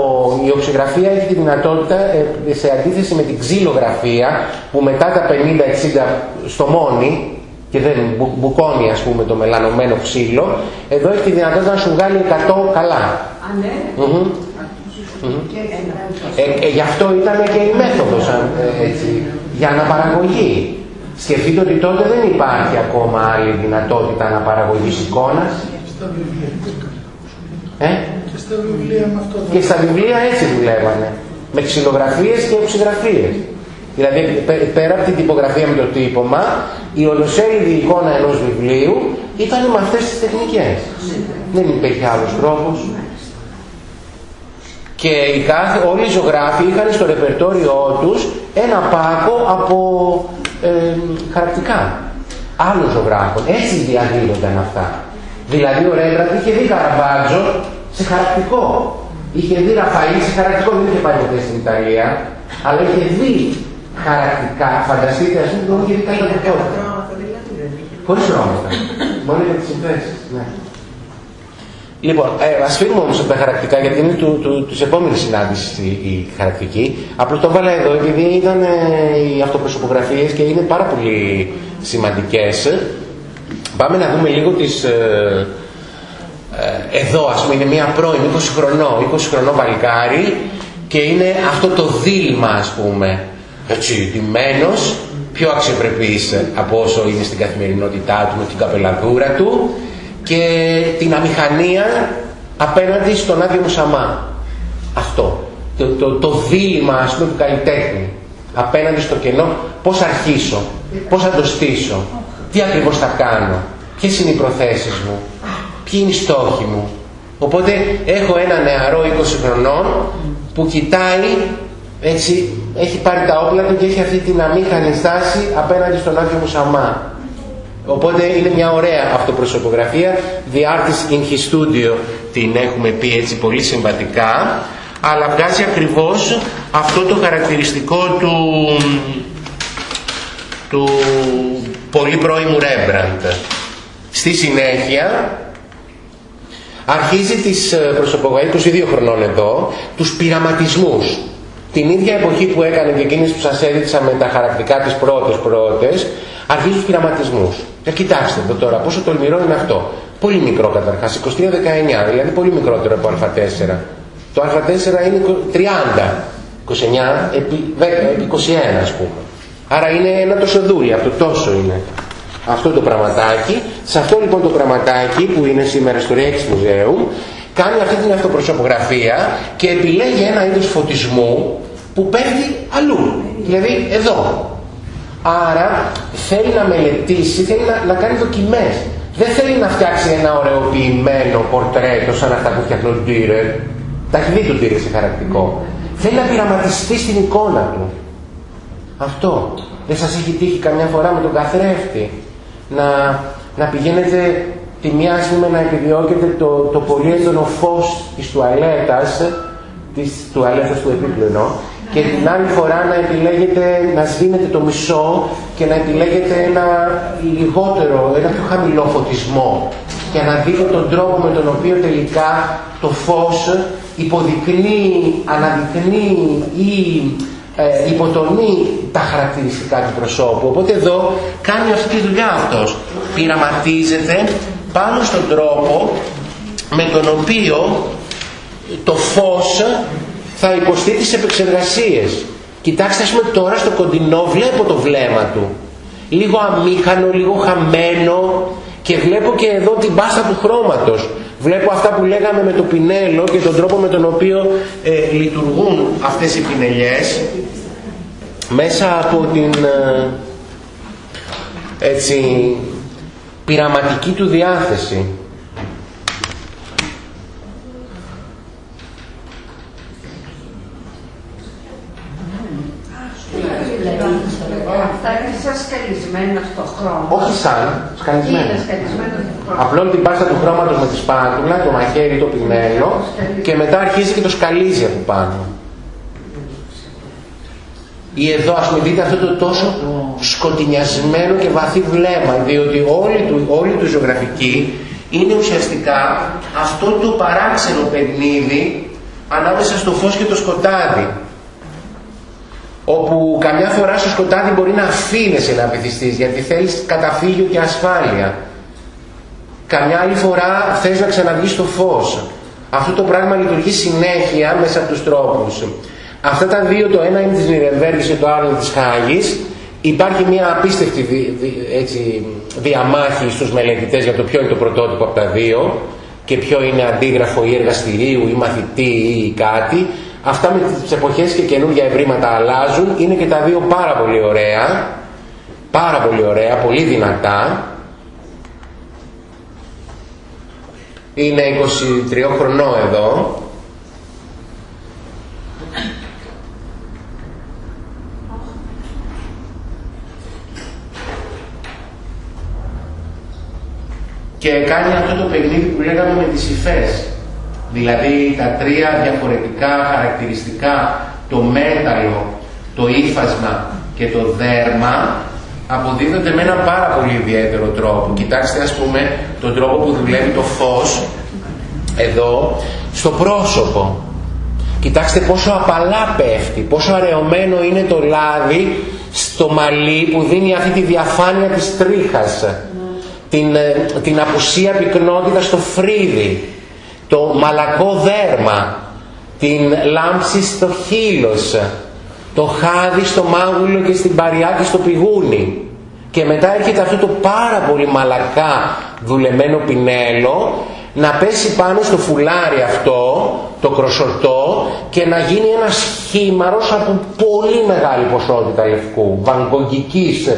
η οξυγραφία έχει τη δυνατότητα, ε, σε αντίθεση με την ξυλογραφία, που μετά τα 50-60 στο μόνι, και δεν μπουκώνει ας πούμε το μελανωμένο ξύλο, εδώ έχει τη δυνατότητα να σου βγάλει 100 καλά. Α, ναι. Ε, ε, γι' αυτό ήταν και η μέθοδος ε, έτσι, για αναπαραγωγή. Σκεφτείτε ότι τότε δεν υπάρχει ακόμα άλλη δυνατότητα αναπαραγωγής εικόνας. Ε; Και στα βιβλία με αυτό. Και στα βιβλία έτσι δουλεύανε. Με ξυλογραφίες και οξυγραφίες. Δηλαδή πέρα από την τυπογραφία με το τύπομα, η ολοσέλιδη εικόνα ενός βιβλίου ήταν με αυτές τις τεχνικές. Δεν υπήρχε άλλος τρόπος. Και οι κάθε, όλοι οι ζωγράφοι είχαν στο ρεπερτόριό τους ένα πάκο από ε, χαρακτικά άλλων ζωγράφων. Έτσι διαδίδονταν αυτά. Δηλαδή ο Ρέμπραντ είχε δει Καραμπάτζο σε χαρακτικό. Είχε δει Ραφαήλ σε χαρακτικό, δεν είχε πάει ποτέ στην Ιταλία, αλλά είχε δει χαρακτικά. Φανταστείτε, ας πούμε, τον είχε δει κάτι τέτοιο. Χωρίς χρώματα. Μόνο για τις συνθέσεις. Ναι. Λοιπόν, ε, ας φύγουμε όμως από τα χαρακτικά γιατί είναι του, του, της επόμενης συνάντησης η, η χαρακτική. Απλώς το βάλα εδώ επειδή ήταν ε, οι αυτοπροσωπογραφίες και είναι πάρα πολύ σημαντικές. Πάμε να δούμε λίγο τις... Ε, ε, εδώ ας πούμε είναι μια πρώην 20 χρονών, 20 χρονών παλικάρι και είναι αυτό το δίλημα ας πούμε έτσι, ντυμένος, πιο αξιοπρεπής από όσο είναι στην καθημερινότητά του με την καπελαδούρα του και την αμηχανία απέναντι στον άδειο Μουσαμά. Αυτό. Το, το, το δίλημα ας πούμε του καλλιτέχνη απέναντι στο κενό πώς αρχίσω, πώς θα το στήσω, τι ακριβώς θα κάνω, ποιες είναι οι προθέσεις μου, ποιοι είναι οι στόχοι μου; Οπότε έχω ένα νεαρό 20 χρονών που κοιτάει έτσι, έχει πάρει τα όπλα του και έχει αυτή την αμήχανη στάση απέναντι στον Άδειο Μουσαμά. Οπότε είναι μια ωραία αυτοπροσωπογραφία. The artist in his studio την έχουμε πει έτσι πολύ συμβατικά, αλλά βγάζει ακριβώς αυτό το χαρακτηριστικό του, του πολύ πρώιμου Ρέμπραντ. Στη συνέχεια αρχίζει τις προσωπογραφίες, 22 χρονών εδώ, τους πειραματισμούς. Την ίδια εποχή που έκανε και εκείνες που σας έδειξα με τα χαρακτικά της πρώτες πρώτες, αρχίζει τους πειραματισμούς. Και κοιτάξτε εδώ τώρα πόσο τολμηρό είναι αυτό. Πολύ μικρό καταρχάς, 23-19, δηλαδή πολύ μικρότερο από α4. Το α4 είναι 30, 29 επί, 10, επί 21 ας πούμε. Άρα είναι ένα τόσο δούρι, αυτό τόσο είναι. Αυτό το πραγματάκι, σε αυτό λοιπόν το πραγματάκι που είναι σήμερα στο Ριέξ Μουζέου, κάνει αυτή την αυτοπροσωπογραφία και επιλέγει ένα είδος φωτισμού που πέφτει αλλού. Δηλαδή εδώ. Άρα θέλει να μελετήσει, θέλει να, να κάνει δοκιμές. Δεν θέλει να φτιάξει ένα ωραιοποιημένο πορτρέτο σαν αυτά που φτιάχνει ο Ντύρερ. Τα έχει δει το Ντύρερ σε χαρακτικό. Θέλει να πειραματιστεί στην εικόνα του. Αυτό. Δεν σας έχει τύχει καμιά φορά με τον καθρέφτη να, να πηγαίνετε τη μια πούμε να επιδιώκετε το, το πολύ έντονο φως της τουαλέτας, της τουαλέτας του επίπλου και την άλλη φορά να επιλέγετε, να σβήνετε το μισό και να επιλέγετε ένα λιγότερο, ένα πιο χαμηλό φωτισμό για να δείτε τον τρόπο με τον οποίο τελικά το φως υποδεικνύει, αναδεικνύει ή ε, υποτονεί τα χαρακτηριστικά του προσώπου. Οπότε εδώ κάνει αυτή τη δουλειά αυτός. Πειραματίζεται πάνω στον τρόπο με τον οποίο το φως θα υποστεί τις επεξεργασίες. Κοιτάξτε ας πούμε τώρα στο κοντινό βλέπω το βλέμμα του. Λίγο αμήχανο, λίγο χαμένο και βλέπω και εδώ την πάστα του χρώματος. Βλέπω αυτά που λέγαμε με το πινέλο και τον τρόπο με τον οποίο ε, λειτουργούν αυτές οι πινελιές μέσα από την ε, έτσι πειραματική του διάθεση. Αυτά είναι σαν σκαλισμένα στο χρώμα. Όχι σαν, σκαλισμένα. Είναι σκαλισμένα στο χρώμα. Απλώνει την πάστα του χρώματος με τη σπάτουλα, το μαχαίρι, το πινέλο και μετά αρχίζει και το σκαλίζει από πάνω. Ή εδώ ας πούμε δείτε αυτό το τόσο σκοτεινιασμένο και βαθύ βλέμμα, διότι όλη του, όλη του ζωγραφική είναι ουσιαστικά αυτό το παράξενο παιχνίδι ανάμεσα στο φως και το σκοτάδι όπου καμιά φορά στο σκοτάδι μπορεί να αφήνεσαι να βυθιστείς γιατί θέλεις καταφύγιο και ασφάλεια. Καμιά άλλη φορά θες να ξαναβγείς στο φως. Αυτό το πράγμα λειτουργεί συνέχεια μέσα από τους τρόπους. Αυτά τα δύο, το ένα είναι της Νιρεμβέργης και το άλλο είναι της Χάγης. Υπάρχει μια απίστευτη έτσι, διαμάχη στους μελετητές για το ποιο είναι το πρωτότυπο από τα δύο και ποιο είναι αντίγραφο ή εργαστηρίου ή μαθητή ή κάτι. Αυτά με τις εποχές και καινούργια ευρήματα αλλάζουν. Είναι και τα δύο πάρα πολύ ωραία. Πάρα πολύ ωραία, πολύ δυνατά. Είναι 23 χρονών εδώ. Και κάνει αυτό το παιχνίδι που λέγαμε με τις υφές. Δηλαδή τα τρία διαφορετικά χαρακτηριστικά, το μέταλλο, το ύφασμα και το δέρμα, αποδίδονται με έναν πάρα πολύ ιδιαίτερο τρόπο. Κοιτάξτε ας πούμε τον τρόπο που δουλεύει το φως εδώ στο πρόσωπο. Κοιτάξτε πόσο απαλά πέφτει, πόσο αραιωμένο είναι το λάδι στο μαλλί που δίνει αυτή τη διαφάνεια της τρίχας. Την, ε, την απουσία πυκνότητας στο φρύδι το μαλακό δέρμα, την λάμψη στο χείλος, το χάδι στο μάγουλο και στην παριά και στο πηγούνι. Και μετά έρχεται αυτό το πάρα πολύ μαλακά δουλεμένο πινέλο να πέσει πάνω στο φουλάρι αυτό, το κροσορτό και να γίνει ένας χήμαρος από πολύ μεγάλη ποσότητα λευκού, βαγκογικής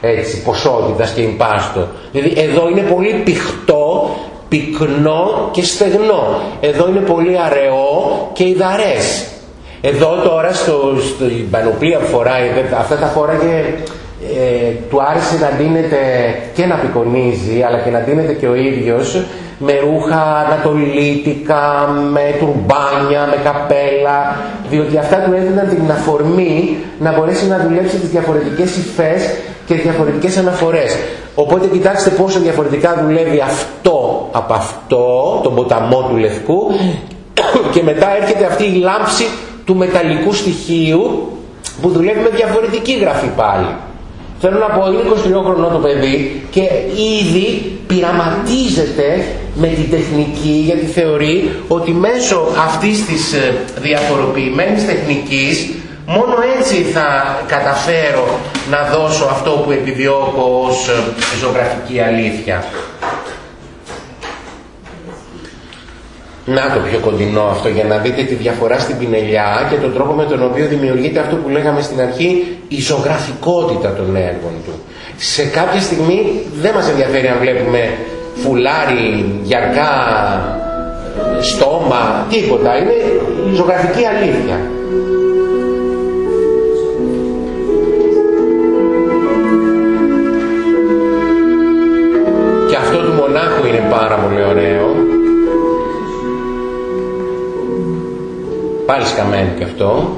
έτσι, ποσότητας και εμπάστο. Δηλαδή εδώ είναι πολύ πηχτό πυκνό και στεγνό. Εδώ είναι πολύ αραιό και υδαρές. Εδώ τώρα στο, στο πανοπλία που φοράει, αυτά τα φοράγε, ε, του άρεσε να ντύνεται και να πυκονίζει, αλλά και να ντύνεται και ο ίδιος με ρούχα ανατολίτικα, με τουρμπάνια, με καπέλα, διότι αυτά του έδιναν την αφορμή να μπορέσει να δουλέψει τις διαφορετικές υφές και διαφορετικές αναφορές. Οπότε κοιτάξτε πόσο διαφορετικά δουλεύει αυτό από αυτό, τον ποταμό του λευκού και μετά έρχεται αυτή η λάμψη του μεταλλικού στοιχείου που δουλεύει με διαφορετική γραφή πάλι. Θέλω να πω, είναι 23 χρονών το παιδί και ήδη πειραματίζεται με την τεχνική γιατί θεωρεί ότι μέσω αυτής της ε, διαφοροποιημένης τεχνικής Μόνο έτσι θα καταφέρω να δώσω αυτό που επιδιώκω ως ε, ζωγραφική αλήθεια. Να το πιο κοντινό αυτό για να δείτε τη διαφορά στην πινελιά και τον τρόπο με τον οποίο δημιουργείται αυτό που λέγαμε στην αρχή η ζωγραφικότητα των έργων του. Σε κάποια στιγμή δεν μας ενδιαφέρει αν βλέπουμε φουλάρι, γιακά, στόμα, τίποτα. Είναι ζωγραφική αλήθεια. Πάλι σκαμμένο και αυτό.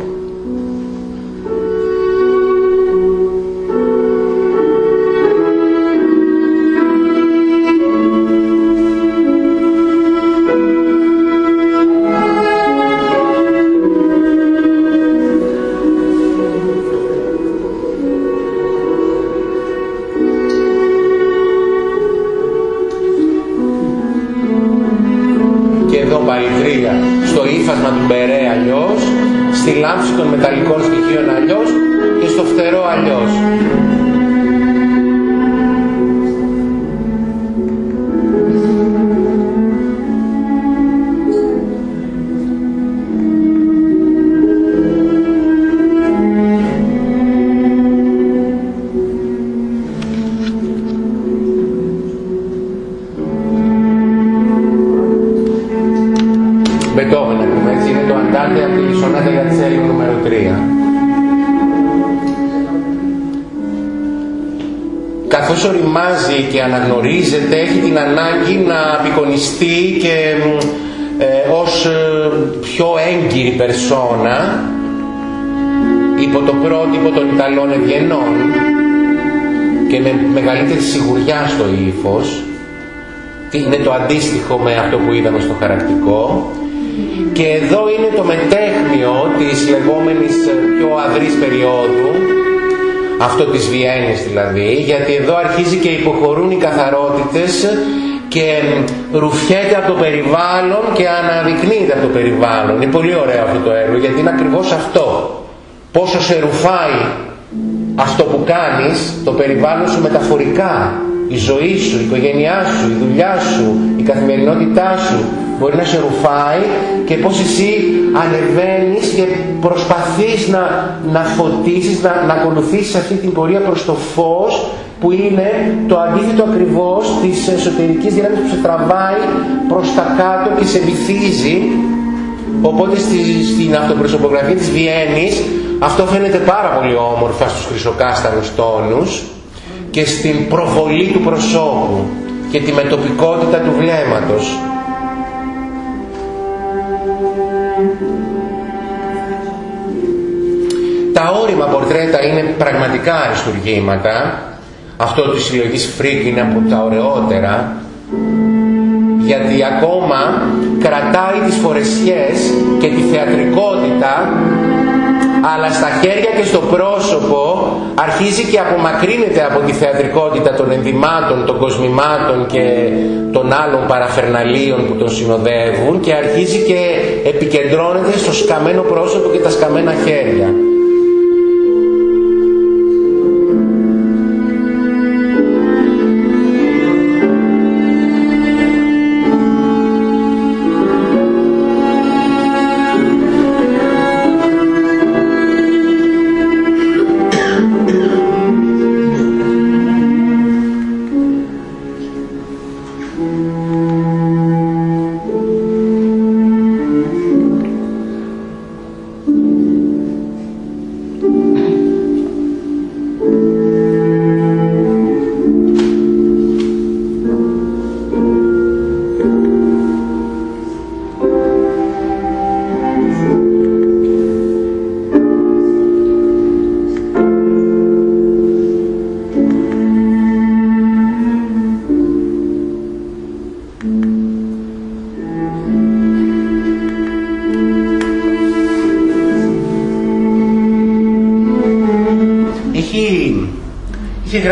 Απεικονιστεί και ε, ως ε, πιο έγκυρη περσόνα υπό το πρότυπο των Ιταλών ευγενών και με μεγαλύτερη σιγουριά στο ύφος. Είναι το αντίστοιχο με αυτό που είδαμε στο χαρακτικό. Και εδώ είναι το μετέχνιο της λεγόμενης ε, πιο αδρής περίοδου αυτό της Βιέννης δηλαδή, γιατί εδώ αρχίζει και υποχωρούν οι καθαρότητες και ρουφιέται από το περιβάλλον και αναδεικνύεται από το περιβάλλον. Είναι πολύ ωραίο αυτό το έργο γιατί είναι ακριβώς αυτό. Πόσο σε ρουφάει αυτό που κάνεις, το περιβάλλον σου μεταφορικά. Η ζωή σου, η οικογένειά σου, η δουλειά σου, η καθημερινότητά σου, μπορεί να σε ρουφάει και πως εσύ ανεβαίνεις και προσπαθείς να, να φωτίσεις, να, να ακολουθήσεις αυτή την πορεία προς το φως που είναι το αντίθετο ακριβώς της εσωτερικής δύναμης που σε τραβάει προς τα κάτω και σε βυθίζει οπότε στη, στην αυτοπροσωπογραφία της Βιέννης αυτό φαίνεται πάρα πολύ όμορφα στους χρυσοκάστανους τόνους και στην προβολή του προσώπου και τη μετοπικότητα του βλέμματος Τα ώριμα πορτρέτα είναι πραγματικά αριστουργήματα. Αυτό της συλλογής Φρίκ είναι από τα ωραιότερα γιατί ακόμα κρατάει τις φορεσιές και τη θεατρικότητα αλλά στα χέρια και στο πρόσωπο αρχίζει και απομακρύνεται από τη θεατρικότητα των ενδυμάτων, των κοσμημάτων και των άλλων παραφερναλίων που τον συνοδεύουν και αρχίζει και επικεντρώνεται στο σκαμμένο πρόσωπο και τα σκαμμένα χέρια.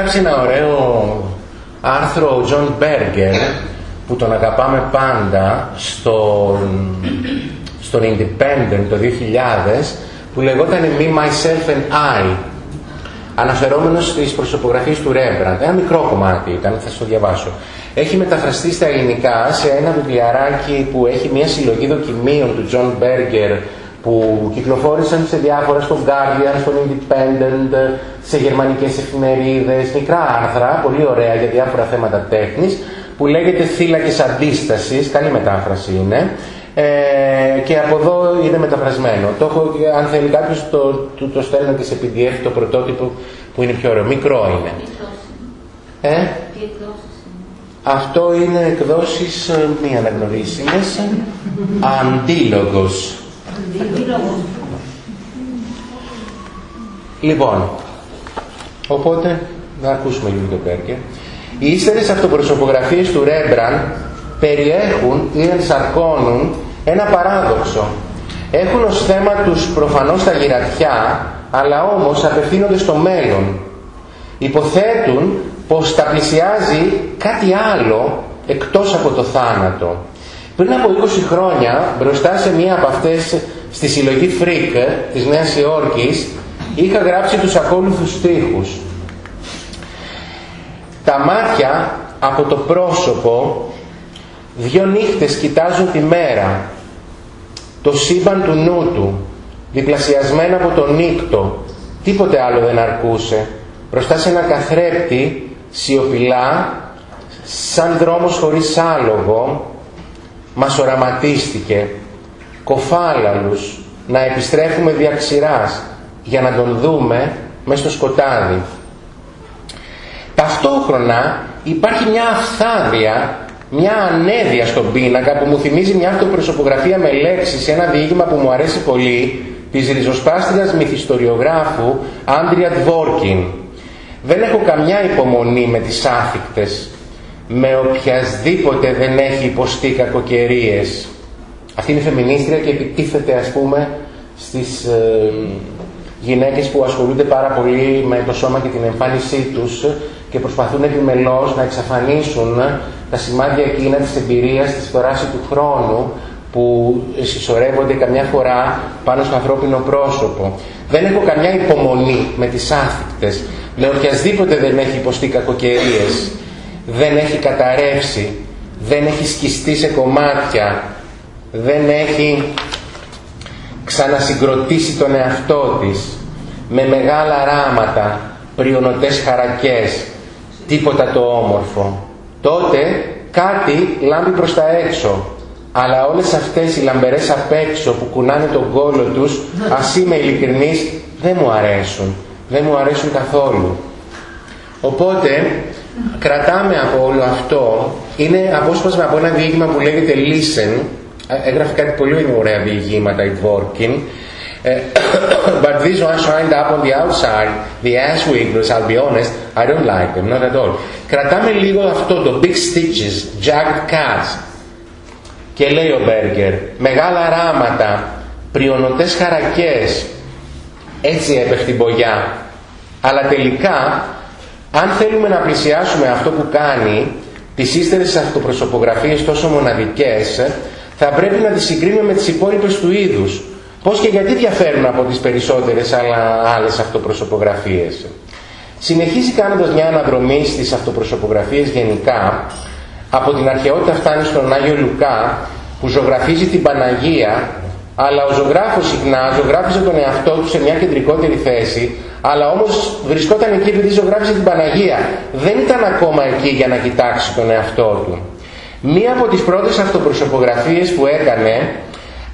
Γράψει ένα ωραίο άρθρο ο Τζον Μπέργκερ που τον αγαπάμε πάντα στον, στον Independent το 2000 που λεγόταν Me, Myself and I αναφερόμενος στις προσωπογραφίες του Ρέμπραντ. Ένα μικρό κομμάτι ήταν, θα σας το διαβάσω. Έχει μεταφραστεί στα ελληνικά σε ένα βιβλιαράκι που έχει μια συλλογή δοκιμίων του John Berger που κυκλοφόρησαν σε διάφορα στο Guardian, στο Independent, σε γερμανικές εφημερίδες, μικρά άρθρα, πολύ ωραία για διάφορα θέματα τέχνης, που λέγεται «Θύλακες αντίστασης», καλή μετάφραση είναι, ε, και από εδώ είναι μεταφρασμένο. Το έχω, αν θέλει κάποιος το, το, το στέλνω και σε PDF το πρωτότυπο που είναι πιο ωραίο. Μικρό είναι. Ε; Αυτό είναι εκδόσεις ε, μη αναγνωρίσιμες. Αντίλογος. Λοιπόν, οπότε να ακούσουμε λίγο το Μπέρκερ. Οι ύστερες αυτοπροσωπογραφίες του Ρέμπραν περιέχουν ή ενσαρκώνουν ένα παράδοξο. Έχουν ως θέμα τους προφανώς τα γυρατιά, αλλά όμως απευθύνονται στο μέλλον. Υποθέτουν πως τα πλησιάζει κάτι άλλο εκτός από το θάνατο. Πριν από 20 χρόνια, μπροστά σε μία από αυτές στη συλλογή Freak της Νέας Υόρκης, είχα γράψει τους ακόλουθους στίχους. Τα μάτια από το πρόσωπο Δυο νύχτες κοιτάζουν τη μέρα, το σύμπαν του νου του, διπλασιασμένα από το νύκτο, τίποτε άλλο δεν αρκούσε. Μπροστά σε ένα καθρέπτη, σιωπηλά, σαν δρόμος χωρίς άλογο, μας οραματίστηκε, κοφάλαλους, να επιστρέφουμε διαξηράς, για να τον δούμε μες στο σκοτάδι. Ταυτόχρονα υπάρχει μια αυθάδεια μια ανέδεια στον πίνακα που μου θυμίζει μια αυτοπροσωπογραφία με λέξεις σε ένα διήγημα που μου αρέσει πολύ της ριζοσπάστριας μυθιστοριογράφου Άντρια Δβόρκιν. Δεν έχω καμιά υπομονή με τις άφικτες, με οποιασδήποτε δεν έχει υποστεί κακοκαιρίες. Αυτή είναι η φεμινίστρια και επιτίθεται ας πούμε στις ε, γυναίκες που ασχολούνται πάρα πολύ με το σώμα και την εμφάνισή τους και προσπαθούν επιμελώς να εξαφανίσουν τα σημάδια εκείνα της εμπειρίας, της φθοράση του χρόνου που συσσωρεύονται καμιά φορά πάνω στο ανθρώπινο πρόσωπο. Δεν έχω καμιά υπομονή με τις άφικτες, με οποιασδήποτε δεν έχει υποστεί κακοκαιρίες, δεν έχει καταρρεύσει, δεν έχει σκιστεί σε κομμάτια, δεν έχει ξανασυγκροτήσει τον εαυτό της, με μεγάλα ράματα, πριονοτές χαρακές, τίποτα το όμορφο. Τότε κάτι λάμπει προς τα έξω. Αλλά όλες αυτές οι λαμπερές απ' έξω που κουνάνε τον κόλο τους, ας είμαι ειλικρινής, δεν μου αρέσουν. Δεν μου αρέσουν καθόλου. Οπότε, κρατάμε από όλο αυτό, είναι απόσπασμα από ένα διήγημα που λέγεται Listen, έγραφε κάτι πολύ ωραία διηγήματα η Βόρκιν, but these ones shined up on the outside, the ass wigglers, I'll be honest, I don't like them, not at all. Κρατάμε λίγο αυτό το big stitches, jagged cuts. Και λέει ο Μπέργκερ, μεγάλα ράματα, πριονοτές χαρακές, έτσι έπεφτει την μπογιά. Αλλά τελικά, αν θέλουμε να πλησιάσουμε αυτό που κάνει, τις ύστερες αυτοπροσωπογραφίες τόσο μοναδικές, θα πρέπει να τις συγκρίνουμε με τις υπόλοιπες του είδους Πώς και γιατί διαφέρουν από τις περισσότερες αλλά άλλες αυτοπροσωπογραφίες. Συνεχίζει κάνοντας μια αναδρομή στις αυτοπροσωπογραφίες γενικά, από την αρχαιότητα φτάνει στον Άγιο Λουκά, που ζωγραφίζει την Παναγία, αλλά ο ζωγράφος συχνά ζωγράφιζε τον εαυτό του σε μια κεντρικότερη θέση, αλλά όμως βρισκόταν εκεί επειδή ζωγράφιζε την Παναγία. Δεν ήταν ακόμα εκεί για να κοιτάξει τον εαυτό του. Μία από τις πρώτες αυτοπροσωπογραφίες που έκανε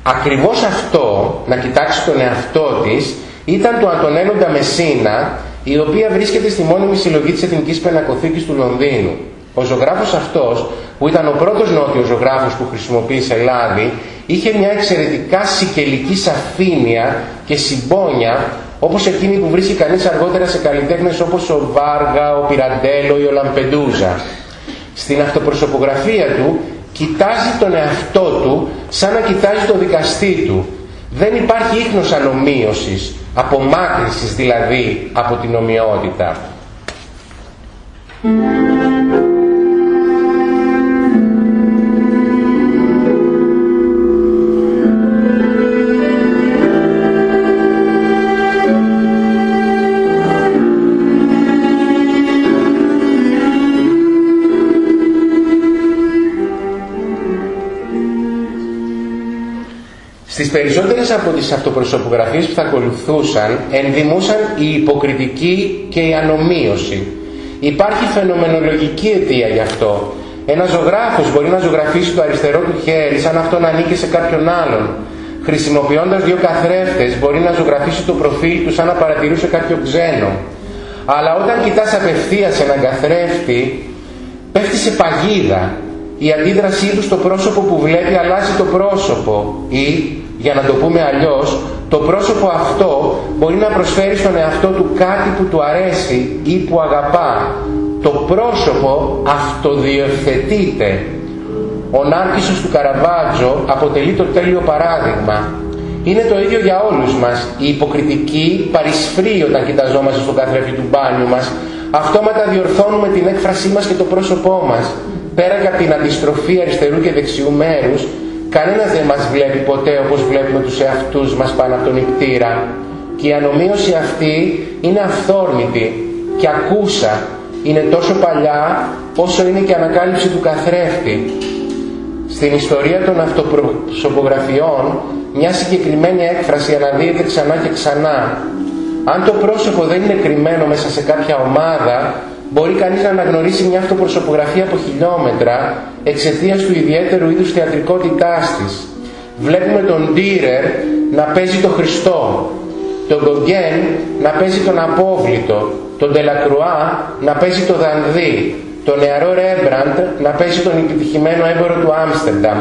Ακριβώς αυτό, να κοιτάξει τον εαυτό της, ήταν του Αντωνέλο Νταμεσίνα, η οποία βρίσκεται στη μόνιμη συλλογή της Εθνικής Πενακοθήκης του Λονδίνου. Ο ζωγράφος αυτός, που ήταν ο πρώτος νότιος ζωγράφος που χρησιμοποίησε λάδι, είχε μια εξαιρετικά σικελική σαφήνεια και συμπόνια, όπως εκείνη που βρίσκει κανείς αργότερα σε καλλιτέχνες όπως ο Βάργα, ο Πυραντέλο ή ο Λαμπεντούζα. Στην αυτοπροσωπογραφία του κοιτάζει τον εαυτό του σαν να κοιτάζει το δικαστή του. Δεν υπάρχει ίχνος ανομοίωσης, απομάκρυσης δηλαδή από την ομοιότητα. Περισσότερες από τις αυτοπροσωπογραφίες που θα ακολουθούσαν ενδημούσαν η υποκριτική και η ανομίωση. Υπάρχει φαινομενολογική αιτία γι' αυτό. Ένας ζωγράφος μπορεί να ζωγραφίσει το αριστερό του χέρι σαν αυτό να ανήκει σε κάποιον άλλον. Χρησιμοποιώντας δύο καθρέφτες μπορεί να ζωγραφίσει το προφίλ του σαν να παρατηρούσε κάποιο ξένο. Αλλά όταν κοιτάς απευθείας έναν καθρέφτη, πέφτει σε παγίδα. Η αντίδρασή του στο πρόσωπο που βλέπει αλλάζει το πρόσωπο ή, για να το πούμε αλλιώς, το πρόσωπο αυτό μπορεί να προσφέρει στον εαυτό του κάτι που του αρέσει ή που αγαπά. Το πρόσωπο αυτοδιευθετείται. Ο Νάρκισσος του Καραβάτζο αποτελεί το τέλειο παράδειγμα. Είναι το ίδιο για όλους μας. Η υποκριτική παρισφρεί όταν κοιταζόμαστε στο καθρέφτη του μπάνιου μας. Αυτόματα διορθώνουμε την έκφρασή μας και το πρόσωπό μας. Πέρα από την αντιστροφή αριστερού και δεξιού μέρους, κανένας δεν μας βλέπει ποτέ όπως βλέπουμε τους εαυτούς μας πάνω από τον νηπτήρα. Και η ανομοίωση αυτή είναι αυθόρμητη και ακούσα. Είναι τόσο παλιά όσο είναι και η ανακάλυψη του καθρέφτη. Στην ιστορία των αυτοπροσωπογραφιών μια συγκεκριμένη έκφραση αναδύεται ξανά και ξανά. Αν το πρόσωπο δεν είναι κρυμμένο μέσα σε κάποια ομάδα, μπορεί κανείς να αναγνωρίσει μια αυτοπροσωπογραφία από χιλιόμετρα εξαιτίας του ιδιαίτερου είδους θεατρικότητάς της. Βλέπουμε τον Ντίρερ να παίζει το Χριστό, τον Γκογκέν να παίζει τον Απόβλητο, τον Τελακρουά να παίζει το Δανδί, τον νεαρό Ρέμπραντ να παίζει τον επιτυχημένο έμπορο του Άμστερνταμ.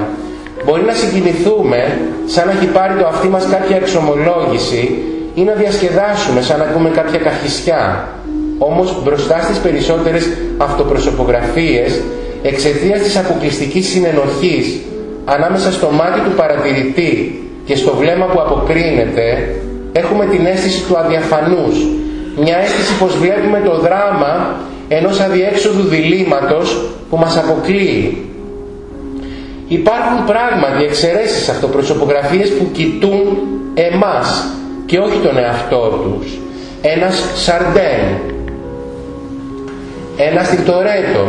Μπορεί να συγκινηθούμε σαν να έχει πάρει το αυτί μας κάποια εξομολόγηση ή να διασκεδάσουμε σαν να ακούμε κάποια καχυσιά. Όμως μπροστά στις περισσότερες αυτοπροσωπογραφίες, εξαιτίας της αποκλειστικής συνενοχής ανάμεσα στο μάτι του παρατηρητή και στο βλέμμα που αποκρίνεται, έχουμε την αίσθηση του αδιαφανούς. Μια αίσθηση πως βλέπουμε το δράμα ενός αδιέξοδου διλήμματος που μας αποκλείει. Υπάρχουν πράγματι εξαιρέσεις αυτοπροσωπογραφίες που κοιτούν εμάς και όχι τον εαυτό τους. Ένας Σαρντέν, ένα Τιτορέτο,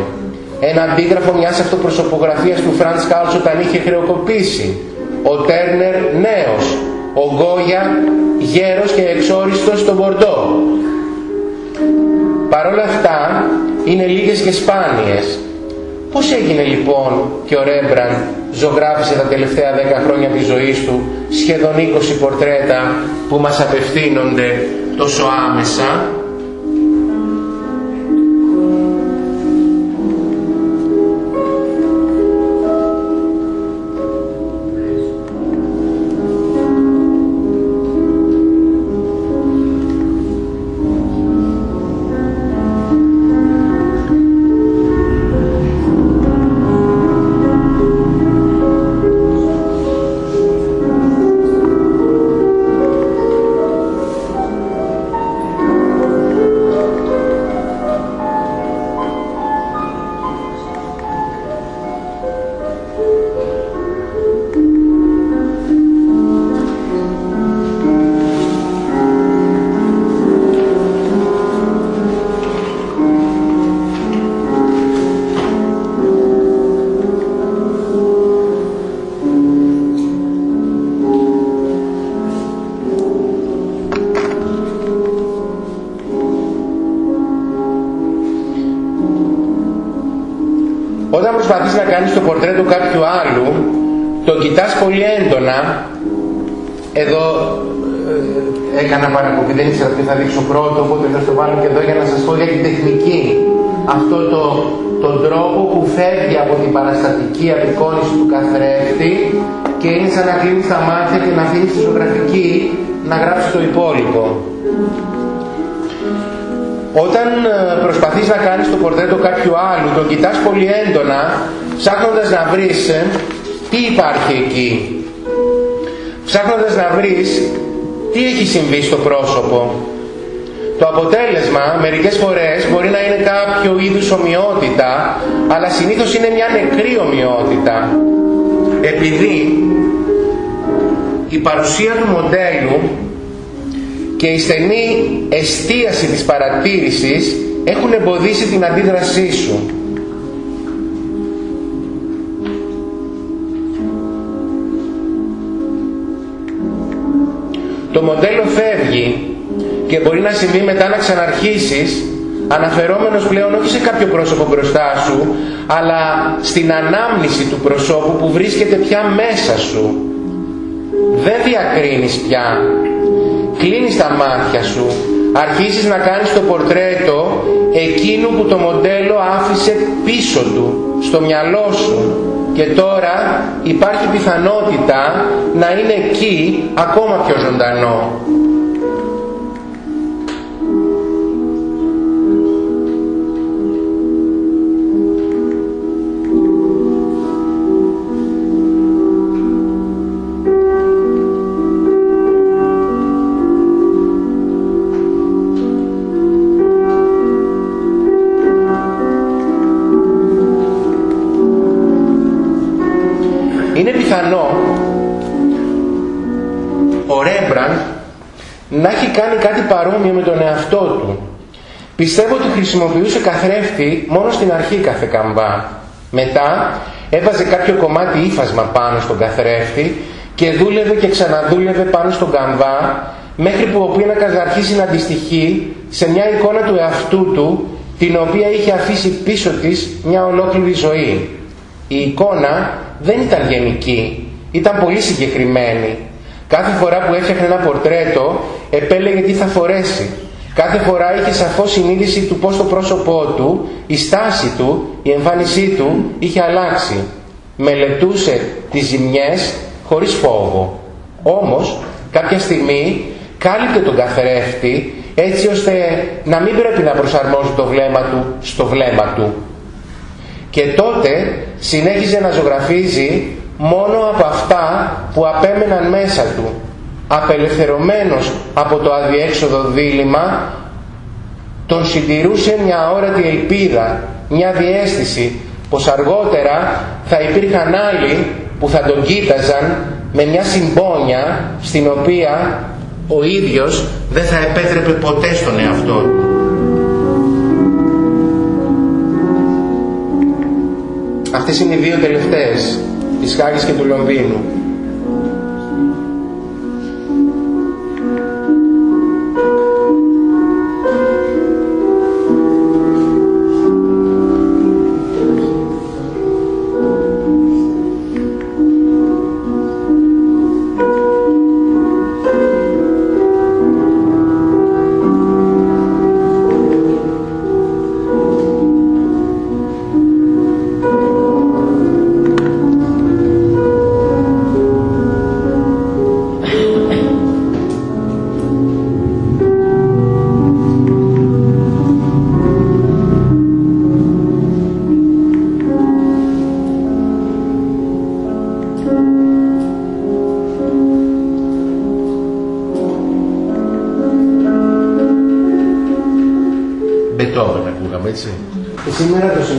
ένα αντίγραφο μιας αυτοπροσωπογραφίας του Φραντς Κάλς όταν είχε χρεοκοπήσει, ο Τέρνερ νέος, ο Γκόγια γέρος και εξόριστος στο Μπορντό. Παρ' όλα αυτά είναι λίγες και σπάνιες. Πώς έγινε λοιπόν και ο Ρέμπραντ ζωγράφισε τα τελευταία δέκα χρόνια της ζωής του σχεδόν 20 πορτρέτα που μας απευθύνονται τόσο άμεσα; Κοιτάς πολύ έντονα, εδώ ε, έκανα παρακοπή, δεν ήξερα τι θα δείξω πρώτο, οπότε θα το βάλω και εδώ για να σας πω για την τεχνική. Αυτό το, τον τρόπο που φεύγει από την παραστατική απεικόνηση του καθρέφτη και είναι σαν να κλείνεις τα μάτια και να αφήνεις τη ζωγραφική να γράψει το υπόλοιπο. Όταν ε, προσπαθείς να κάνεις το πορτρέτο κάποιου άλλου, το κοιτάς πολύ έντονα, ψάχνοντας να βρεις ε, τι υπάρχει εκεί; Ψάχνοντας να βρεις τι έχει συμβεί στο πρόσωπο; Το αποτέλεσμα μερικές φορές μπορεί να είναι κάποιο είδους ομοιότητα, αλλά συνήθως είναι μια νεκρή ομοιότητα. Επειδή η παρουσία του μοντέλου και η στενή εστίαση της παρατήρησης έχουν εμποδίσει την αντίδρασή σου. Το μοντέλο φεύγει και μπορεί να συμβεί μετά να ξαναρχίσεις αναφερόμενος πλέον όχι σε κάποιο πρόσωπο μπροστά σου αλλά στην ανάμνηση του προσώπου που βρίσκεται πια μέσα σου. Δεν διακρίνεις πια. Κλείνεις τα μάτια σου. Αρχίζεις να κάνεις το πορτρέτο εκείνου που το μοντέλο άφησε πίσω του στο μυαλό σου και τώρα υπάρχει πιθανότητα να είναι εκεί ακόμα πιο ζωντανό παρόμοιο με τον εαυτό του. Πιστεύω ότι χρησιμοποιούσε καθρέφτη μόνο στην αρχή κάθε καμβά. Μετά έβαζε κάποιο κομμάτι ύφασμα πάνω στον καθρέφτη και δούλευε και ξαναδούλευε πάνω στον καμβά μέχρι που ο πίνακας αρχίσει να αντιστοιχεί σε μια εικόνα του εαυτού του την οποία είχε αφήσει πίσω της μια ολόκληρη ζωή. Η εικόνα δεν ήταν γενική, ήταν πολύ συγκεκριμένη Κάθε φορά που έφτιαχνε ένα πορτρέτο επέλεγε τι θα φορέσει. Κάθε φορά είχε σαφώς συνείδηση του πώς το πρόσωπό του, η στάση του, η εμφάνισή του είχε αλλάξει. Μελετούσε τις ζημιές χωρίς φόβο. Όμως κάποια στιγμή κάλυπτε τον καθρέφτη έτσι ώστε να μην πρέπει να προσαρμόζει το βλέμμα του στο βλέμμα του. Και τότε συνέχιζε να ζωγραφίζει μόνο από αυτά που απέμεναν μέσα του. Απελευθερωμένος από το αδιέξοδο δίλημα, τον συντηρούσε μια όρατη ελπίδα, μια διέστηση, πως αργότερα θα υπήρχαν άλλοι που θα τον κοίταζαν με μια συμπόνια στην οποία ο ίδιος δεν θα επέτρεπε ποτέ στον εαυτό του. Αυτές είναι οι δύο τελευταίες της Χάγης και του Λονδίνου.